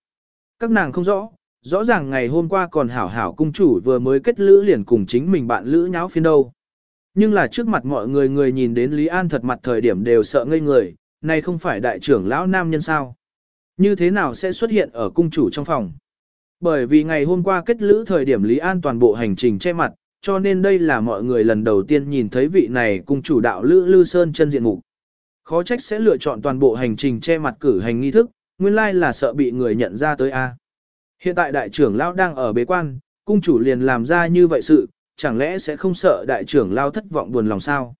Các nàng không rõ, rõ ràng ngày hôm qua còn hảo hảo cung chủ vừa mới kết lữ liền cùng chính mình bạn lữ nháo phiên đâu. Nhưng là trước mặt mọi người người nhìn đến Lý An thật mặt thời điểm đều sợ ngây người, này không phải đại trưởng lão nam nhân sao. Như thế nào sẽ xuất hiện ở cung chủ trong phòng? Bởi vì ngày hôm qua kết lữ thời điểm Lý An toàn bộ hành trình che mặt, cho nên đây là mọi người lần đầu tiên nhìn thấy vị này cung chủ đạo lữ lư sơn chân diện mục. Khó trách sẽ lựa chọn toàn bộ hành trình che mặt cử hành nghi thức, nguyên lai là sợ bị người nhận ra tới A. Hiện tại đại trưởng lão đang ở bế quan, cung chủ liền làm ra như vậy sự, chẳng lẽ sẽ không sợ đại trưởng lão thất vọng buồn lòng sao?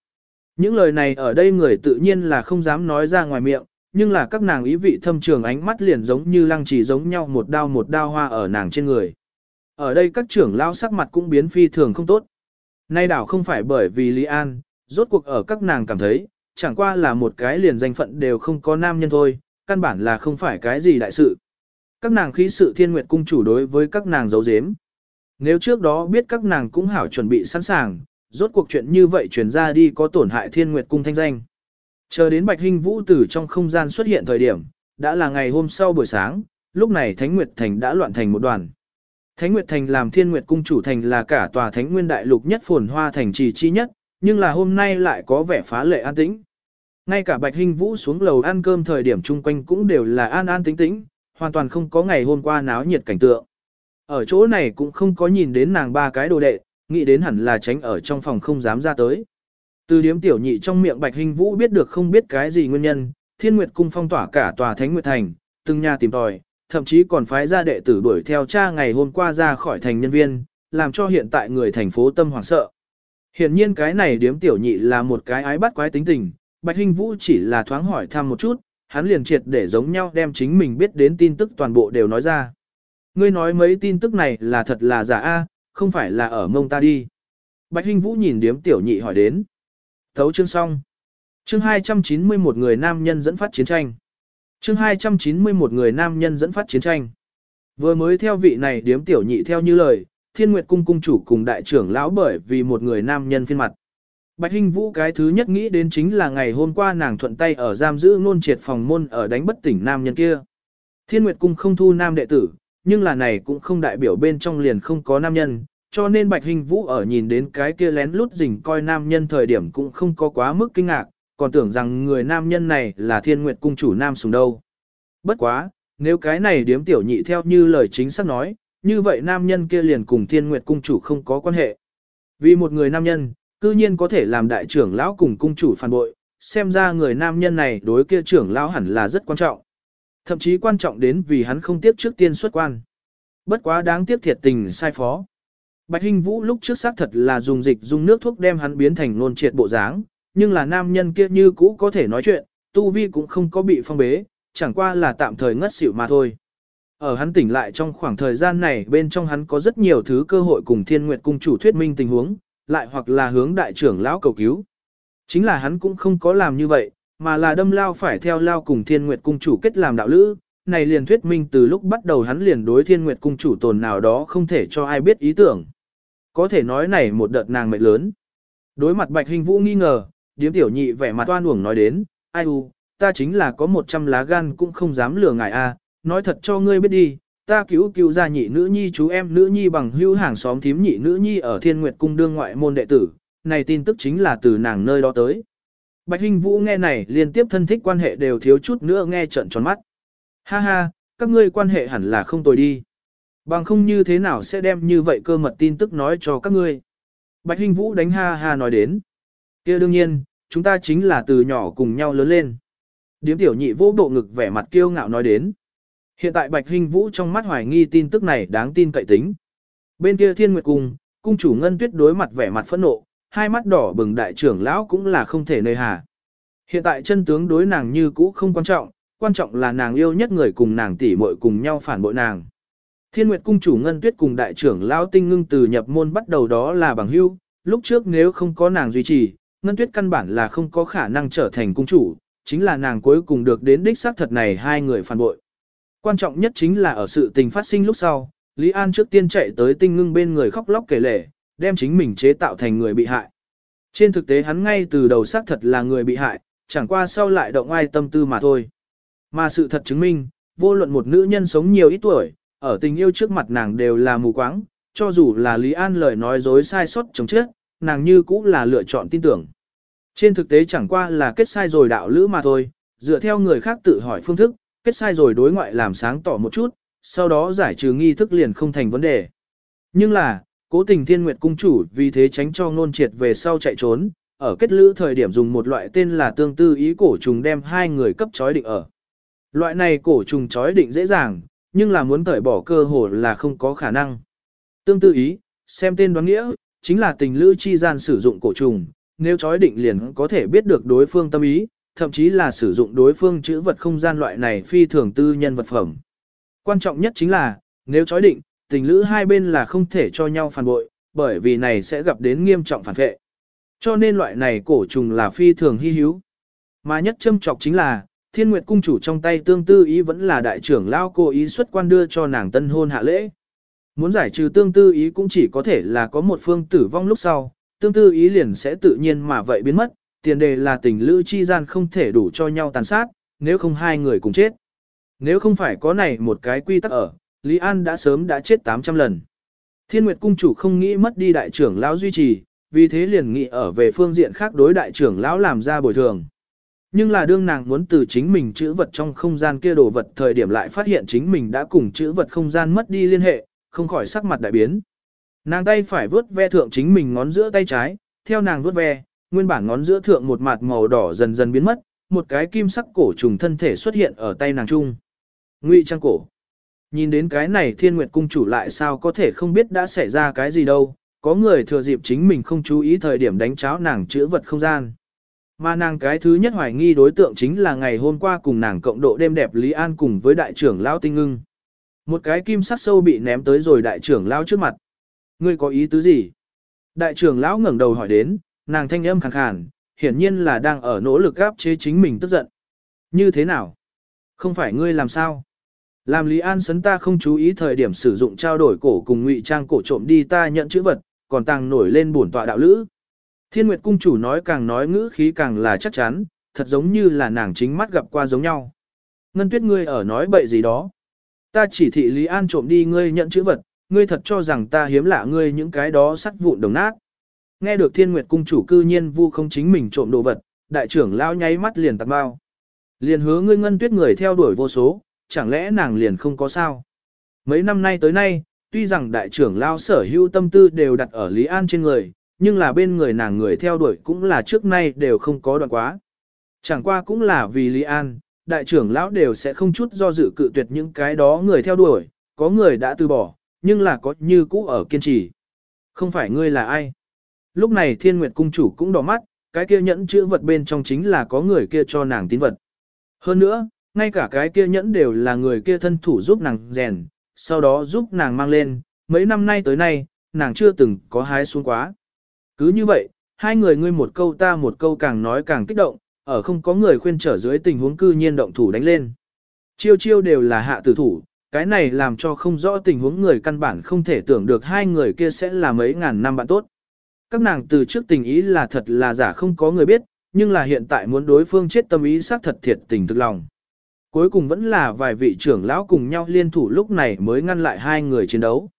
Những lời này ở đây người tự nhiên là không dám nói ra ngoài miệng, nhưng là các nàng ý vị thâm trường ánh mắt liền giống như lăng trì giống nhau một đao một đao hoa ở nàng trên người. Ở đây các trưởng lão sắc mặt cũng biến phi thường không tốt. Nay đảo không phải bởi vì Lý An, rốt cuộc ở các nàng cảm thấy, chẳng qua là một cái liền danh phận đều không có nam nhân thôi, căn bản là không phải cái gì đại sự. Các nàng khí sự thiên nguyệt cung chủ đối với các nàng giấu giếm. Nếu trước đó biết các nàng cũng hảo chuẩn bị sẵn sàng, rốt cuộc chuyện như vậy truyền ra đi có tổn hại thiên nguyệt cung thanh danh. Chờ đến Bạch Hinh Vũ từ trong không gian xuất hiện thời điểm, đã là ngày hôm sau buổi sáng, lúc này Thánh Nguyệt Thành đã loạn thành một đoàn. Thánh Nguyệt Thành làm Thiên Nguyệt Cung chủ thành là cả tòa Thánh Nguyên Đại Lục nhất phồn hoa thành trì chi nhất, nhưng là hôm nay lại có vẻ phá lệ an tĩnh. Ngay cả Bạch Hinh Vũ xuống lầu ăn cơm thời điểm chung quanh cũng đều là an an tĩnh tĩnh, hoàn toàn không có ngày hôm qua náo nhiệt cảnh tượng. Ở chỗ này cũng không có nhìn đến nàng ba cái đồ đệ, nghĩ đến hẳn là tránh ở trong phòng không dám ra tới. Từ điếm tiểu nhị trong miệng Bạch Hình Vũ biết được không biết cái gì nguyên nhân, Thiên Nguyệt cung phong tỏa cả tòa Thánh Nguyệt thành, từng nhà tìm tòi, thậm chí còn phái ra đệ tử đuổi theo cha ngày hôm qua ra khỏi thành nhân viên, làm cho hiện tại người thành phố tâm hoảng sợ. Hiện nhiên cái này điếm tiểu nhị là một cái ái bắt quái tính tình, Bạch Hình Vũ chỉ là thoáng hỏi thăm một chút, hắn liền triệt để giống nhau đem chính mình biết đến tin tức toàn bộ đều nói ra. Ngươi nói mấy tin tức này là thật là giả a, không phải là ở mông ta đi. Bạch Hinh Vũ nhìn điếm tiểu nhị hỏi đến. Thấu chương xong. Chương 291 người nam nhân dẫn phát chiến tranh. Chương 291 người nam nhân dẫn phát chiến tranh. Vừa mới theo vị này điếm tiểu nhị theo như lời, Thiên Nguyệt cung cung chủ cùng đại trưởng lão bởi vì một người nam nhân phiên mặt. Bạch Hinh Vũ cái thứ nhất nghĩ đến chính là ngày hôm qua nàng thuận tay ở giam giữ nôn triệt phòng môn ở đánh bất tỉnh nam nhân kia. Thiên Nguyệt cung không thu nam đệ tử, nhưng là này cũng không đại biểu bên trong liền không có nam nhân, cho nên Bạch Hình Vũ ở nhìn đến cái kia lén lút rình coi nam nhân thời điểm cũng không có quá mức kinh ngạc, còn tưởng rằng người nam nhân này là thiên nguyệt cung chủ nam sùng đâu. Bất quá, nếu cái này điếm tiểu nhị theo như lời chính xác nói, như vậy nam nhân kia liền cùng thiên nguyệt cung chủ không có quan hệ. Vì một người nam nhân, cư nhiên có thể làm đại trưởng lão cùng cung chủ phản bội, xem ra người nam nhân này đối kia trưởng lão hẳn là rất quan trọng. Thậm chí quan trọng đến vì hắn không tiếp trước tiên xuất quan. Bất quá đáng tiếc thiệt tình sai phó. Bạch Hinh Vũ lúc trước xác thật là dùng dịch dùng nước thuốc đem hắn biến thành nôn triệt bộ dáng, nhưng là nam nhân kia như cũ có thể nói chuyện, tu vi cũng không có bị phong bế, chẳng qua là tạm thời ngất xỉu mà thôi. Ở hắn tỉnh lại trong khoảng thời gian này bên trong hắn có rất nhiều thứ cơ hội cùng Thiên Nguyệt cung chủ thuyết minh tình huống, lại hoặc là hướng đại trưởng lão cầu cứu. Chính là hắn cũng không có làm như vậy, mà là đâm lao phải theo lao cùng Thiên Nguyệt cung chủ kết làm đạo lữ, này liền thuyết minh từ lúc bắt đầu hắn liền đối Thiên Nguyệt cung chủ tồn nào đó không thể cho ai biết ý tưởng. Có thể nói này một đợt nàng mệnh lớn. Đối mặt Bạch Hình Vũ nghi ngờ, điếm tiểu nhị vẻ mặt toan uổng nói đến, ai u, ta chính là có một trăm lá gan cũng không dám lừa ngài a, nói thật cho ngươi biết đi, ta cứu cứu gia nhị nữ nhi chú em nữ nhi bằng hưu hàng xóm thím nhị nữ nhi ở thiên nguyệt cung đương ngoại môn đệ tử, này tin tức chính là từ nàng nơi đó tới. Bạch Hinh Vũ nghe này liên tiếp thân thích quan hệ đều thiếu chút nữa nghe trận tròn mắt. Ha ha, các ngươi quan hệ hẳn là không tồi đi. Bằng không như thế nào sẽ đem như vậy cơ mật tin tức nói cho các ngươi. Bạch Hinh Vũ đánh ha ha nói đến. kia đương nhiên, chúng ta chính là từ nhỏ cùng nhau lớn lên. Điếm tiểu nhị vô bộ ngực vẻ mặt kiêu ngạo nói đến. Hiện tại Bạch Hinh Vũ trong mắt hoài nghi tin tức này đáng tin cậy tính. Bên kia Thiên Nguyệt Cung, cung chủ Ngân Tuyết đối mặt vẻ mặt phẫn nộ, hai mắt đỏ bừng đại trưởng lão cũng là không thể nơi hà. Hiện tại chân tướng đối nàng như cũ không quan trọng, quan trọng là nàng yêu nhất người cùng nàng tỷ muội cùng nhau phản bội nàng. Thiên Nguyệt cung chủ Ngân Tuyết cùng đại trưởng lão Tinh Ngưng từ nhập môn bắt đầu đó là bằng hữu, lúc trước nếu không có nàng duy trì, Ngân Tuyết căn bản là không có khả năng trở thành cung chủ, chính là nàng cuối cùng được đến đích xác thật này hai người phản bội. Quan trọng nhất chính là ở sự tình phát sinh lúc sau, Lý An trước tiên chạy tới Tinh Ngưng bên người khóc lóc kể lể, đem chính mình chế tạo thành người bị hại. Trên thực tế hắn ngay từ đầu xác thật là người bị hại, chẳng qua sau lại động ai tâm tư mà thôi. Mà sự thật chứng minh, vô luận một nữ nhân sống nhiều ít tuổi, ở tình yêu trước mặt nàng đều là mù quáng, cho dù là Lý An lời nói dối sai sót chống chết, nàng như cũng là lựa chọn tin tưởng. Trên thực tế chẳng qua là kết sai rồi đạo lữ mà thôi, dựa theo người khác tự hỏi phương thức, kết sai rồi đối ngoại làm sáng tỏ một chút, sau đó giải trừ nghi thức liền không thành vấn đề. Nhưng là, cố tình thiên nguyệt cung chủ vì thế tránh cho ngôn triệt về sau chạy trốn, ở kết lữ thời điểm dùng một loại tên là tương tư ý cổ trùng đem hai người cấp chói định ở. Loại này cổ trùng chói định dễ dàng, nhưng là muốn cởi bỏ cơ hồ là không có khả năng. Tương tư ý, xem tên đoán nghĩa, chính là tình lữ chi gian sử dụng cổ trùng, nếu chói định liền có thể biết được đối phương tâm ý, thậm chí là sử dụng đối phương chữ vật không gian loại này phi thường tư nhân vật phẩm. Quan trọng nhất chính là, nếu chói định, tình lữ hai bên là không thể cho nhau phản bội, bởi vì này sẽ gặp đến nghiêm trọng phản vệ. Cho nên loại này cổ trùng là phi thường hy hữu. Mà nhất châm trọc chính là, thiên nguyệt cung chủ trong tay tương tư ý vẫn là đại trưởng lao cô ý xuất quan đưa cho nàng tân hôn hạ lễ. Muốn giải trừ tương tư ý cũng chỉ có thể là có một phương tử vong lúc sau, tương tư ý liền sẽ tự nhiên mà vậy biến mất, tiền đề là tình lữ chi gian không thể đủ cho nhau tàn sát, nếu không hai người cùng chết. Nếu không phải có này một cái quy tắc ở, Lý An đã sớm đã chết 800 lần. Thiên Nguyệt cung chủ không nghĩ mất đi đại trưởng lão duy trì, vì thế liền nghĩ ở về phương diện khác đối đại trưởng lão làm ra bồi thường. Nhưng là đương nàng muốn từ chính mình chữ vật trong không gian kia đồ vật thời điểm lại phát hiện chính mình đã cùng chữ vật không gian mất đi liên hệ, không khỏi sắc mặt đại biến. Nàng tay phải vớt ve thượng chính mình ngón giữa tay trái, theo nàng vớt ve, nguyên bản ngón giữa thượng một mặt màu đỏ dần dần biến mất, một cái kim sắc cổ trùng thân thể xuất hiện ở tay nàng trung. Ngụy trang cổ. Nhìn đến cái này thiên nguyệt cung chủ lại sao có thể không biết đã xảy ra cái gì đâu, có người thừa dịp chính mình không chú ý thời điểm đánh cháo nàng chữa vật không gian. Mà nàng cái thứ nhất hoài nghi đối tượng chính là ngày hôm qua cùng nàng cộng độ đêm đẹp Lý An cùng với đại trưởng Lão Tinh Ngưng. Một cái kim sắc sâu bị ném tới rồi đại trưởng Lão trước mặt. Ngươi có ý tứ gì? Đại trưởng Lão ngẩng đầu hỏi đến, nàng thanh âm khàn khàn, hiển nhiên là đang ở nỗ lực gáp chế chính mình tức giận. Như thế nào? Không phải ngươi làm sao? Làm Lý An sấn ta không chú ý thời điểm sử dụng trao đổi cổ cùng ngụy trang cổ trộm đi ta nhận chữ vật, còn tàng nổi lên bổn tọa đạo lữ. Thiên Nguyệt cung chủ nói càng nói ngữ khí càng là chắc chắn, thật giống như là nàng chính mắt gặp qua giống nhau. Ngân tuyết ngươi ở nói bậy gì đó. Ta chỉ thị Lý An trộm đi ngươi nhận chữ vật, ngươi thật cho rằng ta hiếm lạ ngươi những cái đó sắt vụn đồng nát. Nghe được Thiên Nguyệt cung chủ cư nhiên vu không chính mình trộm đồ vật, đại trưởng lao nháy mắt liền tạc bao. Liền hứa ngươi ngân tuyết người theo đuổi vô số, chẳng lẽ nàng liền không có sao? Mấy năm nay tới nay, tuy rằng đại trưởng lao sở hữu tâm tư đều đặt ở Lý An trên người, nhưng là bên người nàng người theo đuổi cũng là trước nay đều không có đoạn quá. Chẳng qua cũng là vì Lý An, đại trưởng lão đều sẽ không chút do dự cự tuyệt những cái đó người theo đuổi, có người đã từ bỏ, nhưng là có như cũ ở kiên trì. Không phải ngươi là ai? Lúc này thiên nguyệt cung chủ cũng đỏ mắt, cái kia nhẫn chữ vật bên trong chính là có người kia cho nàng tín vật. Hơn nữa, ngay cả cái kia nhẫn đều là người kia thân thủ giúp nàng rèn, sau đó giúp nàng mang lên, mấy năm nay tới nay, nàng chưa từng có hái xuống quá. Cứ như vậy, hai người ngươi một câu ta một câu càng nói càng kích động, ở không có người khuyên trở dưới tình huống cư nhiên động thủ đánh lên. Chiêu chiêu đều là hạ tử thủ, cái này làm cho không rõ tình huống người căn bản không thể tưởng được hai người kia sẽ là mấy ngàn năm bạn tốt. Các nàng từ trước tình ý là thật là giả không có người biết, nhưng là hiện tại muốn đối phương chết tâm ý xác thật thiệt tình thực lòng. Cuối cùng vẫn là vài vị trưởng lão cùng nhau liên thủ lúc này mới ngăn lại hai người chiến đấu.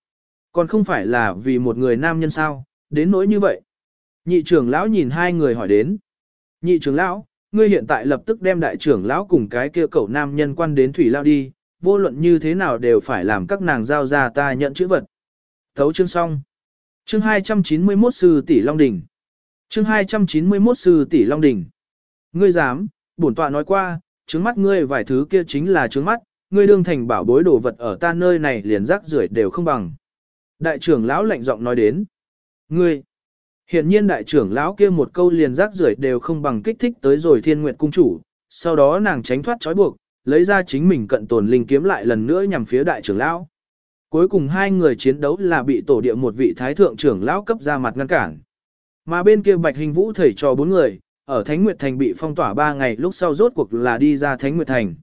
Còn không phải là vì một người nam nhân sao, đến nỗi như vậy. Nhị trưởng lão nhìn hai người hỏi đến. Nhị trưởng lão, ngươi hiện tại lập tức đem đại trưởng lão cùng cái kia cậu nam nhân quan đến thủy lao đi, vô luận như thế nào đều phải làm các nàng giao ra ta nhận chữ vật. Thấu chương xong. Chương 291 sư tỷ Long Đỉnh. Chương 291 sư tỷ Long Đỉnh. Ngươi dám, bổn tọa nói qua, trứng mắt ngươi vài thứ kia chính là trứng mắt, ngươi đương thành bảo bối đồ vật ở ta nơi này liền rác rưởi đều không bằng. Đại trưởng lão lạnh giọng nói đến. Ngươi, hiện nhiên đại trưởng lão kia một câu liền rác rưởi đều không bằng kích thích tới rồi thiên nguyệt cung chủ, sau đó nàng tránh thoát trói buộc, lấy ra chính mình cận tồn linh kiếm lại lần nữa nhằm phía đại trưởng lão. Cuối cùng hai người chiến đấu là bị tổ địa một vị thái thượng trưởng lão cấp ra mặt ngăn cản. Mà bên kia Bạch Hình Vũ thầy cho bốn người, ở Thánh Nguyệt Thành bị phong tỏa ba ngày lúc sau rốt cuộc là đi ra Thánh Nguyệt Thành.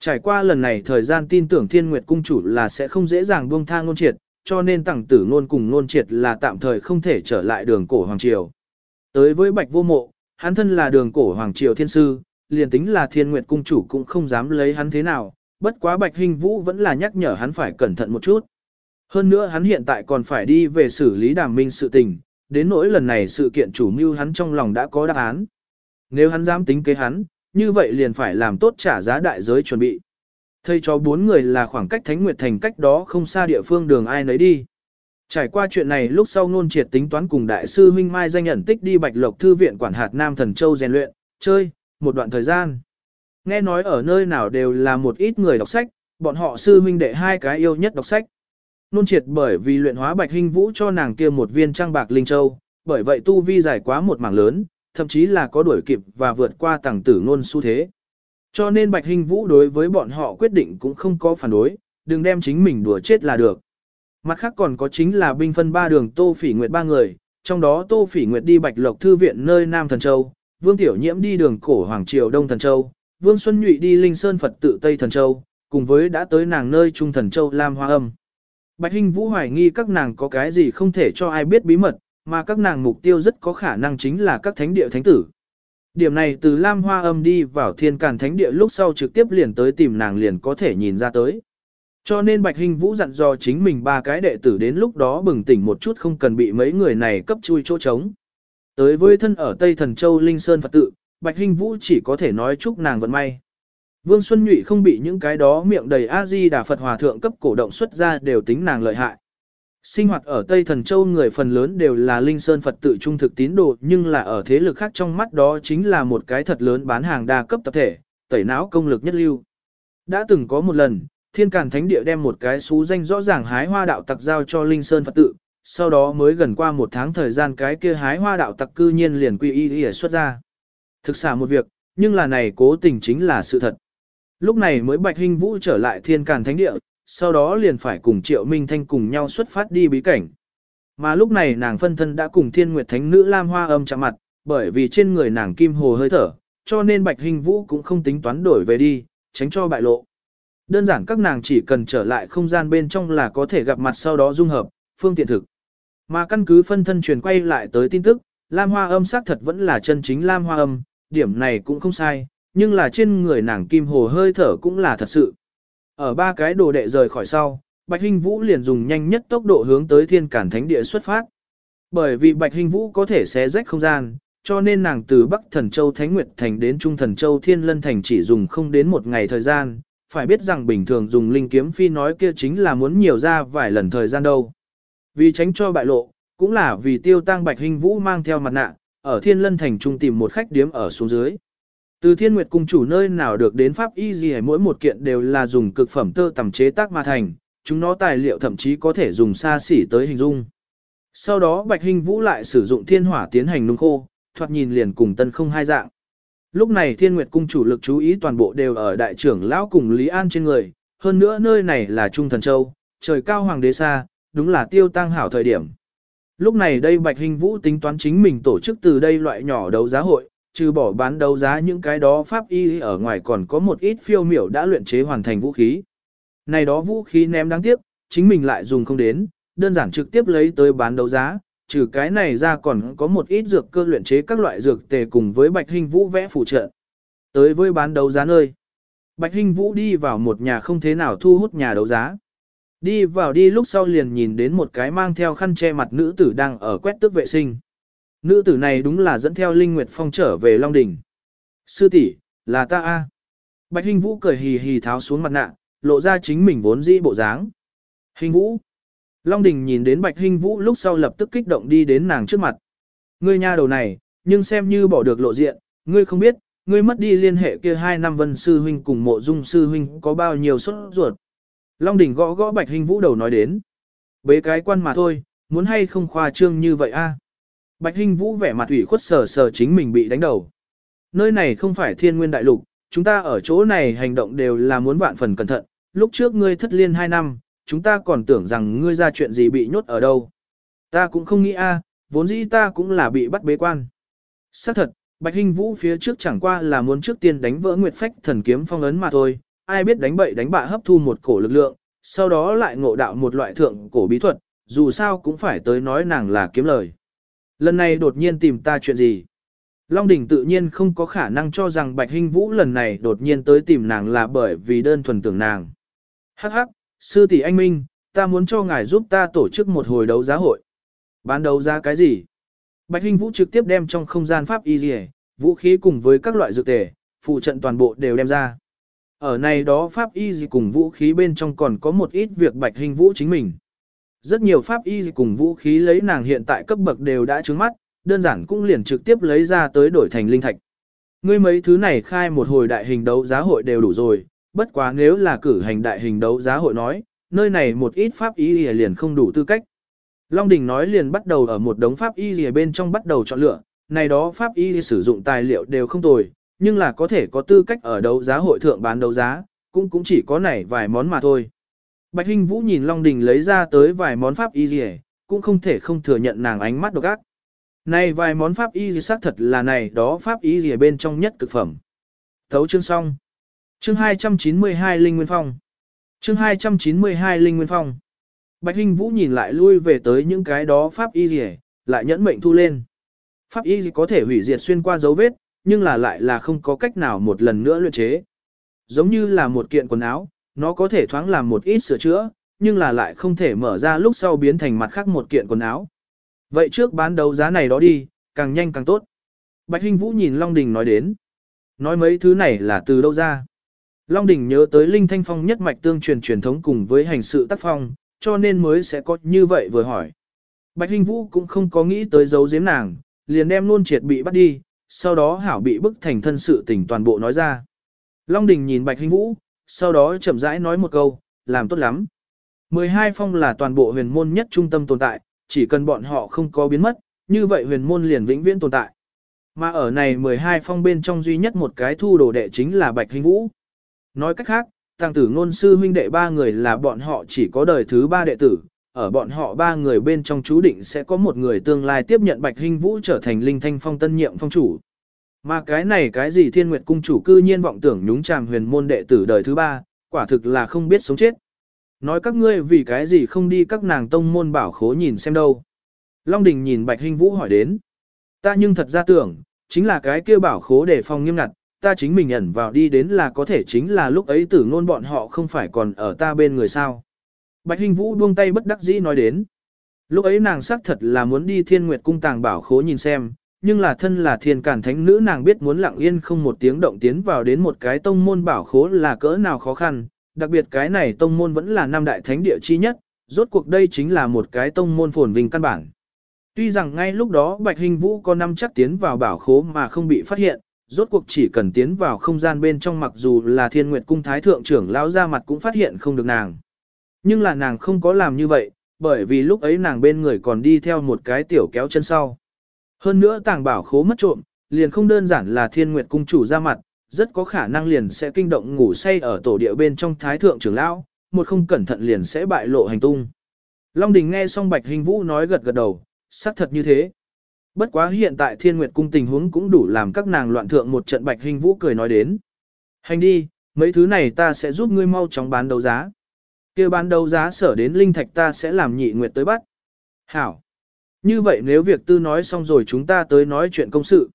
Trải qua lần này thời gian tin tưởng Thiên Nguyệt Cung chủ là sẽ không dễ dàng buông tha ngôn triệt, cho nên tặng tử ngôn cùng ngôn triệt là tạm thời không thể trở lại đường cổ Hoàng Triều. Tới với Bạch Vô Mộ, hắn thân là đường cổ Hoàng Triều Thiên Sư, liền tính là Thiên Nguyệt Cung chủ cũng không dám lấy hắn thế nào, bất quá Bạch Hình Vũ vẫn là nhắc nhở hắn phải cẩn thận một chút. Hơn nữa hắn hiện tại còn phải đi về xử lý đàm minh sự tình, đến nỗi lần này sự kiện chủ mưu hắn trong lòng đã có đáp án. Nếu hắn dám tính kế hắn, như vậy liền phải làm tốt trả giá đại giới chuẩn bị. Thầy cho bốn người là khoảng cách Thánh Nguyệt Thành cách đó không xa địa phương đường ai nấy đi. Trải qua chuyện này lúc sau nôn triệt tính toán cùng đại sư Minh Mai danh nhận tích đi Bạch Lộc Thư viện quản hạt Nam Thần Châu rèn luyện, chơi, một đoạn thời gian. Nghe nói ở nơi nào đều là một ít người đọc sách, bọn họ sư huynh đệ hai cái yêu nhất đọc sách. Nôn triệt bởi vì luyện hóa Bạch Hinh Vũ cho nàng kia một viên trang bạc linh châu, bởi vậy tu vi giải quá một mảng lớn, thậm chí là có đuổi kịp và vượt qua tàng tử ngôn xu thế. Cho nên Bạch hình Vũ đối với bọn họ quyết định cũng không có phản đối, đừng đem chính mình đùa chết là được. Mặt khác còn có chính là binh phân ba đường Tô Phỉ Nguyệt ba người, trong đó Tô Phỉ Nguyệt đi Bạch Lộc Thư viện nơi Nam Thần Châu, Vương Tiểu Nhiễm đi đường cổ Hoàng Triều Đông Thần Châu, Vương Xuân Nhụy đi Linh Sơn Phật tự Tây Thần Châu, cùng với đã tới nàng nơi Trung Thần Châu Lam Hoa Âm. Bạch hình Vũ hoài nghi các nàng có cái gì không thể cho ai biết bí mật, mà các nàng mục tiêu rất có khả năng chính là các thánh địa thánh tử. Điểm này từ Lam Hoa Âm đi vào thiên càn thánh địa lúc sau trực tiếp liền tới tìm nàng liền có thể nhìn ra tới. Cho nên Bạch Hinh Vũ dặn dò chính mình ba cái đệ tử đến lúc đó bừng tỉnh một chút không cần bị mấy người này cấp chui chỗ trống. Tới với thân ở Tây Thần Châu Linh Sơn Phật tự, Bạch Hinh Vũ chỉ có thể nói chúc nàng vận may. Vương Xuân Nhụy không bị những cái đó miệng đầy A-di đà Phật Hòa Thượng cấp cổ động xuất ra đều tính nàng lợi hại. Sinh hoạt ở Tây Thần Châu người phần lớn đều là Linh Sơn Phật tự trung thực tín đồ nhưng là ở thế lực khác trong mắt đó chính là một cái thật lớn bán hàng đa cấp tập thể, tẩy não công lực nhất lưu. Đã từng có một lần, Thiên Càn Thánh Địa đem một cái xú danh rõ ràng hái hoa đạo tặc giao cho Linh Sơn Phật tự, sau đó mới gần qua một tháng thời gian cái kia hái hoa đạo tặc cư nhiên liền quy y y xuất ra. Thực xả một việc, nhưng là này cố tình chính là sự thật. Lúc này mới Bạch Hinh Vũ trở lại Thiên Càn Thánh Địa, sau đó liền phải cùng Triệu Minh Thanh cùng nhau xuất phát đi bí cảnh. Mà lúc này nàng phân thân đã cùng Thiên Nguyệt Thánh Nữ Lam Hoa âm chạm mặt, bởi vì trên người nàng kim hồ hơi thở, cho nên Bạch Hình Vũ cũng không tính toán đổi về đi, tránh cho bại lộ. Đơn giản các nàng chỉ cần trở lại không gian bên trong là có thể gặp mặt sau đó dung hợp, phương tiện thực. Mà căn cứ phân thân truyền quay lại tới tin tức, Lam Hoa âm xác thật vẫn là chân chính Lam Hoa âm, điểm này cũng không sai, nhưng là trên người nàng kim hồ hơi thở cũng là thật sự. Ở ba cái đồ đệ rời khỏi sau, Bạch Hinh Vũ liền dùng nhanh nhất tốc độ hướng tới thiên cản thánh địa xuất phát. Bởi vì Bạch Hinh Vũ có thể xé rách không gian, cho nên nàng từ Bắc Thần Châu Thánh Nguyệt Thành đến Trung Thần Châu Thiên Lân Thành chỉ dùng không đến một ngày thời gian, phải biết rằng bình thường dùng linh kiếm phi nói kia chính là muốn nhiều ra vài lần thời gian đâu. Vì tránh cho bại lộ, cũng là vì tiêu tăng Bạch Hinh Vũ mang theo mặt nạ, ở Thiên Lân Thành Trung tìm một khách điếm ở xuống dưới. Từ Thiên Nguyệt cung chủ nơi nào được đến pháp y gì mỗi một kiện đều là dùng cực phẩm tơ tầm chế tác mà thành, chúng nó tài liệu thậm chí có thể dùng xa xỉ tới hình dung. Sau đó Bạch Hinh Vũ lại sử dụng thiên hỏa tiến hành nung khô, thoạt nhìn liền cùng tân không hai dạng. Lúc này Thiên Nguyệt cung chủ lực chú ý toàn bộ đều ở đại trưởng lão cùng Lý An trên người, hơn nữa nơi này là Trung Thần Châu, trời cao hoàng đế xa, đúng là tiêu tăng hảo thời điểm. Lúc này đây Bạch Hinh Vũ tính toán chính mình tổ chức từ đây loại nhỏ đấu giá hội, trừ bỏ bán đấu giá những cái đó pháp y ở ngoài còn có một ít phiêu miểu đã luyện chế hoàn thành vũ khí. Này đó vũ khí ném đáng tiếc, chính mình lại dùng không đến, đơn giản trực tiếp lấy tới bán đấu giá, trừ cái này ra còn có một ít dược cơ luyện chế các loại dược tề cùng với Bạch Hinh Vũ vẽ phụ trợ. Tới với bán đấu giá nơi. Bạch Hinh Vũ đi vào một nhà không thế nào thu hút nhà đấu giá. Đi vào đi lúc sau liền nhìn đến một cái mang theo khăn che mặt nữ tử đang ở quét tước vệ sinh. Nữ tử này đúng là dẫn theo Linh Nguyệt Phong trở về Long Đỉnh. Sư tỷ, là ta a. Bạch Hình Vũ cười hì hì tháo xuống mặt nạ, lộ ra chính mình vốn dĩ bộ dáng. Hình vũ. Long Đình nhìn đến Bạch Hình vũ lúc sau lập tức kích động đi đến nàng trước mặt. Ngươi nha đầu này, nhưng xem như bỏ được lộ diện, ngươi không biết, ngươi mất đi liên hệ kia hai năm vân sư huynh cùng mộ dung sư huynh có bao nhiêu sốt ruột. Long Đình gõ gõ Bạch Hình vũ đầu nói đến. Bế cái quan mà thôi, muốn hay không khoa trương như vậy a? Bạch Hinh Vũ vẻ mặt ủy khuất sờ sờ chính mình bị đánh đầu. Nơi này không phải thiên nguyên đại lục, chúng ta ở chỗ này hành động đều là muốn vạn phần cẩn thận. Lúc trước ngươi thất liên 2 năm, chúng ta còn tưởng rằng ngươi ra chuyện gì bị nhốt ở đâu. Ta cũng không nghĩ a, vốn dĩ ta cũng là bị bắt bế quan. Xác thật, Bạch Hinh Vũ phía trước chẳng qua là muốn trước tiên đánh vỡ Nguyệt Phách thần kiếm phong ấn mà thôi, ai biết đánh bậy đánh bạ hấp thu một cổ lực lượng, sau đó lại ngộ đạo một loại thượng cổ bí thuật, dù sao cũng phải tới nói nàng là kiếm lời. Lần này đột nhiên tìm ta chuyện gì? Long Đình tự nhiên không có khả năng cho rằng Bạch Hinh Vũ lần này đột nhiên tới tìm nàng là bởi vì đơn thuần tưởng nàng. Hắc hắc, sư tỷ anh Minh, ta muốn cho ngài giúp ta tổ chức một hồi đấu giá hội. Bán đấu giá cái gì? Bạch Hinh Vũ trực tiếp đem trong không gian pháp y dì vũ khí cùng với các loại dược tề, phụ trận toàn bộ đều đem ra. Ở này đó pháp y gì cùng vũ khí bên trong còn có một ít việc Bạch Hinh Vũ chính mình. Rất nhiều pháp y cùng vũ khí lấy nàng hiện tại cấp bậc đều đã trứng mắt, đơn giản cũng liền trực tiếp lấy ra tới đổi thành linh thạch. Ngươi mấy thứ này khai một hồi đại hình đấu giá hội đều đủ rồi, bất quá nếu là cử hành đại hình đấu giá hội nói, nơi này một ít pháp y liền không đủ tư cách. Long Đình nói liền bắt đầu ở một đống pháp y bên trong bắt đầu chọn lựa, này đó pháp y sử dụng tài liệu đều không tồi, nhưng là có thể có tư cách ở đấu giá hội thượng bán đấu giá, cũng cũng chỉ có này vài món mà thôi. Bạch Hinh Vũ nhìn Long Đình lấy ra tới vài món pháp y gì, cũng không thể không thừa nhận nàng ánh mắt độc ác. Này vài món pháp y gì xác thật là này đó pháp y gì bên trong nhất cực phẩm. Thấu chương xong. Chương 292 Linh Nguyên Phong. Chương 292 Linh Nguyên Phong. Bạch Hinh Vũ nhìn lại lui về tới những cái đó pháp y gì, lại nhẫn mệnh thu lên. Pháp y gì có thể hủy diệt xuyên qua dấu vết, nhưng là lại là không có cách nào một lần nữa luyện chế. Giống như là một kiện quần áo, nó có thể thoáng làm một ít sửa chữa, nhưng là lại không thể mở ra lúc sau biến thành mặt khác một kiện quần áo. Vậy trước bán đấu giá này đó đi, càng nhanh càng tốt. Bạch Hinh Vũ nhìn Long Đình nói đến. Nói mấy thứ này là từ đâu ra? Long Đình nhớ tới Linh Thanh Phong nhất mạch tương truyền truyền thống cùng với hành sự tác phong, cho nên mới sẽ có như vậy vừa hỏi. Bạch Hinh Vũ cũng không có nghĩ tới giấu giếm nàng, liền đem luôn triệt bị bắt đi, sau đó hảo bị bức thành thân sự tình toàn bộ nói ra. Long Đình nhìn Bạch Hinh Vũ, sau đó chậm rãi nói một câu, làm tốt lắm. 12 phong là toàn bộ huyền môn nhất trung tâm tồn tại, chỉ cần bọn họ không có biến mất, như vậy huyền môn liền vĩnh viễn tồn tại. Mà ở này 12 phong bên trong duy nhất một cái thu đồ đệ chính là Bạch Hình Vũ. Nói cách khác, tăng tử ngôn sư huynh đệ ba người là bọn họ chỉ có đời thứ ba đệ tử, ở bọn họ ba người bên trong chú định sẽ có một người tương lai tiếp nhận Bạch Hình Vũ trở thành linh thanh phong tân nhiệm phong chủ. Mà cái này cái gì thiên nguyệt cung chủ cư nhiên vọng tưởng nhúng chàm huyền môn đệ tử đời thứ ba, quả thực là không biết sống chết. Nói các ngươi vì cái gì không đi các nàng tông môn bảo khố nhìn xem đâu. Long Đình nhìn Bạch Hinh Vũ hỏi đến. Ta nhưng thật ra tưởng, chính là cái kia bảo khố để phòng nghiêm ngặt, ta chính mình ẩn vào đi đến là có thể chính là lúc ấy tử ngôn bọn họ không phải còn ở ta bên người sao. Bạch Hinh Vũ buông tay bất đắc dĩ nói đến. Lúc ấy nàng xác thật là muốn đi thiên nguyệt cung tàng bảo khố nhìn xem, nhưng là thân là thiên cản thánh nữ nàng biết muốn lặng yên không một tiếng động tiến vào đến một cái tông môn bảo khố là cỡ nào khó khăn, đặc biệt cái này tông môn vẫn là năm đại thánh địa chi nhất, rốt cuộc đây chính là một cái tông môn phồn vinh căn bản. Tuy rằng ngay lúc đó Bạch Hình Vũ có năm chắc tiến vào bảo khố mà không bị phát hiện, rốt cuộc chỉ cần tiến vào không gian bên trong mặc dù là thiên nguyệt cung thái thượng trưởng lão ra mặt cũng phát hiện không được nàng. Nhưng là nàng không có làm như vậy, bởi vì lúc ấy nàng bên người còn đi theo một cái tiểu kéo chân sau. Hơn nữa tàng bảo khố mất trộm, liền không đơn giản là thiên nguyệt cung chủ ra mặt, rất có khả năng liền sẽ kinh động ngủ say ở tổ địa bên trong thái thượng trưởng lão, một không cẩn thận liền sẽ bại lộ hành tung. Long Đình nghe xong Bạch Hình Vũ nói gật gật đầu, xác thật như thế. Bất quá hiện tại thiên nguyệt cung tình huống cũng đủ làm các nàng loạn thượng một trận Bạch Hình Vũ cười nói đến. Hành đi, mấy thứ này ta sẽ giúp ngươi mau chóng bán đấu giá. kia bán đấu giá sở đến linh thạch ta sẽ làm nhị nguyệt tới bắt. Hảo. Như vậy nếu việc tư nói xong rồi chúng ta tới nói chuyện công sự.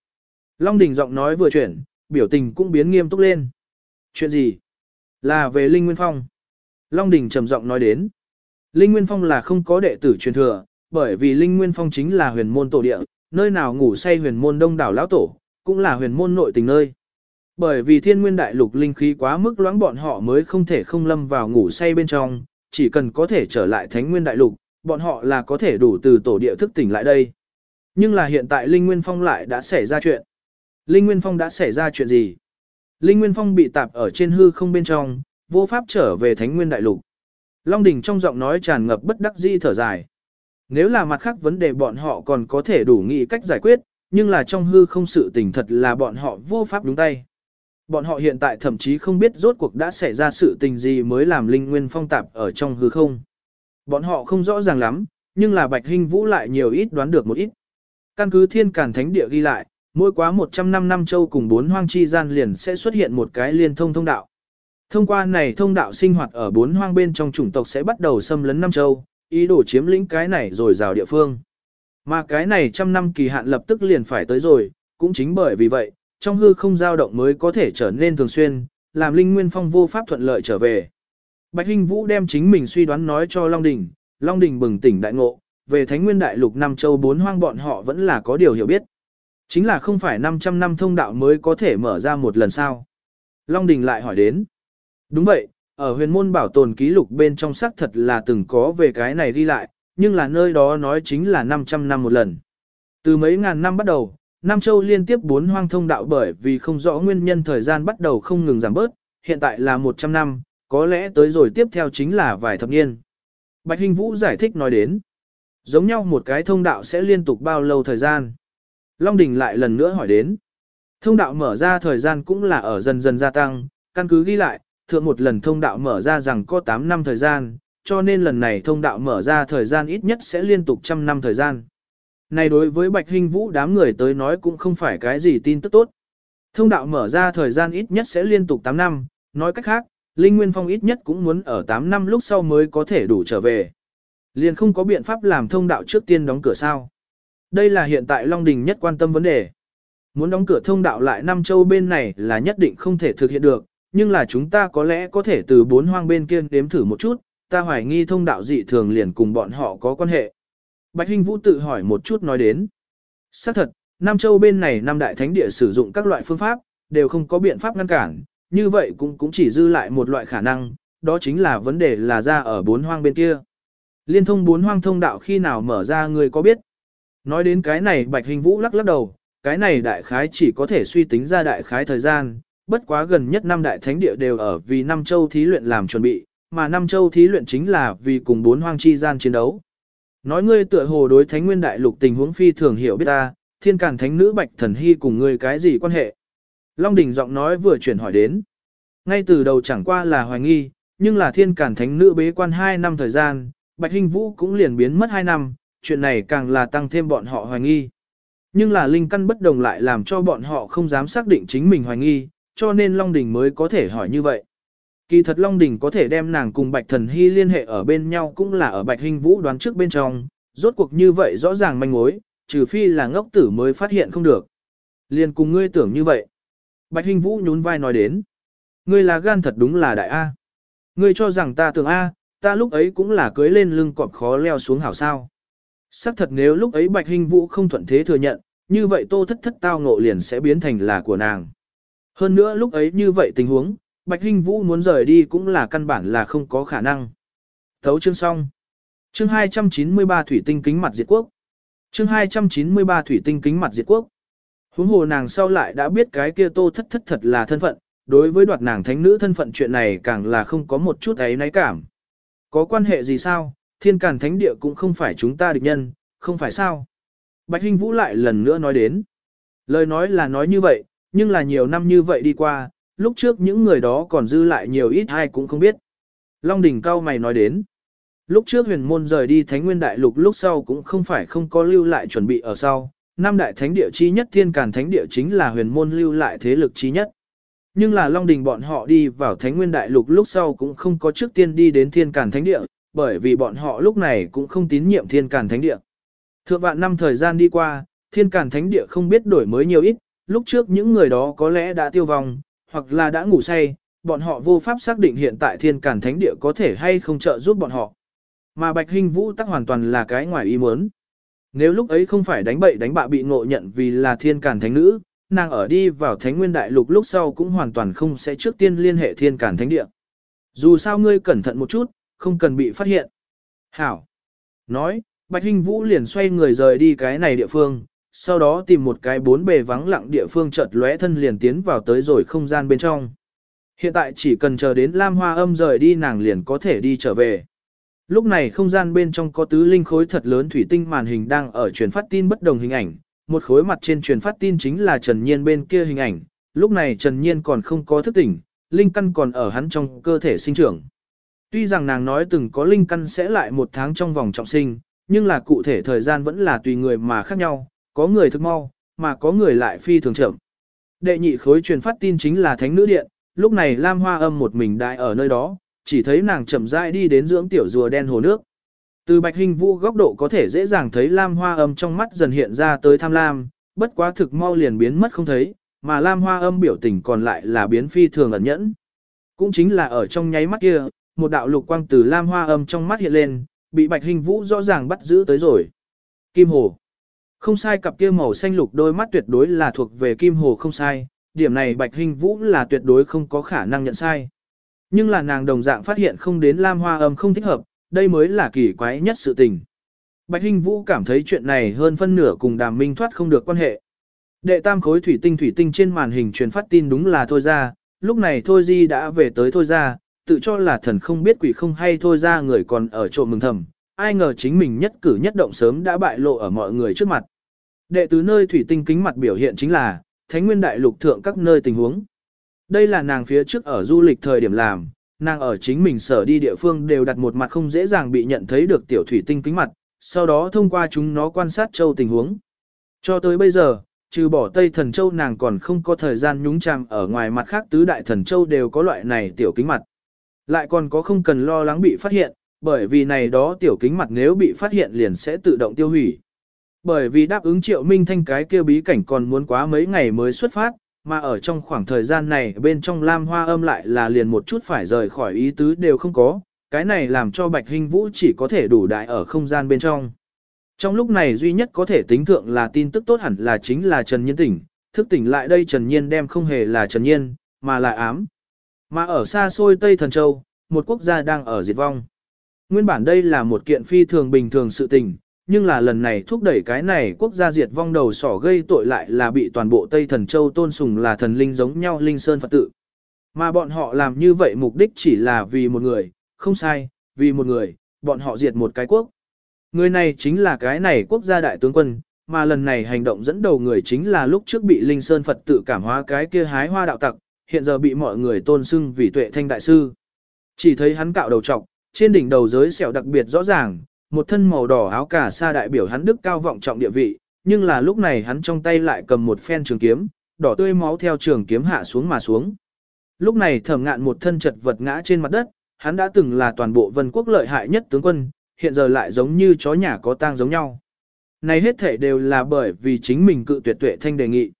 Long Đình giọng nói vừa chuyển, biểu tình cũng biến nghiêm túc lên. Chuyện gì? Là về Linh Nguyên Phong. Long Đình trầm giọng nói đến. Linh Nguyên Phong là không có đệ tử truyền thừa, bởi vì Linh Nguyên Phong chính là huyền môn tổ địa, nơi nào ngủ say huyền môn đông đảo lão tổ, cũng là huyền môn nội tình nơi. Bởi vì thiên nguyên đại lục linh khí quá mức loãng bọn họ mới không thể không lâm vào ngủ say bên trong, chỉ cần có thể trở lại thánh nguyên đại lục, bọn họ là có thể đủ từ tổ địa thức tỉnh lại đây. Nhưng là hiện tại Linh Nguyên Phong lại đã xảy ra chuyện. Linh Nguyên Phong đã xảy ra chuyện gì? Linh Nguyên Phong bị tạp ở trên hư không bên trong, vô pháp trở về Thánh Nguyên Đại Lục. Long Đình trong giọng nói tràn ngập bất đắc dĩ thở dài. Nếu là mặt khác vấn đề bọn họ còn có thể đủ nghĩ cách giải quyết, nhưng là trong hư không sự tình thật là bọn họ vô pháp đúng tay. Bọn họ hiện tại thậm chí không biết rốt cuộc đã xảy ra sự tình gì mới làm Linh Nguyên Phong tạp ở trong hư không. Bọn họ không rõ ràng lắm, nhưng là Bạch Hinh Vũ lại nhiều ít đoán được một ít. Căn cứ thiên cản thánh địa ghi lại, mỗi quá 100 năm năm châu cùng bốn hoang chi gian liền sẽ xuất hiện một cái liên thông thông đạo. Thông qua này thông đạo sinh hoạt ở bốn hoang bên trong chủng tộc sẽ bắt đầu xâm lấn năm châu, ý đồ chiếm lĩnh cái này rồi rào địa phương. Mà cái này trăm năm kỳ hạn lập tức liền phải tới rồi, cũng chính bởi vì vậy, trong hư không dao động mới có thể trở nên thường xuyên, làm Linh Nguyên Phong vô pháp thuận lợi trở về. Bạch Hinh Vũ đem chính mình suy đoán nói cho Long Đình, Long Đình bừng tỉnh đại ngộ, về Thánh Nguyên Đại Lục Nam Châu bốn hoang bọn họ vẫn là có điều hiểu biết. Chính là không phải 500 năm thông đạo mới có thể mở ra một lần sao. Long Đình lại hỏi đến. Đúng vậy, ở huyền môn bảo tồn ký lục bên trong xác thật là từng có về cái này đi lại, nhưng là nơi đó nói chính là 500 năm một lần. Từ mấy ngàn năm bắt đầu, Nam Châu liên tiếp bốn hoang thông đạo bởi vì không rõ nguyên nhân thời gian bắt đầu không ngừng giảm bớt, hiện tại là 100 năm, có lẽ tới rồi tiếp theo chính là vài thập niên. Bạch Hình Vũ giải thích nói đến. Giống nhau một cái thông đạo sẽ liên tục bao lâu thời gian? Long Đình lại lần nữa hỏi đến. Thông đạo mở ra thời gian cũng là ở dần dần gia tăng, căn cứ ghi lại, thượng một lần thông đạo mở ra rằng có 8 năm thời gian, cho nên lần này thông đạo mở ra thời gian ít nhất sẽ liên tục trăm năm thời gian. Này đối với Bạch Hinh Vũ đám người tới nói cũng không phải cái gì tin tức tốt. Thông đạo mở ra thời gian ít nhất sẽ liên tục 8 năm, nói cách khác, Linh Nguyên Phong ít nhất cũng muốn ở 8 năm lúc sau mới có thể đủ trở về. Liền không có biện pháp làm thông đạo trước tiên đóng cửa sao. Đây là hiện tại Long Đình nhất quan tâm vấn đề. Muốn đóng cửa thông đạo lại Nam Châu bên này là nhất định không thể thực hiện được, nhưng là chúng ta có lẽ có thể từ bốn hoang bên kia đếm thử một chút, ta hoài nghi thông đạo dị thường liền cùng bọn họ có quan hệ. Bạch Hinh Vũ tự hỏi một chút nói đến. Xác thật, Nam Châu bên này Nam Đại Thánh Địa sử dụng các loại phương pháp, đều không có biện pháp ngăn cản, như vậy cũng cũng chỉ dư lại một loại khả năng, đó chính là vấn đề là ra ở bốn hoang bên kia. Liên thông bốn hoang thông đạo khi nào mở ra người có biết? Nói đến cái này Bạch Hình Vũ lắc lắc đầu, cái này đại khái chỉ có thể suy tính ra đại khái thời gian, bất quá gần nhất năm đại thánh địa đều ở vì năm châu thí luyện làm chuẩn bị, mà năm châu thí luyện chính là vì cùng bốn hoang chi gian chiến đấu. Nói ngươi tựa hồ đối thánh nguyên đại lục tình huống phi thường hiểu biết ta, thiên cản thánh nữ Bạch Thần Hy cùng ngươi cái gì quan hệ? Long Đình giọng nói vừa chuyển hỏi đến. Ngay từ đầu chẳng qua là hoài nghi, nhưng là thiên càn thánh nữ bế quan 2 năm thời gian, Bạch Hinh Vũ cũng liền biến mất 2 năm, chuyện này càng là tăng thêm bọn họ hoài nghi. Nhưng là linh căn bất đồng lại làm cho bọn họ không dám xác định chính mình hoài nghi, cho nên Long Đình mới có thể hỏi như vậy. Kỳ thật Long Đình có thể đem nàng cùng Bạch Thần Hy liên hệ ở bên nhau cũng là ở Bạch Hinh Vũ đoán trước bên trong, rốt cuộc như vậy rõ ràng manh mối, trừ phi là ngốc tử mới phát hiện không được. liền cùng ngươi tưởng như vậy. Bạch Hinh Vũ nhún vai nói đến. Ngươi là gan thật đúng là đại A. Ngươi cho rằng ta tưởng A, ta lúc ấy cũng là cưới lên lưng cọp khó leo xuống hảo sao. Sắc thật nếu lúc ấy Bạch Hình Vũ không thuận thế thừa nhận, như vậy tô thất thất tao ngộ liền sẽ biến thành là của nàng. Hơn nữa lúc ấy như vậy tình huống, Bạch Hình Vũ muốn rời đi cũng là căn bản là không có khả năng. Thấu chương xong. Chương 293 Thủy tinh kính mặt diệt quốc. Chương 293 Thủy tinh kính mặt diệt quốc. Huống hồ nàng sau lại đã biết cái kia tô thất thất thật là thân phận, đối với đoạt nàng thánh nữ thân phận chuyện này càng là không có một chút ấy náy cảm. Có quan hệ gì sao, thiên càn thánh địa cũng không phải chúng ta địch nhân, không phải sao. Bạch Hinh Vũ lại lần nữa nói đến. Lời nói là nói như vậy, nhưng là nhiều năm như vậy đi qua, lúc trước những người đó còn dư lại nhiều ít ai cũng không biết. Long đỉnh cao mày nói đến. Lúc trước huyền môn rời đi thánh nguyên đại lục lúc sau cũng không phải không có lưu lại chuẩn bị ở sau. Năm đại thánh địa chi nhất thiên càn thánh địa chính là huyền môn lưu lại thế lực chi nhất. Nhưng là Long Đình bọn họ đi vào Thánh Nguyên Đại Lục lúc sau cũng không có trước tiên đi đến Thiên Càn Thánh Địa, bởi vì bọn họ lúc này cũng không tín nhiệm Thiên Càn Thánh Địa. Thượng vạn năm thời gian đi qua, Thiên Càn Thánh Địa không biết đổi mới nhiều ít, lúc trước những người đó có lẽ đã tiêu vong, hoặc là đã ngủ say, bọn họ vô pháp xác định hiện tại Thiên Càn Thánh Địa có thể hay không trợ giúp bọn họ. Mà Bạch Hinh Vũ tắc hoàn toàn là cái ngoài ý muốn. Nếu lúc ấy không phải đánh bậy đánh bạ bị ngộ nhận vì là Thiên Càn Thánh Nữ, nàng ở đi vào Thánh Nguyên Đại Lục lúc sau cũng hoàn toàn không sẽ trước tiên liên hệ thiên cản thánh địa. Dù sao ngươi cẩn thận một chút, không cần bị phát hiện. Hảo. Nói, Bạch Hinh Vũ liền xoay người rời đi cái này địa phương, sau đó tìm một cái bốn bề vắng lặng địa phương chợt lóe thân liền tiến vào tới rồi không gian bên trong. Hiện tại chỉ cần chờ đến Lam Hoa âm rời đi nàng liền có thể đi trở về. Lúc này không gian bên trong có tứ linh khối thật lớn thủy tinh màn hình đang ở truyền phát tin bất đồng hình ảnh, một khối mặt trên truyền phát tin chính là Trần Nhiên bên kia hình ảnh, lúc này Trần Nhiên còn không có thức tỉnh, linh căn còn ở hắn trong cơ thể sinh trưởng. Tuy rằng nàng nói từng có linh căn sẽ lại một tháng trong vòng trọng sinh, nhưng là cụ thể thời gian vẫn là tùy người mà khác nhau, có người thức mau, mà có người lại phi thường chậm. Đệ nhị khối truyền phát tin chính là Thánh Nữ Điện, lúc này Lam Hoa Âm một mình đại ở nơi đó, chỉ thấy nàng chậm rãi đi đến dưỡng tiểu rùa đen hồ nước. Từ Bạch Hình Vũ góc độ có thể dễ dàng thấy Lam Hoa Âm trong mắt dần hiện ra tới tham lam, bất quá thực mau liền biến mất không thấy, mà Lam Hoa Âm biểu tình còn lại là biến phi thường ẩn nhẫn. Cũng chính là ở trong nháy mắt kia, một đạo lục quang từ Lam Hoa Âm trong mắt hiện lên, bị Bạch Hình Vũ rõ ràng bắt giữ tới rồi. Kim Hồ. Không sai cặp kia màu xanh lục đôi mắt tuyệt đối là thuộc về Kim Hồ không sai, điểm này Bạch Hình Vũ là tuyệt đối không có khả năng nhận sai. Nhưng là nàng đồng dạng phát hiện không đến Lam Hoa Âm không thích hợp, đây mới là kỳ quái nhất sự tình. Bạch Hinh Vũ cảm thấy chuyện này hơn phân nửa cùng đàm minh thoát không được quan hệ. Đệ tam khối thủy tinh thủy tinh trên màn hình truyền phát tin đúng là thôi ra, lúc này thôi di đã về tới thôi ra, tự cho là thần không biết quỷ không hay thôi ra người còn ở trộm mừng thầm, ai ngờ chính mình nhất cử nhất động sớm đã bại lộ ở mọi người trước mặt. Đệ tứ nơi thủy tinh kính mặt biểu hiện chính là, Thánh Nguyên Đại Lục thượng các nơi tình huống. Đây là nàng phía trước ở du lịch thời điểm làm, nàng ở chính mình sở đi địa phương đều đặt một mặt không dễ dàng bị nhận thấy được tiểu thủy tinh kính mặt, sau đó thông qua chúng nó quan sát châu tình huống. Cho tới bây giờ, trừ bỏ Tây Thần Châu nàng còn không có thời gian nhúng chàm ở ngoài mặt khác tứ đại thần châu đều có loại này tiểu kính mặt. Lại còn có không cần lo lắng bị phát hiện, bởi vì này đó tiểu kính mặt nếu bị phát hiện liền sẽ tự động tiêu hủy. Bởi vì đáp ứng triệu minh thanh cái kia bí cảnh còn muốn quá mấy ngày mới xuất phát, mà ở trong khoảng thời gian này bên trong lam hoa âm lại là liền một chút phải rời khỏi ý tứ đều không có, cái này làm cho Bạch Hinh Vũ chỉ có thể đủ đại ở không gian bên trong. Trong lúc này duy nhất có thể tính thượng là tin tức tốt hẳn là chính là Trần Nhiên tỉnh, thức tỉnh lại đây Trần Nhiên đem không hề là Trần Nhiên, mà là ám. Mà ở xa xôi Tây Thần Châu, một quốc gia đang ở diệt vong. Nguyên bản đây là một kiện phi thường bình thường sự tình, nhưng là lần này thúc đẩy cái này quốc gia diệt vong đầu sỏ gây tội lại là bị toàn bộ Tây Thần Châu tôn sùng là thần linh giống nhau linh sơn Phật tự. Mà bọn họ làm như vậy mục đích chỉ là vì một người, không sai, vì một người, bọn họ diệt một cái quốc. Người này chính là cái này quốc gia đại tướng quân, mà lần này hành động dẫn đầu người chính là lúc trước bị Linh Sơn Phật tự cảm hóa cái kia hái hoa đạo tặc, hiện giờ bị mọi người tôn xưng vì tuệ thanh đại sư. Chỉ thấy hắn cạo đầu trọc, trên đỉnh đầu giới sẹo đặc biệt rõ ràng, một thân màu đỏ áo cà sa đại biểu hắn đức cao vọng trọng địa vị, nhưng là lúc này hắn trong tay lại cầm một phen trường kiếm, đỏ tươi máu theo trường kiếm hạ xuống mà xuống. Lúc này thẩm ngạn một thân chật vật ngã trên mặt đất, hắn đã từng là toàn bộ vân quốc lợi hại nhất tướng quân, hiện giờ lại giống như chó nhà có tang giống nhau. Này hết thể đều là bởi vì chính mình cự tuyệt tuệ thanh đề nghị.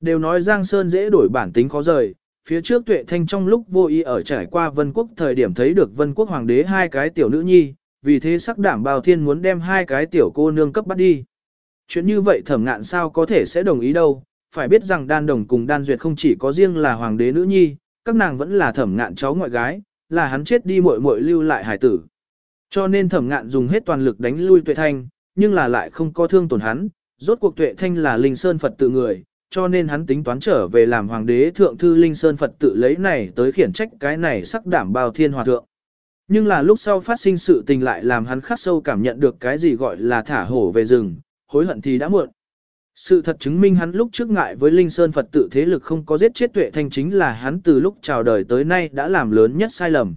Đều nói Giang Sơn dễ đổi bản tính khó rời, phía trước tuệ thanh trong lúc vô ý ở trải qua vân quốc thời điểm thấy được vân quốc hoàng đế hai cái tiểu nữ nhi, vì thế sắc đảm bào thiên muốn đem hai cái tiểu cô nương cấp bắt đi. Chuyện như vậy thẩm ngạn sao có thể sẽ đồng ý đâu, phải biết rằng đan đồng cùng đan duyệt không chỉ có riêng là hoàng đế nữ nhi, các nàng vẫn là thẩm ngạn cháu ngoại gái, là hắn chết đi muội muội lưu lại hải tử. Cho nên thẩm ngạn dùng hết toàn lực đánh lui tuệ thanh, nhưng là lại không có thương tổn hắn, rốt cuộc tuệ thanh là linh sơn Phật tự người, cho nên hắn tính toán trở về làm hoàng đế thượng thư linh sơn Phật tự lấy này tới khiển trách cái này sắc đảm bao thiên hòa thượng. Nhưng là lúc sau phát sinh sự tình lại làm hắn khắc sâu cảm nhận được cái gì gọi là thả hổ về rừng, hối hận thì đã muộn. Sự thật chứng minh hắn lúc trước ngại với Linh Sơn Phật tự thế lực không có giết chết tuệ thanh chính là hắn từ lúc chào đời tới nay đã làm lớn nhất sai lầm.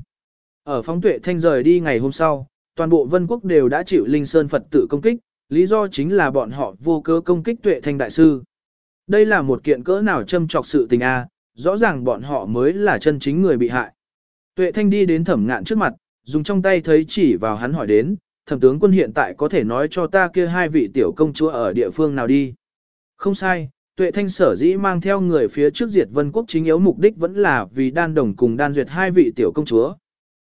Ở phóng tuệ thanh rời đi ngày hôm sau, toàn bộ vân quốc đều đã chịu Linh Sơn Phật tự công kích, lý do chính là bọn họ vô cơ công kích tuệ thanh đại sư. Đây là một kiện cỡ nào châm trọc sự tình a, rõ ràng bọn họ mới là chân chính người bị hại. Tuệ thanh đi đến thẩm ngạn trước mặt, dùng trong tay thấy chỉ vào hắn hỏi đến, thẩm tướng quân hiện tại có thể nói cho ta kia hai vị tiểu công chúa ở địa phương nào đi. Không sai, tuệ thanh sở dĩ mang theo người phía trước diệt vân quốc chính yếu mục đích vẫn là vì đan đồng cùng đan duyệt hai vị tiểu công chúa.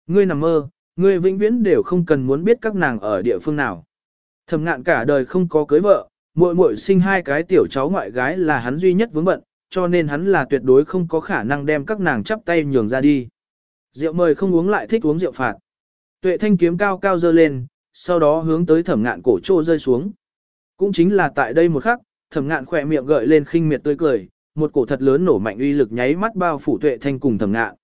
Ngươi nằm mơ, ngươi vĩnh viễn đều không cần muốn biết các nàng ở địa phương nào. Thẩm ngạn cả đời không có cưới vợ, Muội muội sinh hai cái tiểu cháu ngoại gái là hắn duy nhất vướng bận, cho nên hắn là tuyệt đối không có khả năng đem các nàng chắp tay nhường ra đi. Rượu mời không uống lại thích uống rượu phạt. Tuệ thanh kiếm cao cao dơ lên, sau đó hướng tới thẩm ngạn cổ trô rơi xuống. Cũng chính là tại đây một khắc, thẩm ngạn khỏe miệng gợi lên khinh miệt tươi cười, một cổ thật lớn nổ mạnh uy lực nháy mắt bao phủ tuệ thanh cùng thẩm ngạn.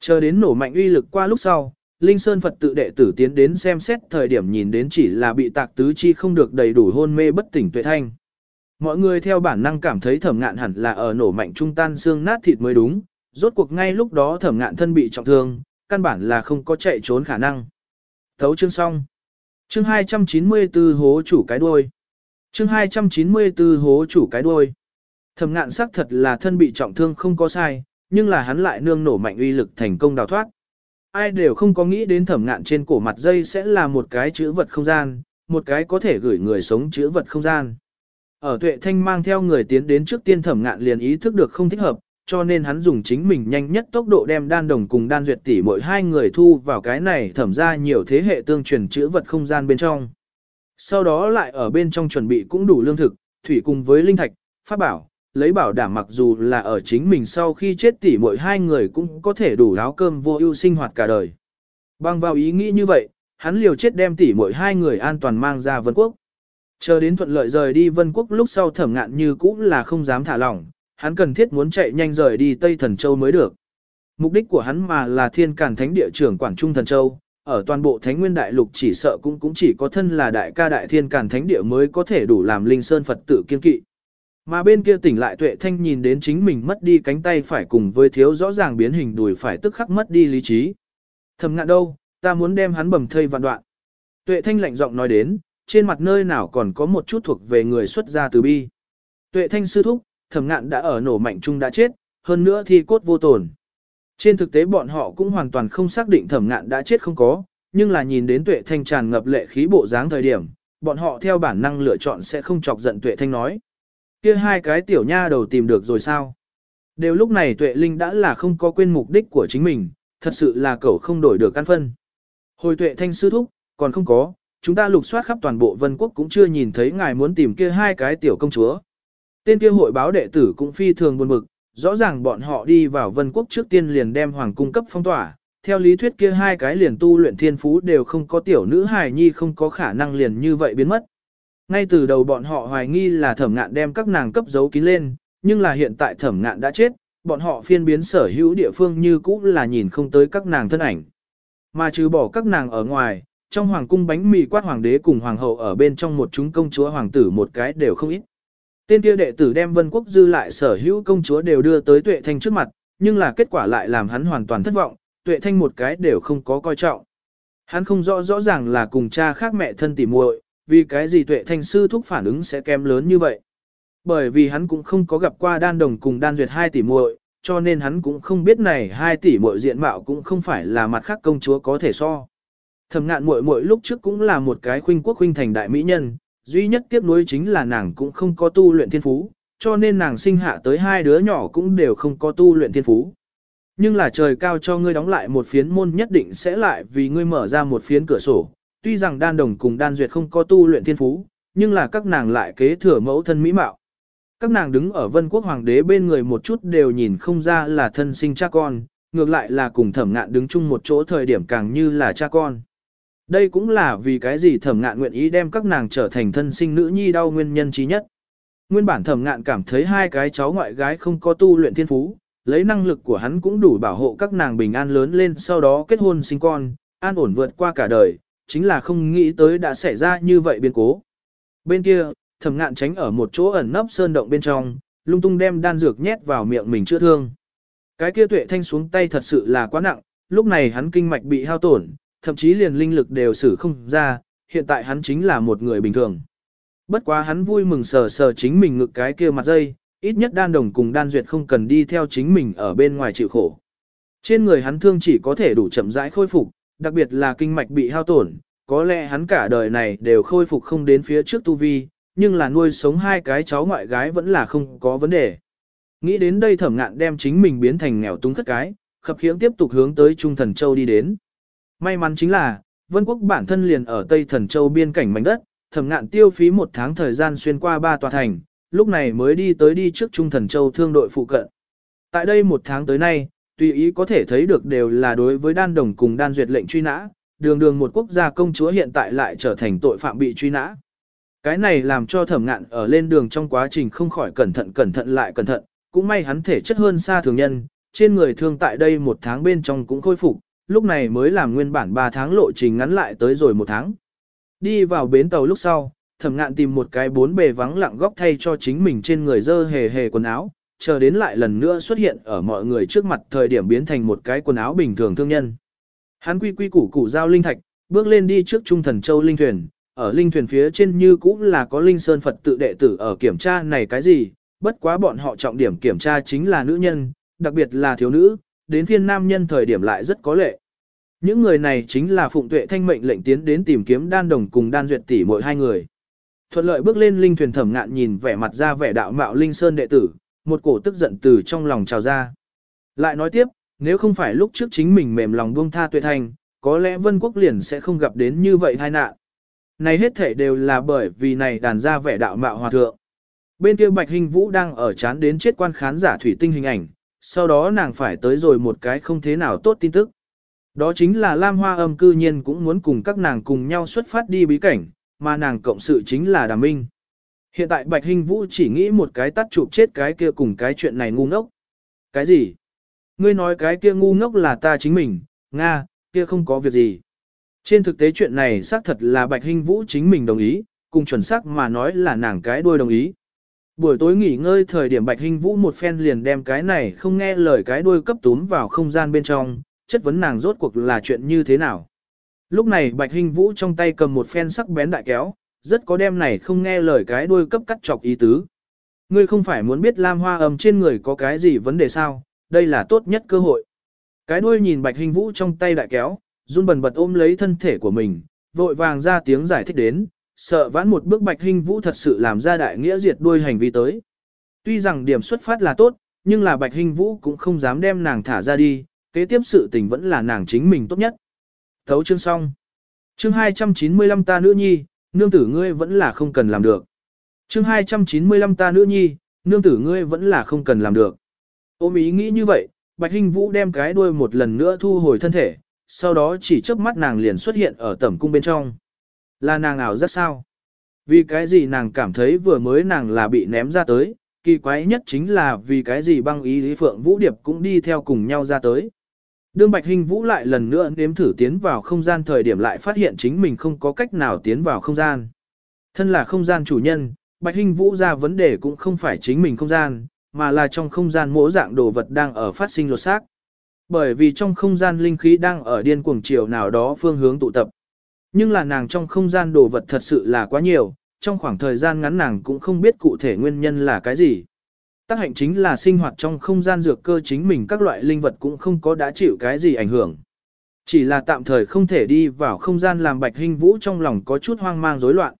Chờ đến nổ mạnh uy lực qua lúc sau, Linh Sơn Phật tự đệ tử tiến đến xem xét thời điểm nhìn đến chỉ là bị tạc tứ chi không được đầy đủ hôn mê bất tỉnh tuệ thanh. Mọi người theo bản năng cảm thấy thẩm ngạn hẳn là ở nổ mạnh trung tan xương nát thịt mới đúng, rốt cuộc ngay lúc đó thẩm ngạn thân bị trọng thương, căn bản là không có chạy trốn khả năng. Thấu chương xong. Chương 294 hố chủ cái đuôi. Chương 294 hố chủ cái đuôi. Thẩm ngạn xác thật là thân bị trọng thương không có sai, nhưng là hắn lại nương nổ mạnh uy lực thành công đào thoát. Ai đều không có nghĩ đến thẩm ngạn trên cổ mặt dây sẽ là một cái chữ vật không gian, một cái có thể gửi người sống chữ vật không gian. Ở tuệ thanh mang theo người tiến đến trước tiên thẩm ngạn liền ý thức được không thích hợp, cho nên hắn dùng chính mình nhanh nhất tốc độ đem đan đồng cùng đan duyệt tỷ mỗi hai người thu vào cái này thẩm ra nhiều thế hệ tương truyền chữ vật không gian bên trong. Sau đó lại ở bên trong chuẩn bị cũng đủ lương thực, thủy cùng với linh thạch, pháp bảo, lấy bảo đảm mặc dù là ở chính mình sau khi chết tỷ mỗi hai người cũng có thể đủ áo cơm vô ưu sinh hoạt cả đời. Bằng vào ý nghĩ như vậy, hắn liều chết đem tỷ mỗi hai người an toàn mang ra vân quốc. Chờ đến thuận lợi rời đi vân quốc lúc sau thẩm ngạn như cũng là không dám thả lỏng, hắn cần thiết muốn chạy nhanh rời đi Tây Thần Châu mới được. Mục đích của hắn mà là thiên cản thánh địa trưởng quản trung thần châu, ở toàn bộ thánh nguyên đại lục chỉ sợ cũng cũng chỉ có thân là đại ca đại thiên cản thánh địa mới có thể đủ làm linh sơn Phật Tử kiên kỵ. Mà bên kia tỉnh lại tuệ thanh nhìn đến chính mình mất đi cánh tay phải cùng với thiếu rõ ràng biến hình đùi phải tức khắc mất đi lý trí. Thầm ngạn đâu, ta muốn đem hắn bầm thây vạn đoạn. Tuệ thanh lạnh giọng nói đến, trên mặt nơi nào còn có một chút thuộc về người xuất gia từ bi. Tuệ thanh sư thúc, thẩm ngạn đã ở nổ mạnh chung đã chết, hơn nữa thì cốt vô tồn. Trên thực tế bọn họ cũng hoàn toàn không xác định thẩm ngạn đã chết không có, nhưng là nhìn đến tuệ thanh tràn ngập lệ khí bộ dáng thời điểm, bọn họ theo bản năng lựa chọn sẽ không chọc giận tuệ thanh nói. kia hai cái tiểu nha đầu tìm được rồi sao? Đều lúc này tuệ linh đã là không có quên mục đích của chính mình, thật sự là cậu không đổi được căn phân. Hồi tuệ thanh sư thúc, còn không có, chúng ta lục soát khắp toàn bộ vân quốc cũng chưa nhìn thấy ngài muốn tìm kia hai cái tiểu công chúa. Tên kia hội báo đệ tử cũng phi thường buồn bực, rõ ràng bọn họ đi vào vân quốc trước tiên liền đem hoàng cung cấp phong tỏa, theo lý thuyết kia hai cái liền tu luyện thiên phú đều không có tiểu nữ hài nhi không có khả năng liền như vậy biến mất. Ngay từ đầu bọn họ hoài nghi là thẩm ngạn đem các nàng cấp giấu kín lên, nhưng là hiện tại thẩm ngạn đã chết, bọn họ phiên biến sở hữu địa phương như cũ là nhìn không tới các nàng thân ảnh. Mà trừ bỏ các nàng ở ngoài, trong hoàng cung bánh mì quát hoàng đế cùng hoàng hậu ở bên trong một chúng công chúa hoàng tử một cái đều không ít. Tên kia đệ tử đem vân quốc dư lại sở hữu công chúa đều đưa tới tuệ thanh trước mặt, nhưng là kết quả lại làm hắn hoàn toàn thất vọng, tuệ thanh một cái đều không có coi trọng. Hắn không rõ rõ ràng là cùng cha khác mẹ thân tỉ muội, vì cái gì tuệ thanh sư thúc phản ứng sẽ kém lớn như vậy. Bởi vì hắn cũng không có gặp qua đan đồng cùng đan duyệt hai tỷ muội, cho nên hắn cũng không biết này hai tỷ muội diện mạo cũng không phải là mặt khác công chúa có thể so. Thẩm ngạn muội muội lúc trước cũng là một cái khuynh quốc khuynh thành đại mỹ nhân, duy nhất tiếc nuối chính là nàng cũng không có tu luyện thiên phú, cho nên nàng sinh hạ tới hai đứa nhỏ cũng đều không có tu luyện thiên phú. Nhưng là trời cao cho ngươi đóng lại một phiến môn nhất định sẽ lại vì ngươi mở ra một phiến cửa sổ. Tuy rằng đan đồng cùng đan duyệt không có tu luyện thiên phú, nhưng là các nàng lại kế thừa mẫu thân mỹ mạo. Các nàng đứng ở vân quốc hoàng đế bên người một chút đều nhìn không ra là thân sinh cha con, ngược lại là cùng thẩm ngạn đứng chung một chỗ thời điểm càng như là cha con. Đây cũng là vì cái gì thẩm ngạn nguyện ý đem các nàng trở thành thân sinh nữ nhi đau nguyên nhân trí nhất. Nguyên bản thẩm ngạn cảm thấy hai cái cháu ngoại gái không có tu luyện thiên phú, lấy năng lực của hắn cũng đủ bảo hộ các nàng bình an lớn lên sau đó kết hôn sinh con, an ổn vượt qua cả đời, chính là không nghĩ tới đã xảy ra như vậy biến cố. Bên kia, thẩm ngạn tránh ở một chỗ ẩn nấp sơn động bên trong, lung tung đem đan dược nhét vào miệng mình chữa thương. Cái kia tuệ thanh xuống tay thật sự là quá nặng, lúc này hắn kinh mạch bị hao tổn, thậm chí liền linh lực đều xử không ra, hiện tại hắn chính là một người bình thường. Bất quá hắn vui mừng sờ sờ chính mình ngực cái kia mặt dây, ít nhất đan đồng cùng đan duyệt không cần đi theo chính mình ở bên ngoài chịu khổ. Trên người hắn thương chỉ có thể đủ chậm rãi khôi phục, đặc biệt là kinh mạch bị hao tổn, có lẽ hắn cả đời này đều khôi phục không đến phía trước tu vi, nhưng là nuôi sống hai cái cháu ngoại gái vẫn là không có vấn đề. Nghĩ đến đây thẩm ngạn đem chính mình biến thành nghèo túng khất cái, khập khiễng tiếp tục hướng tới Trung Thần Châu đi đến. May mắn chính là, Vân Quốc bản thân liền ở Tây Thần Châu biên cảnh mảnh đất, thẩm ngạn tiêu phí một tháng thời gian xuyên qua ba tòa thành, lúc này mới đi tới đi trước Trung Thần Châu thương đội phụ cận. Tại đây một tháng tới nay, tùy ý có thể thấy được đều là đối với đan đồng cùng đan duyệt lệnh truy nã, đường đường một quốc gia công chúa hiện tại lại trở thành tội phạm bị truy nã. Cái này làm cho thẩm ngạn ở lên đường trong quá trình không khỏi cẩn thận cẩn thận lại cẩn thận, cũng may hắn thể chất hơn xa thường nhân, trên người thương tại đây một tháng bên trong cũng khôi phục, lúc này mới làm nguyên bản 3 tháng lộ trình ngắn lại tới rồi một tháng. Đi vào bến tàu lúc sau, thẩm ngạn tìm một cái bốn bề vắng lặng góc thay cho chính mình trên người dơ hề hề quần áo, chờ đến lại lần nữa xuất hiện ở mọi người trước mặt thời điểm biến thành một cái quần áo bình thường thương nhân. Hắn quy quy củ củ giao linh thạch, bước lên đi trước trung thần châu linh thuyền, ở linh thuyền phía trên như cũng là có linh sơn Phật tự đệ tử ở kiểm tra này cái gì, bất quá bọn họ trọng điểm kiểm tra chính là nữ nhân, đặc biệt là thiếu nữ, đến phiên nam nhân thời điểm lại rất có lệ. Những người này chính là Phụng Tuệ Thanh mệnh lệnh tiến đến tìm kiếm đan đồng cùng đan duyệt tỷ mỗi hai người. Thuận lợi bước lên linh thuyền thẩm ngạn nhìn vẻ mặt ra vẻ đạo mạo linh sơn đệ tử, một cổ tức giận từ trong lòng trào ra. Lại nói tiếp, nếu không phải lúc trước chính mình mềm lòng buông tha Tuệ Thanh, có lẽ Vân Quốc liền sẽ không gặp đến như vậy tai nạn. Này hết thể đều là bởi vì này đàn ra vẻ đạo mạo hòa thượng. Bên kia Bạch Hình Vũ đang ở chán đến chết quan khán giả thủy tinh hình ảnh, sau đó nàng phải tới rồi một cái không thế nào tốt tin tức. Đó chính là Lam Hoa âm cư nhiên cũng muốn cùng các nàng cùng nhau xuất phát đi bí cảnh, mà nàng cộng sự chính là Đàm Minh. Hiện tại Bạch Hình Vũ chỉ nghĩ một cái tắt chụp chết cái kia cùng cái chuyện này ngu ngốc. Cái gì? Ngươi nói cái kia ngu ngốc là ta chính mình, Nga, kia không có việc gì. Trên thực tế chuyện này xác thật là Bạch Hình Vũ chính mình đồng ý, cùng chuẩn xác mà nói là nàng cái đuôi đồng ý. Buổi tối nghỉ ngơi thời điểm Bạch Hinh Vũ một phen liền đem cái này không nghe lời cái đuôi cấp túm vào không gian bên trong, chất vấn nàng rốt cuộc là chuyện như thế nào. Lúc này Bạch Hinh Vũ trong tay cầm một phen sắc bén đại kéo, rất có đem này không nghe lời cái đuôi cấp cắt chọc ý tứ. Ngươi không phải muốn biết Lam Hoa ầm trên người có cái gì vấn đề sao, đây là tốt nhất cơ hội. Cái đuôi nhìn Bạch Hinh Vũ trong tay đại kéo, run bần bật ôm lấy thân thể của mình, vội vàng ra tiếng giải thích đến, sợ vãn một bước Bạch Hình Vũ thật sự làm ra đại nghĩa diệt đuôi hành vi tới. Tuy rằng điểm xuất phát là tốt, nhưng là Bạch Hình Vũ cũng không dám đem nàng thả ra đi, kế tiếp sự tình vẫn là nàng chính mình tốt nhất. Thấu chương xong. Chương 295 ta nữ nhi, nương tử ngươi vẫn là không cần làm được. Chương 295 ta nữ nhi, nương tử ngươi vẫn là không cần làm được. Ôm ý nghĩ như vậy, Bạch Hinh Vũ đem cái đuôi một lần nữa thu hồi thân thể, sau đó chỉ chớp mắt nàng liền xuất hiện ở tẩm cung bên trong. Là nàng ảo rất sao? Vì cái gì nàng cảm thấy vừa mới nàng là bị ném ra tới, kỳ quái nhất chính là vì cái gì băng ý Lý Phượng Vũ Điệp cũng đi theo cùng nhau ra tới. Đương Bạch Hình Vũ lại lần nữa nếm thử tiến vào không gian thời điểm lại phát hiện chính mình không có cách nào tiến vào không gian. Thân là không gian chủ nhân, Bạch Hình Vũ ra vấn đề cũng không phải chính mình không gian, mà là trong không gian mỗi dạng đồ vật đang ở phát sinh lột xác. Bởi vì trong không gian linh khí đang ở điên cuồng chiều nào đó phương hướng tụ tập. Nhưng là nàng trong không gian đồ vật thật sự là quá nhiều, trong khoảng thời gian ngắn nàng cũng không biết cụ thể nguyên nhân là cái gì tác hạnh chính là sinh hoạt trong không gian dược cơ chính mình các loại linh vật cũng không có đã chịu cái gì ảnh hưởng. Chỉ là tạm thời không thể đi vào không gian làm bạch hình vũ trong lòng có chút hoang mang rối loạn.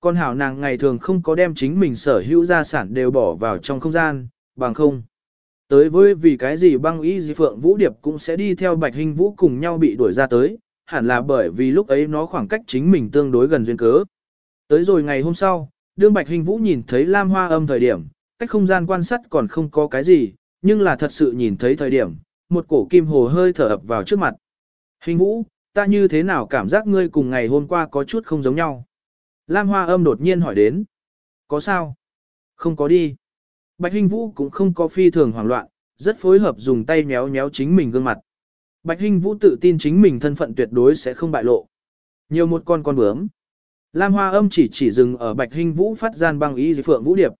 Con hảo nàng ngày thường không có đem chính mình sở hữu gia sản đều bỏ vào trong không gian, bằng không. Tới với vì cái gì băng y gì phượng vũ điệp cũng sẽ đi theo bạch hình vũ cùng nhau bị đuổi ra tới, hẳn là bởi vì lúc ấy nó khoảng cách chính mình tương đối gần duyên cớ. Tới rồi ngày hôm sau, đương bạch hình vũ nhìn thấy lam hoa âm thời điểm, cách không gian quan sát còn không có cái gì, nhưng là thật sự nhìn thấy thời điểm, một cổ kim hồ hơi thở ập vào trước mặt. Hình vũ, ta như thế nào cảm giác ngươi cùng ngày hôm qua có chút không giống nhau? Lam Hoa âm đột nhiên hỏi đến. Có sao? Không có đi. Bạch Hình Vũ cũng không có phi thường hoảng loạn, rất phối hợp dùng tay méo méo chính mình gương mặt. Bạch Hinh Vũ tự tin chính mình thân phận tuyệt đối sẽ không bại lộ. Nhiều một con con bướm. Lam Hoa âm chỉ chỉ dừng ở Bạch Hinh Vũ phát gian băng y dị phượng vũ điệp.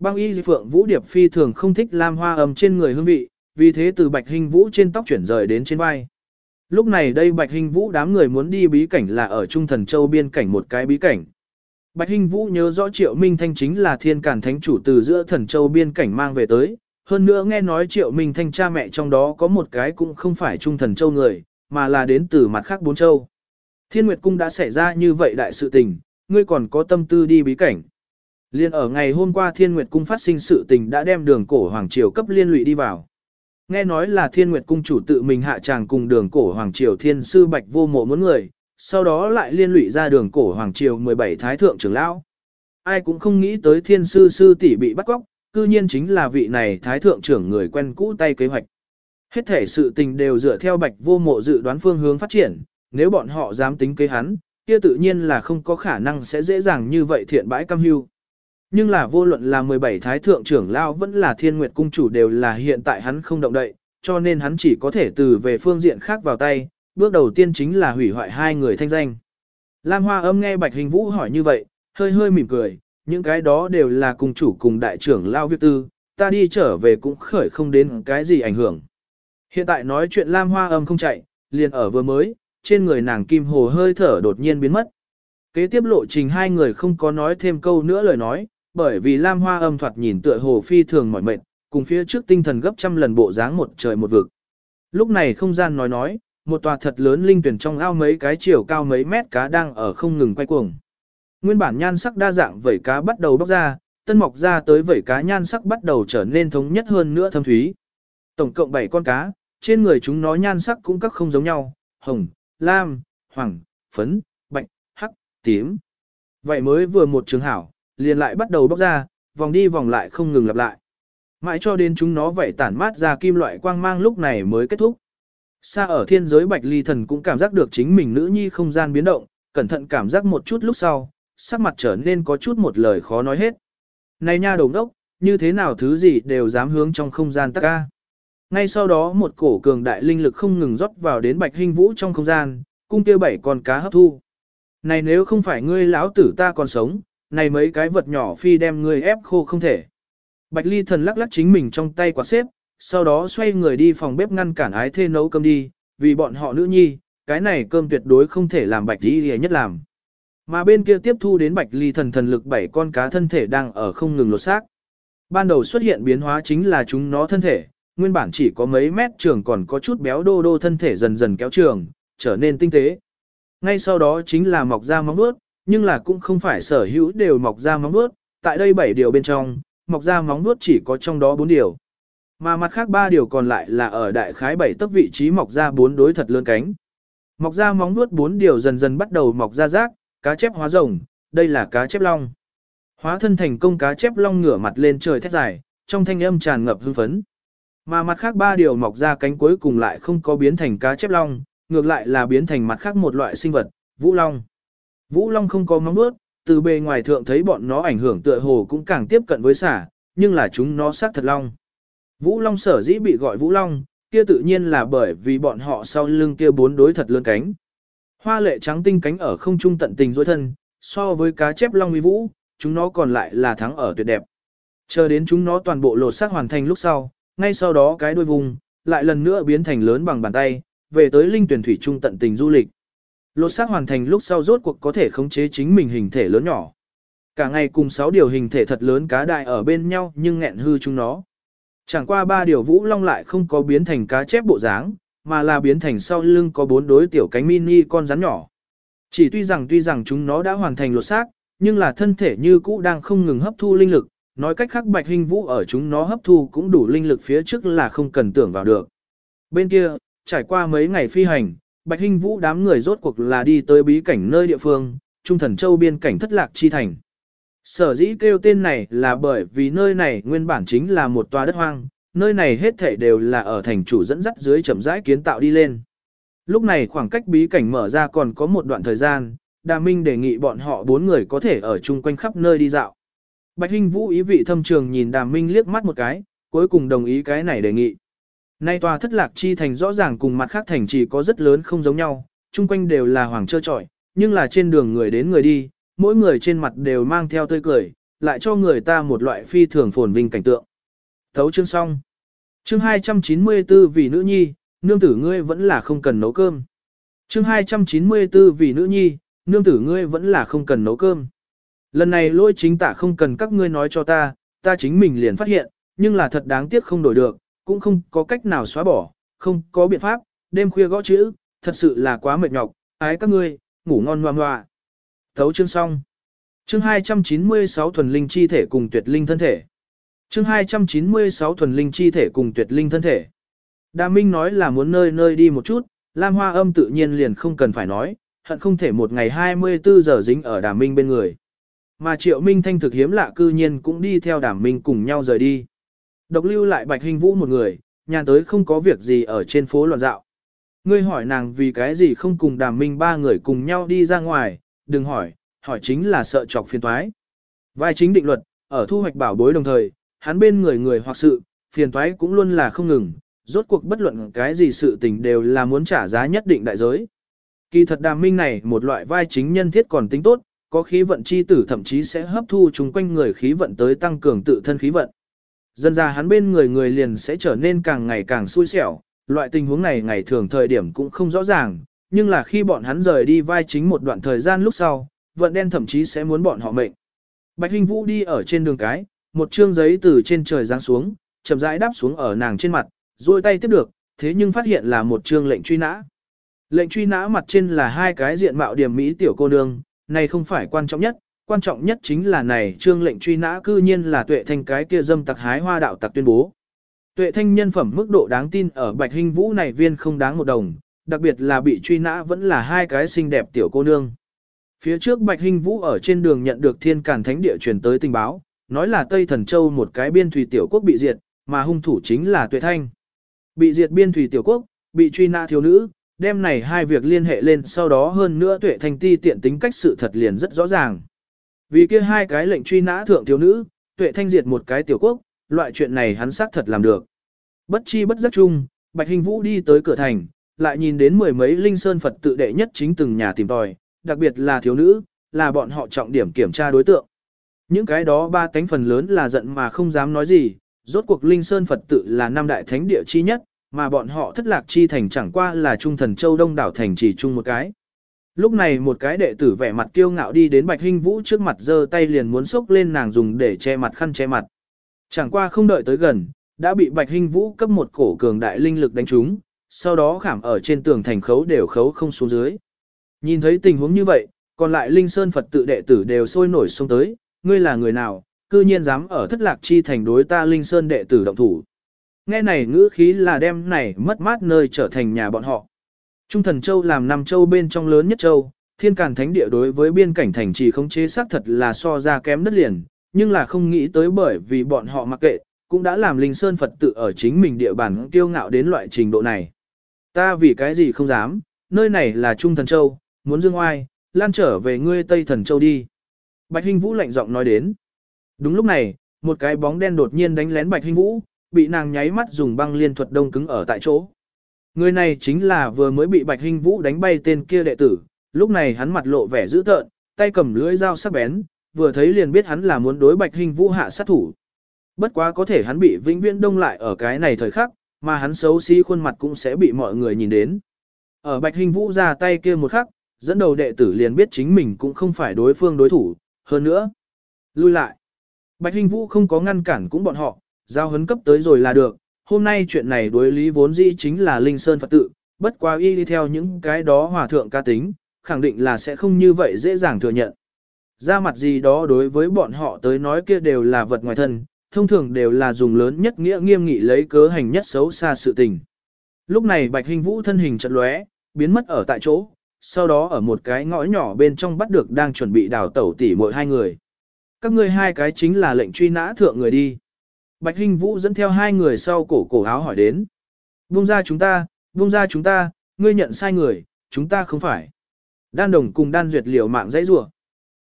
Băng y phượng vũ điệp phi thường không thích lam hoa Âm trên người hương vị, vì thế từ bạch Hinh vũ trên tóc chuyển rời đến trên vai. Lúc này đây bạch Hinh vũ đám người muốn đi bí cảnh là ở Trung Thần Châu biên cảnh một cái bí cảnh. Bạch Hinh vũ nhớ rõ triệu minh thanh chính là thiên cản thánh chủ từ giữa Thần Châu biên cảnh mang về tới. Hơn nữa nghe nói triệu minh thanh cha mẹ trong đó có một cái cũng không phải Trung Thần Châu người, mà là đến từ mặt khác bốn châu. Thiên Nguyệt Cung đã xảy ra như vậy đại sự tình, ngươi còn có tâm tư đi bí cảnh. Liên ở ngày hôm qua Thiên Nguyệt Cung phát sinh sự tình đã đem đường cổ Hoàng Triều cấp liên lụy đi vào. Nghe nói là Thiên Nguyệt Cung chủ tự mình hạ tràng cùng đường cổ Hoàng Triều Thiên Sư Bạch vô mộ muốn người, sau đó lại liên lụy ra đường cổ Hoàng Triều 17 Thái Thượng trưởng lão. Ai cũng không nghĩ tới thiên sư sư tỷ bị bắt cóc, cư nhiên chính là vị này Thái Thượng trưởng người quen cũ tay kế hoạch. Hết thể sự tình đều dựa theo bạch vô mộ dự đoán phương hướng phát triển, nếu bọn họ dám tính kế hắn, kia tự nhiên là không có khả năng sẽ dễ dàng như vậy thiện bãi cam hưu. Nhưng là vô luận là 17 thái thượng trưởng lao vẫn là thiên nguyệt cung chủ đều là hiện tại hắn không động đậy, cho nên hắn chỉ có thể từ về phương diện khác vào tay, bước đầu tiên chính là hủy hoại hai người thanh danh. Lam Hoa âm nghe Bạch Hình Vũ hỏi như vậy, hơi hơi mỉm cười, những cái đó đều là cùng chủ cùng đại trưởng lao việc tư, ta đi trở về cũng khởi không đến cái gì ảnh hưởng. Hiện tại nói chuyện Lam Hoa âm không chạy, liền ở vừa mới, trên người nàng kim hồ hơi thở đột nhiên biến mất. Kế tiếp lộ trình hai người không có nói thêm câu nữa lời nói, bởi vì Lam Hoa âm thoạt nhìn tựa hồ phi thường mỏi mệt, cùng phía trước tinh thần gấp trăm lần bộ dáng một trời một vực. Lúc này không gian nói nói, một tòa thật lớn linh tuyển trong ao mấy cái chiều cao mấy mét cá đang ở không ngừng quay cuồng. Nguyên bản nhan sắc đa dạng vẩy cá bắt đầu bóc ra, tân mọc ra tới vẩy cá nhan sắc bắt đầu trở nên thống nhất hơn nữa thâm thúy. Tổng cộng 7 con cá, trên người chúng nó nhan sắc cũng các không giống nhau, hồng, lam, hoàng, phấn, bạch, hắc, tím. Vậy mới vừa một trường hảo, liền lại bắt đầu bóc ra, vòng đi vòng lại không ngừng lặp lại. Mãi cho đến chúng nó vậy tản mát ra kim loại quang mang lúc này mới kết thúc. Xa ở thiên giới bạch ly thần cũng cảm giác được chính mình nữ nhi không gian biến động, cẩn thận cảm giác một chút lúc sau, sắc mặt trở nên có chút một lời khó nói hết. Này nha đồng đốc, như thế nào thứ gì đều dám hướng trong không gian tắc ca. Ngay sau đó một cổ cường đại linh lực không ngừng rót vào đến bạch hình vũ trong không gian, cung kia bảy con cá hấp thu. Này nếu không phải ngươi lão tử ta còn sống, này mấy cái vật nhỏ phi đem ngươi ép khô không thể. Bạch ly thần lắc lắc chính mình trong tay quả xếp, sau đó xoay người đi phòng bếp ngăn cản ái thê nấu cơm đi, vì bọn họ nữ nhi, cái này cơm tuyệt đối không thể làm bạch đi nhất làm. Mà bên kia tiếp thu đến bạch ly thần thần lực bảy con cá thân thể đang ở không ngừng lột xác. Ban đầu xuất hiện biến hóa chính là chúng nó thân thể, nguyên bản chỉ có mấy mét trường còn có chút béo đô đô thân thể dần dần kéo trường, trở nên tinh tế. Ngay sau đó chính là mọc ra móng vuốt, nhưng là cũng không phải sở hữu đều mọc ra móng vuốt, tại đây 7 điều bên trong, mọc ra móng vuốt chỉ có trong đó 4 điều. Mà mặt khác 3 điều còn lại là ở đại khái 7 tấc vị trí mọc ra 4 đối thật lớn cánh. Mọc ra móng vuốt 4 điều dần dần bắt đầu mọc ra rác, cá chép hóa rồng, đây là cá chép long. Hóa thân thành công cá chép long ngửa mặt lên trời thét dài, trong thanh âm tràn ngập hưng phấn. Mà mặt khác ba điều mọc ra cánh cuối cùng lại không có biến thành cá chép long, ngược lại là biến thành mặt khác một loại sinh vật, vũ long. Vũ long không có móng vuốt, từ bề ngoài thượng thấy bọn nó ảnh hưởng tựa hồ cũng càng tiếp cận với xả, nhưng là chúng nó xác thật long. Vũ long sở dĩ bị gọi vũ long, kia tự nhiên là bởi vì bọn họ sau lưng kia bốn đối thật lươn cánh. Hoa lệ trắng tinh cánh ở không trung tận tình dối thân, so với cá chép long uy vũ, chúng nó còn lại là thắng ở tuyệt đẹp. Chờ đến chúng nó toàn bộ lột xác hoàn thành lúc sau, ngay sau đó cái đuôi vùng, lại lần nữa biến thành lớn bằng bàn tay, về tới linh tuyển thủy trung tận tình du lịch. Lột xác hoàn thành lúc sau rốt cuộc có thể khống chế chính mình hình thể lớn nhỏ. Cả ngày cùng 6 điều hình thể thật lớn cá đại ở bên nhau nhưng nghẹn hư chúng nó. Chẳng qua ba điều vũ long lại không có biến thành cá chép bộ dáng, mà là biến thành sau lưng có bốn đối tiểu cánh mini con rắn nhỏ. Chỉ tuy rằng tuy rằng chúng nó đã hoàn thành lột xác, nhưng là thân thể như cũ đang không ngừng hấp thu linh lực, nói cách khác bạch hình vũ ở chúng nó hấp thu cũng đủ linh lực phía trước là không cần tưởng vào được. Bên kia, trải qua mấy ngày phi hành, bạch hình vũ đám người rốt cuộc là đi tới bí cảnh nơi địa phương, trung thần châu biên cảnh thất lạc chi thành. Sở dĩ kêu tên này là bởi vì nơi này nguyên bản chính là một tòa đất hoang, nơi này hết thảy đều là ở thành chủ dẫn dắt dưới chậm rãi kiến tạo đi lên. Lúc này khoảng cách bí cảnh mở ra còn có một đoạn thời gian, Đà Minh đề nghị bọn họ bốn người có thể ở chung quanh khắp nơi đi dạo. Bạch Hinh Vũ ý vị thâm trường nhìn Đà Minh liếc mắt một cái, cuối cùng đồng ý cái này đề nghị. Nay tòa thất lạc chi thành rõ ràng cùng mặt khác thành chỉ có rất lớn không giống nhau, chung quanh đều là hoàng trơ trọi, nhưng là trên đường người đến người đi, mỗi người trên mặt đều mang theo tươi cười, lại cho người ta một loại phi thường phồn vinh cảnh tượng. Thấu chương xong. Chương 294 vì nữ nhi, nương tử ngươi vẫn là không cần nấu cơm. Chương 294 vì nữ nhi, nương tử ngươi vẫn là không cần nấu cơm. Lần này lôi chính tả không cần các ngươi nói cho ta, ta chính mình liền phát hiện, nhưng là thật đáng tiếc không đổi được, cũng không có cách nào xóa bỏ, không có biện pháp, đêm khuya gõ chữ, thật sự là quá mệt nhọc, ái các ngươi, ngủ ngon ngoan ngoạ. Thấu chương xong. Chương 296 thuần linh chi thể cùng tuyệt linh thân thể. Chương 296 thuần linh chi thể cùng tuyệt linh thân thể. Đà Minh nói là muốn nơi nơi đi một chút, Lam Hoa Âm tự nhiên liền không cần phải nói, hận không thể một ngày 24 giờ dính ở đàm minh bên người. Mà triệu minh thanh thực hiếm lạ cư nhiên cũng đi theo đàm minh cùng nhau rời đi. Độc lưu lại bạch hình vũ một người, nhàn tới không có việc gì ở trên phố loạn dạo. Ngươi hỏi nàng vì cái gì không cùng đàm minh ba người cùng nhau đi ra ngoài, đừng hỏi, hỏi chính là sợ chọc phiền toái. Vai chính định luật, ở thu hoạch bảo bối đồng thời, hắn bên người người hoặc sự, phiền toái cũng luôn là không ngừng, rốt cuộc bất luận cái gì sự tình đều là muốn trả giá nhất định đại giới. Kỳ thật đàm minh này một loại vai chính nhân thiết còn tính tốt, có khí vận chi tử thậm chí sẽ hấp thu chúng quanh người khí vận tới tăng cường tự thân khí vận. Dần ra hắn bên người người liền sẽ trở nên càng ngày càng xui xẻo, loại tình huống này ngày thường thời điểm cũng không rõ ràng, nhưng là khi bọn hắn rời đi vai chính một đoạn thời gian lúc sau, vận đen thậm chí sẽ muốn bọn họ mệnh. Bạch Hinh Vũ đi ở trên đường cái, một chương giấy từ trên trời giáng xuống, chậm rãi đáp xuống ở nàng trên mặt, duỗi tay tiếp được, thế nhưng phát hiện là một chương lệnh truy nã. Lệnh truy nã mặt trên là hai cái diện mạo điểm mỹ tiểu cô nương, này không phải quan trọng nhất, quan trọng nhất chính là này trương lệnh truy nã cư nhiên là tuệ thanh cái kia dâm tặc hái hoa đạo tặc tuyên bố. Tuệ thanh nhân phẩm mức độ đáng tin ở bạch hình vũ này viên không đáng một đồng, đặc biệt là bị truy nã vẫn là hai cái xinh đẹp tiểu cô nương. Phía trước bạch hình vũ ở trên đường nhận được thiên càn thánh địa truyền tới tình báo, nói là Tây Thần Châu một cái biên thủy tiểu quốc bị diệt, mà hung thủ chính là tuệ thanh. Bị diệt biên thủy tiểu quốc, bị truy nã thiếu nữ, đem này hai việc liên hệ lên sau đó hơn nữa tuệ thanh ti tiện tính cách sự thật liền rất rõ ràng. Vì kia hai cái lệnh truy nã thượng thiếu nữ, tuệ thanh diệt một cái tiểu quốc, loại chuyện này hắn xác thật làm được. Bất chi bất giác chung, Bạch Hình Vũ đi tới cửa thành, lại nhìn đến mười mấy linh sơn Phật tự đệ nhất chính từng nhà tìm tòi, đặc biệt là thiếu nữ, là bọn họ trọng điểm kiểm tra đối tượng. Những cái đó ba tánh phần lớn là giận mà không dám nói gì, rốt cuộc linh sơn Phật tự là năm đại thánh địa chi nhất, mà bọn họ thất lạc chi thành chẳng qua là trung thần châu đông đảo thành chỉ chung một cái. Lúc này một cái đệ tử vẻ mặt kiêu ngạo đi đến Bạch Hinh Vũ trước mặt giơ tay liền muốn xốc lên nàng dùng để che mặt khăn che mặt. Chẳng qua không đợi tới gần, đã bị Bạch Hinh Vũ cấp một cổ cường đại linh lực đánh trúng, sau đó khảm ở trên tường thành khấu đều khấu không xuống dưới. Nhìn thấy tình huống như vậy, còn lại Linh Sơn Phật tự đệ tử đều sôi nổi xông tới, ngươi là người nào, cư nhiên dám ở thất lạc chi thành đối ta Linh Sơn đệ tử động thủ. Nghe này ngữ khí là đem này mất mát nơi trở thành nhà bọn họ. Trung thần châu làm năm châu bên trong lớn nhất châu, thiên càn thánh địa đối với biên cảnh thành trì khống chế xác thật là so ra kém đất liền, nhưng là không nghĩ tới bởi vì bọn họ mặc kệ, cũng đã làm linh sơn Phật tự ở chính mình địa bàn kiêu ngạo đến loại trình độ này. Ta vì cái gì không dám, nơi này là Trung thần châu, muốn dương oai, lan trở về ngươi Tây thần châu đi. Bạch Hinh Vũ lạnh giọng nói đến. Đúng lúc này, một cái bóng đen đột nhiên đánh lén Bạch Hinh Vũ, bị nàng nháy mắt dùng băng liên thuật đông cứng ở tại chỗ. Người này chính là vừa mới bị Bạch Hinh Vũ đánh bay tên kia đệ tử, lúc này hắn mặt lộ vẻ dữ tợn, tay cầm lưỡi dao sắc bén, vừa thấy liền biết hắn là muốn đối Bạch Hinh Vũ hạ sát thủ. Bất quá có thể hắn bị vĩnh viễn đông lại ở cái này thời khắc, mà hắn xấu xí khuôn mặt cũng sẽ bị mọi người nhìn đến. Ở Bạch Hinh Vũ ra tay kia một khắc, dẫn đầu đệ tử liền biết chính mình cũng không phải đối phương đối thủ, hơn nữa. Lui lại. Bạch Hình Vũ không có ngăn cản cũng bọn họ, giao hấn cấp tới rồi là được, hôm nay chuyện này đối lý vốn dĩ chính là Linh Sơn Phật tự, bất quá y đi theo những cái đó hòa thượng ca tính, khẳng định là sẽ không như vậy dễ dàng thừa nhận. Ra mặt gì đó đối với bọn họ tới nói kia đều là vật ngoài thân, thông thường đều là dùng lớn nhất nghĩa nghiêm nghị lấy cớ hành nhất xấu xa sự tình. Lúc này Bạch Hình Vũ thân hình chật lóe, biến mất ở tại chỗ, sau đó ở một cái ngõ nhỏ bên trong bắt được đang chuẩn bị đào tẩu tỉ mỗi hai người. Các ngươi hai cái chính là lệnh truy nã thượng người đi. Bạch Hinh Vũ dẫn theo hai người sau cổ cổ áo hỏi đến. Buông ra chúng ta, buông ra chúng ta, ngươi nhận sai người, chúng ta không phải. Đan đồng cùng đan duyệt liều mạng dãy rủa.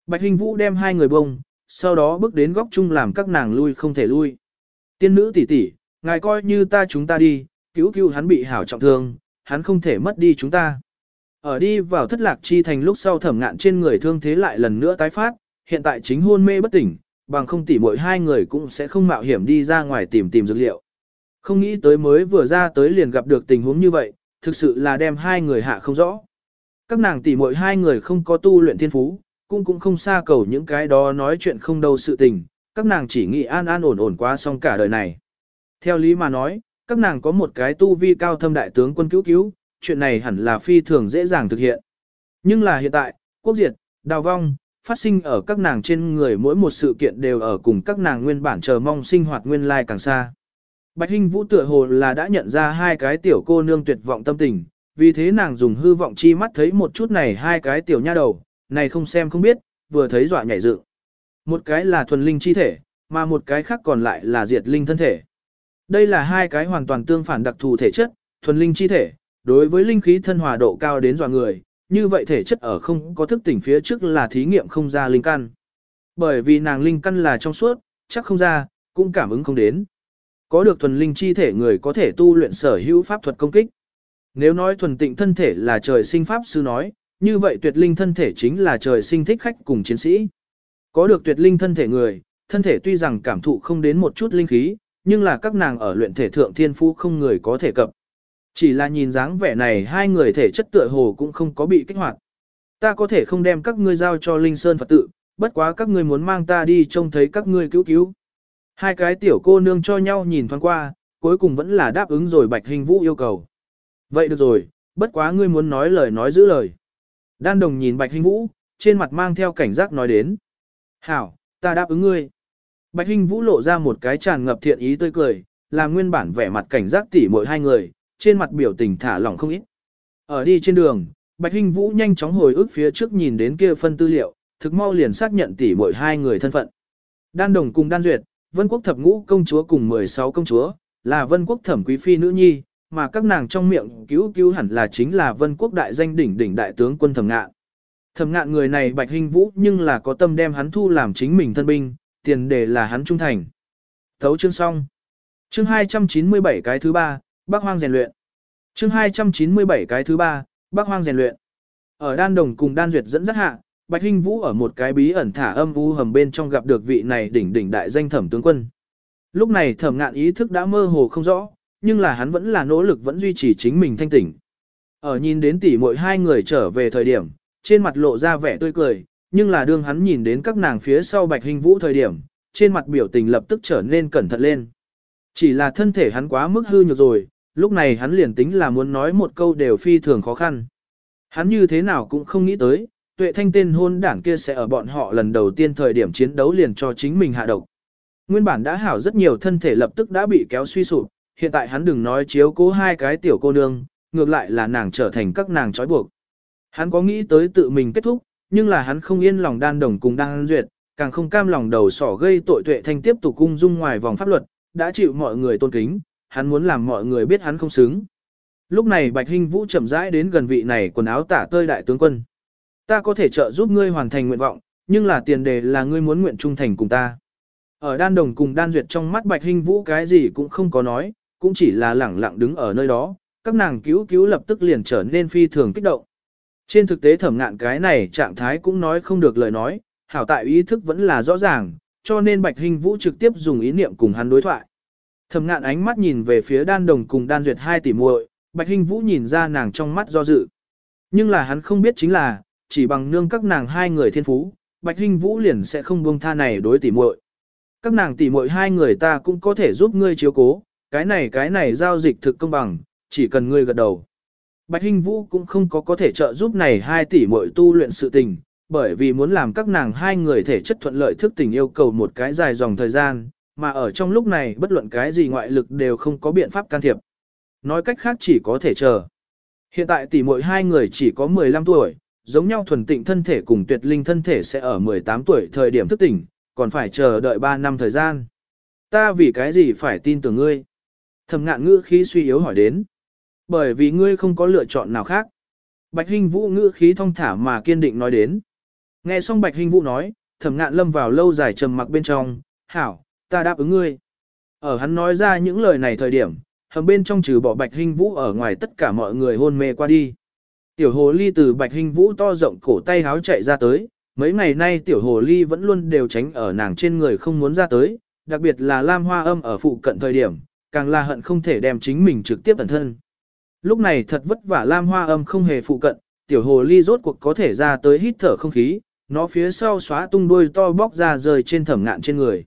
Bạch Hinh Vũ đem hai người bông, sau đó bước đến góc chung làm các nàng lui không thể lui. Tiên nữ tỷ tỷ, ngài coi như ta chúng ta đi, cứu cứu hắn bị hảo trọng thương, hắn không thể mất đi chúng ta. Ở đi vào thất lạc chi thành lúc sau thẩm ngạn trên người thương thế lại lần nữa tái phát, hiện tại chính hôn mê bất tỉnh, bằng không tỉ mỗi hai người cũng sẽ không mạo hiểm đi ra ngoài tìm tìm dược liệu. Không nghĩ tới mới vừa ra tới liền gặp được tình huống như vậy, thực sự là đem hai người hạ không rõ. Các nàng tỉ mỗi hai người không có tu luyện thiên phú, cũng cũng không xa cầu những cái đó nói chuyện không đâu sự tình, các nàng chỉ nghĩ an an ổn ổn qua xong cả đời này. Theo lý mà nói, các nàng có một cái tu vi cao thâm đại tướng quân cứu cứu, chuyện này hẳn là phi thường dễ dàng thực hiện. Nhưng là hiện tại, quốc diệt, đào vong, phát sinh ở các nàng trên người mỗi một sự kiện đều ở cùng các nàng nguyên bản chờ mong sinh hoạt nguyên lai càng xa. Bạch Hinh Vũ tựa hồ là đã nhận ra hai cái tiểu cô nương tuyệt vọng tâm tình, vì thế nàng dùng hư vọng chi mắt thấy một chút này hai cái tiểu nha đầu, này không xem không biết, vừa thấy dọa nhảy dựng. Một cái là thuần linh chi thể, mà một cái khác còn lại là diệt linh thân thể. Đây là hai cái hoàn toàn tương phản đặc thù thể chất, thuần linh chi thể, đối với linh khí thân hòa độ cao đến dọa người, như vậy thể chất ở không có thức tỉnh phía trước là thí nghiệm không ra linh căn. Bởi vì nàng linh căn là trong suốt, chắc không ra, cũng cảm ứng không đến. Có được thuần linh chi thể người có thể tu luyện sở hữu pháp thuật công kích. Nếu nói thuần tịnh thân thể là trời sinh pháp sư nói, như vậy tuyệt linh thân thể chính là trời sinh thích khách cùng chiến sĩ. Có được tuyệt linh thân thể người, thân thể tuy rằng cảm thụ không đến một chút linh khí, nhưng là các nàng ở luyện thể thượng thiên phú không người có thể cập. Chỉ là nhìn dáng vẻ này hai người thể chất tựa hồ cũng không có bị kích hoạt. Ta có thể không đem các ngươi giao cho Linh Sơn Phật tự, bất quá các ngươi muốn mang ta đi trông thấy các ngươi cứu cứu. Hai cái tiểu cô nương cho nhau nhìn thoáng qua, cuối cùng vẫn là đáp ứng rồi Bạch Hình Vũ yêu cầu. Vậy được rồi, bất quá ngươi muốn nói lời nói giữ lời. Đan đồng nhìn Bạch Hình Vũ, trên mặt mang theo cảnh giác nói đến. Hảo, ta đáp ứng ngươi. Bạch Hình Vũ lộ ra một cái tràn ngập thiện ý tươi cười, làm nguyên bản vẻ mặt cảnh giác tỉ mỗi hai người, trên mặt biểu tình thả lỏng không ít. Ở đi trên đường, Bạch hinh Vũ nhanh chóng hồi ức phía trước nhìn đến kia phân tư liệu, thực mau liền xác nhận tỉ mỗi hai người thân phận. Đan Đồng cùng Đan Duyệt, Vân Quốc thập ngũ công chúa cùng 16 công chúa, là Vân Quốc thẩm quý phi nữ nhi, mà các nàng trong miệng cứu cứu hẳn là chính là Vân Quốc đại danh đỉnh đỉnh đại tướng quân thẩm ngạn. Thẩm ngạn người này Bạch hinh Vũ nhưng là có tâm đem hắn thu làm chính mình thân binh, tiền đề là hắn trung thành. Thấu chương xong. Chương 297 cái thứ ba, Bắc Hoang rèn luyện. Chương 297 cái thứ ba, Bắc Hoang rèn luyện. Ở Đan Đồng cùng Đan Duyệt dẫn dắt hạ, Bạch Hinh Vũ ở một cái bí ẩn thả âm u hầm bên trong gặp được vị này đỉnh đỉnh đại danh thẩm tướng quân. Lúc này thẩm ngạn ý thức đã mơ hồ không rõ, nhưng là hắn vẫn là nỗ lực vẫn duy trì chính mình thanh tỉnh. Ở nhìn đến tỷ muội hai người trở về thời điểm, trên mặt lộ ra vẻ tươi cười, nhưng là đương hắn nhìn đến các nàng phía sau Bạch Hinh Vũ thời điểm, trên mặt biểu tình lập tức trở nên cẩn thận lên. Chỉ là thân thể hắn quá mức hư nhược rồi, lúc này hắn liền tính là muốn nói một câu đều phi thường khó khăn. Hắn như thế nào cũng không nghĩ tới, tuệ thanh tên hôn đảng kia sẽ ở bọn họ lần đầu tiên thời điểm chiến đấu liền cho chính mình hạ độc. Nguyên bản đã hảo rất nhiều thân thể lập tức đã bị kéo suy sụp, hiện tại hắn đừng nói chiếu cố hai cái tiểu cô nương, ngược lại là nàng trở thành các nàng trói buộc. Hắn có nghĩ tới tự mình kết thúc, nhưng là hắn không yên lòng đan đồng cùng đan duyệt, càng không cam lòng đầu sỏ gây tội tuệ thanh tiếp tục cung dung ngoài vòng pháp luật, đã chịu mọi người tôn kính, hắn muốn làm mọi người biết hắn không xứng. Lúc này Bạch Hinh Vũ chậm rãi đến gần vị này quần áo tả tơi đại tướng quân. Ta có thể trợ giúp ngươi hoàn thành nguyện vọng, nhưng là tiền đề là ngươi muốn nguyện trung thành cùng ta. Ở đan đồng cùng đan duyệt trong mắt Bạch Hinh Vũ cái gì cũng không có nói, cũng chỉ là lẳng lặng đứng ở nơi đó, các nàng cứu cứu lập tức liền trở nên phi thường kích động. Trên thực tế thẩm ngạn cái này trạng thái cũng nói không được lời nói, hảo tại ý thức vẫn là rõ ràng, cho nên Bạch Hinh Vũ trực tiếp dùng ý niệm cùng hắn đối thoại. Thẩm ngạn ánh mắt nhìn về phía đan đồng cùng đan duyệt hai tỷ muội, Bạch Hinh Vũ nhìn ra nàng trong mắt do dự. Nhưng là hắn không biết chính là, chỉ bằng nương các nàng hai người thiên phú, Bạch Hinh Vũ liền sẽ không buông tha này đối tỷ muội. Các nàng tỷ muội hai người ta cũng có thể giúp ngươi chiếu cố, cái này cái này giao dịch thực công bằng, chỉ cần ngươi gật đầu. Bạch Hinh Vũ cũng không có có thể trợ giúp này hai tỷ muội tu luyện sự tình, bởi vì muốn làm các nàng hai người thể chất thuận lợi thức tình yêu cầu một cái dài dòng thời gian, mà ở trong lúc này bất luận cái gì ngoại lực đều không có biện pháp can thiệp. Nói cách khác chỉ có thể chờ. Hiện tại tỷ muội hai người chỉ có 15 tuổi, giống nhau thuần tịnh thân thể cùng tuyệt linh thân thể sẽ ở 18 tuổi thời điểm thức tỉnh, còn phải chờ đợi 3 năm thời gian. Ta vì cái gì phải tin tưởng ngươi? Thẩm ngạn ngữ khí suy yếu hỏi đến. Bởi vì ngươi không có lựa chọn nào khác. Bạch Hinh Vũ ngữ khí thong thả mà kiên định nói đến. Nghe xong Bạch Hinh Vũ nói, thẩm ngạn lâm vào lâu dài trầm mặc bên trong, hảo, ta đáp ứng ngươi. Ở hắn nói ra những lời này thời điểm, hầm bên trong trừ bỏ Bạch hình Vũ ở ngoài tất cả mọi người hôn mê qua đi. Tiểu hồ ly từ Bạch hình Vũ to rộng cổ tay háo chạy ra tới, mấy ngày nay tiểu hồ ly vẫn luôn đều tránh ở nàng trên người không muốn ra tới, đặc biệt là Lam Hoa Âm ở phụ cận thời điểm, càng là hận không thể đem chính mình trực tiếp bản thân. Lúc này thật vất vả Lam Hoa Âm không hề phụ cận, tiểu hồ ly rốt cuộc có thể ra tới hít thở không khí, nó phía sau xóa tung đuôi to bóc ra rời trên thẩm ngạn trên người.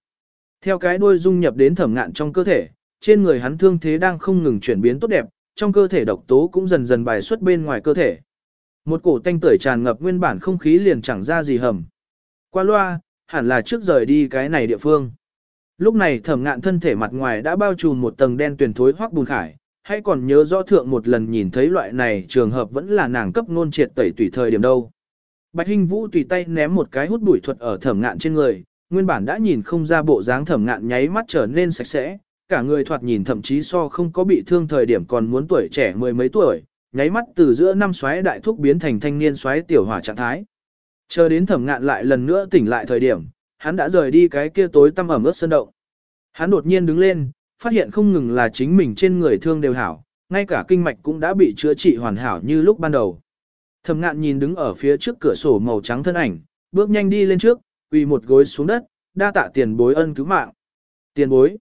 Theo cái đuôi dung nhập đến thẩm ngạn trong cơ thể, trên người hắn thương thế đang không ngừng chuyển biến tốt đẹp, trong cơ thể độc tố cũng dần dần bài xuất bên ngoài cơ thể. Một cổ tanh tưởi tràn ngập nguyên bản không khí liền chẳng ra gì hầm. Qua loa, hẳn là trước rời đi cái này địa phương. Lúc này thẩm ngạn thân thể mặt ngoài đã bao trùm một tầng đen tuyển thối hoắc bùn khải, hay còn nhớ rõ thượng một lần nhìn thấy loại này trường hợp vẫn là nàng cấp nôn triệt tẩy tùy thời điểm đâu. Bạch Hinh Vũ tùy tay ném một cái hút bụi thuật ở thẩm ngạn trên người, nguyên bản đã nhìn không ra bộ dáng thẩm ngạn nháy mắt trở nên sạch sẽ, cả người thoạt nhìn thậm chí so không có bị thương thời điểm còn muốn tuổi trẻ mười mấy tuổi, nháy mắt từ giữa năm xoáy đại thúc biến thành thanh niên xoáy tiểu hỏa trạng thái. Chờ đến thẩm ngạn lại lần nữa tỉnh lại thời điểm, hắn đã rời đi cái kia tối tăm ẩm ướt sân động. Hắn đột nhiên đứng lên, phát hiện không ngừng là chính mình trên người thương đều hảo, ngay cả kinh mạch cũng đã bị chữa trị hoàn hảo như lúc ban đầu. Thẩm ngạn nhìn đứng ở phía trước cửa sổ màu trắng thân ảnh, bước nhanh đi lên trước, quỳ một gối xuống đất, đa tạ tiền bối ân cứu mạng. Tiền bối.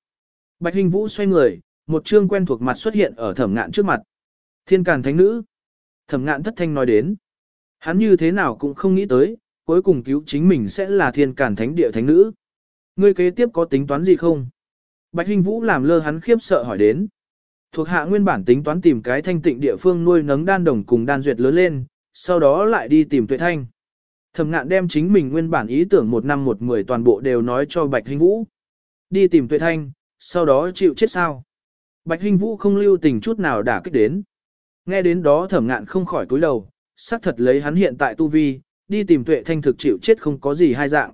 Bạch Hình Vũ xoay người, một chương quen thuộc mặt xuất hiện ở thẩm ngạn trước mặt. Thiên Càn Thánh Nữ. Thẩm ngạn thất thanh nói đến. Hắn như thế nào cũng không nghĩ tới, cuối cùng cứu chính mình sẽ là Thiên Càn Thánh Địa Thánh Nữ. Ngươi kế tiếp có tính toán gì không? Bạch Hình Vũ làm lơ hắn khiếp sợ hỏi đến. Thuộc hạ nguyên bản tính toán tìm cái thanh tịnh địa phương nuôi nấng đan đồng cùng đan duyệt lớn lên, sau đó lại đi tìm tuệ thanh. Thẩm ngạn đem chính mình nguyên bản ý tưởng một năm một mười toàn bộ đều nói cho Bạch Hinh Vũ. Đi tìm tuệ thanh, sau đó chịu chết sao. Bạch Hinh Vũ không lưu tình chút nào đã kích đến. Nghe đến đó thẩm ngạn không khỏi cúi đầu, xác thật lấy hắn hiện tại tu vi, đi tìm tuệ thanh thực chịu chết không có gì hai dạng.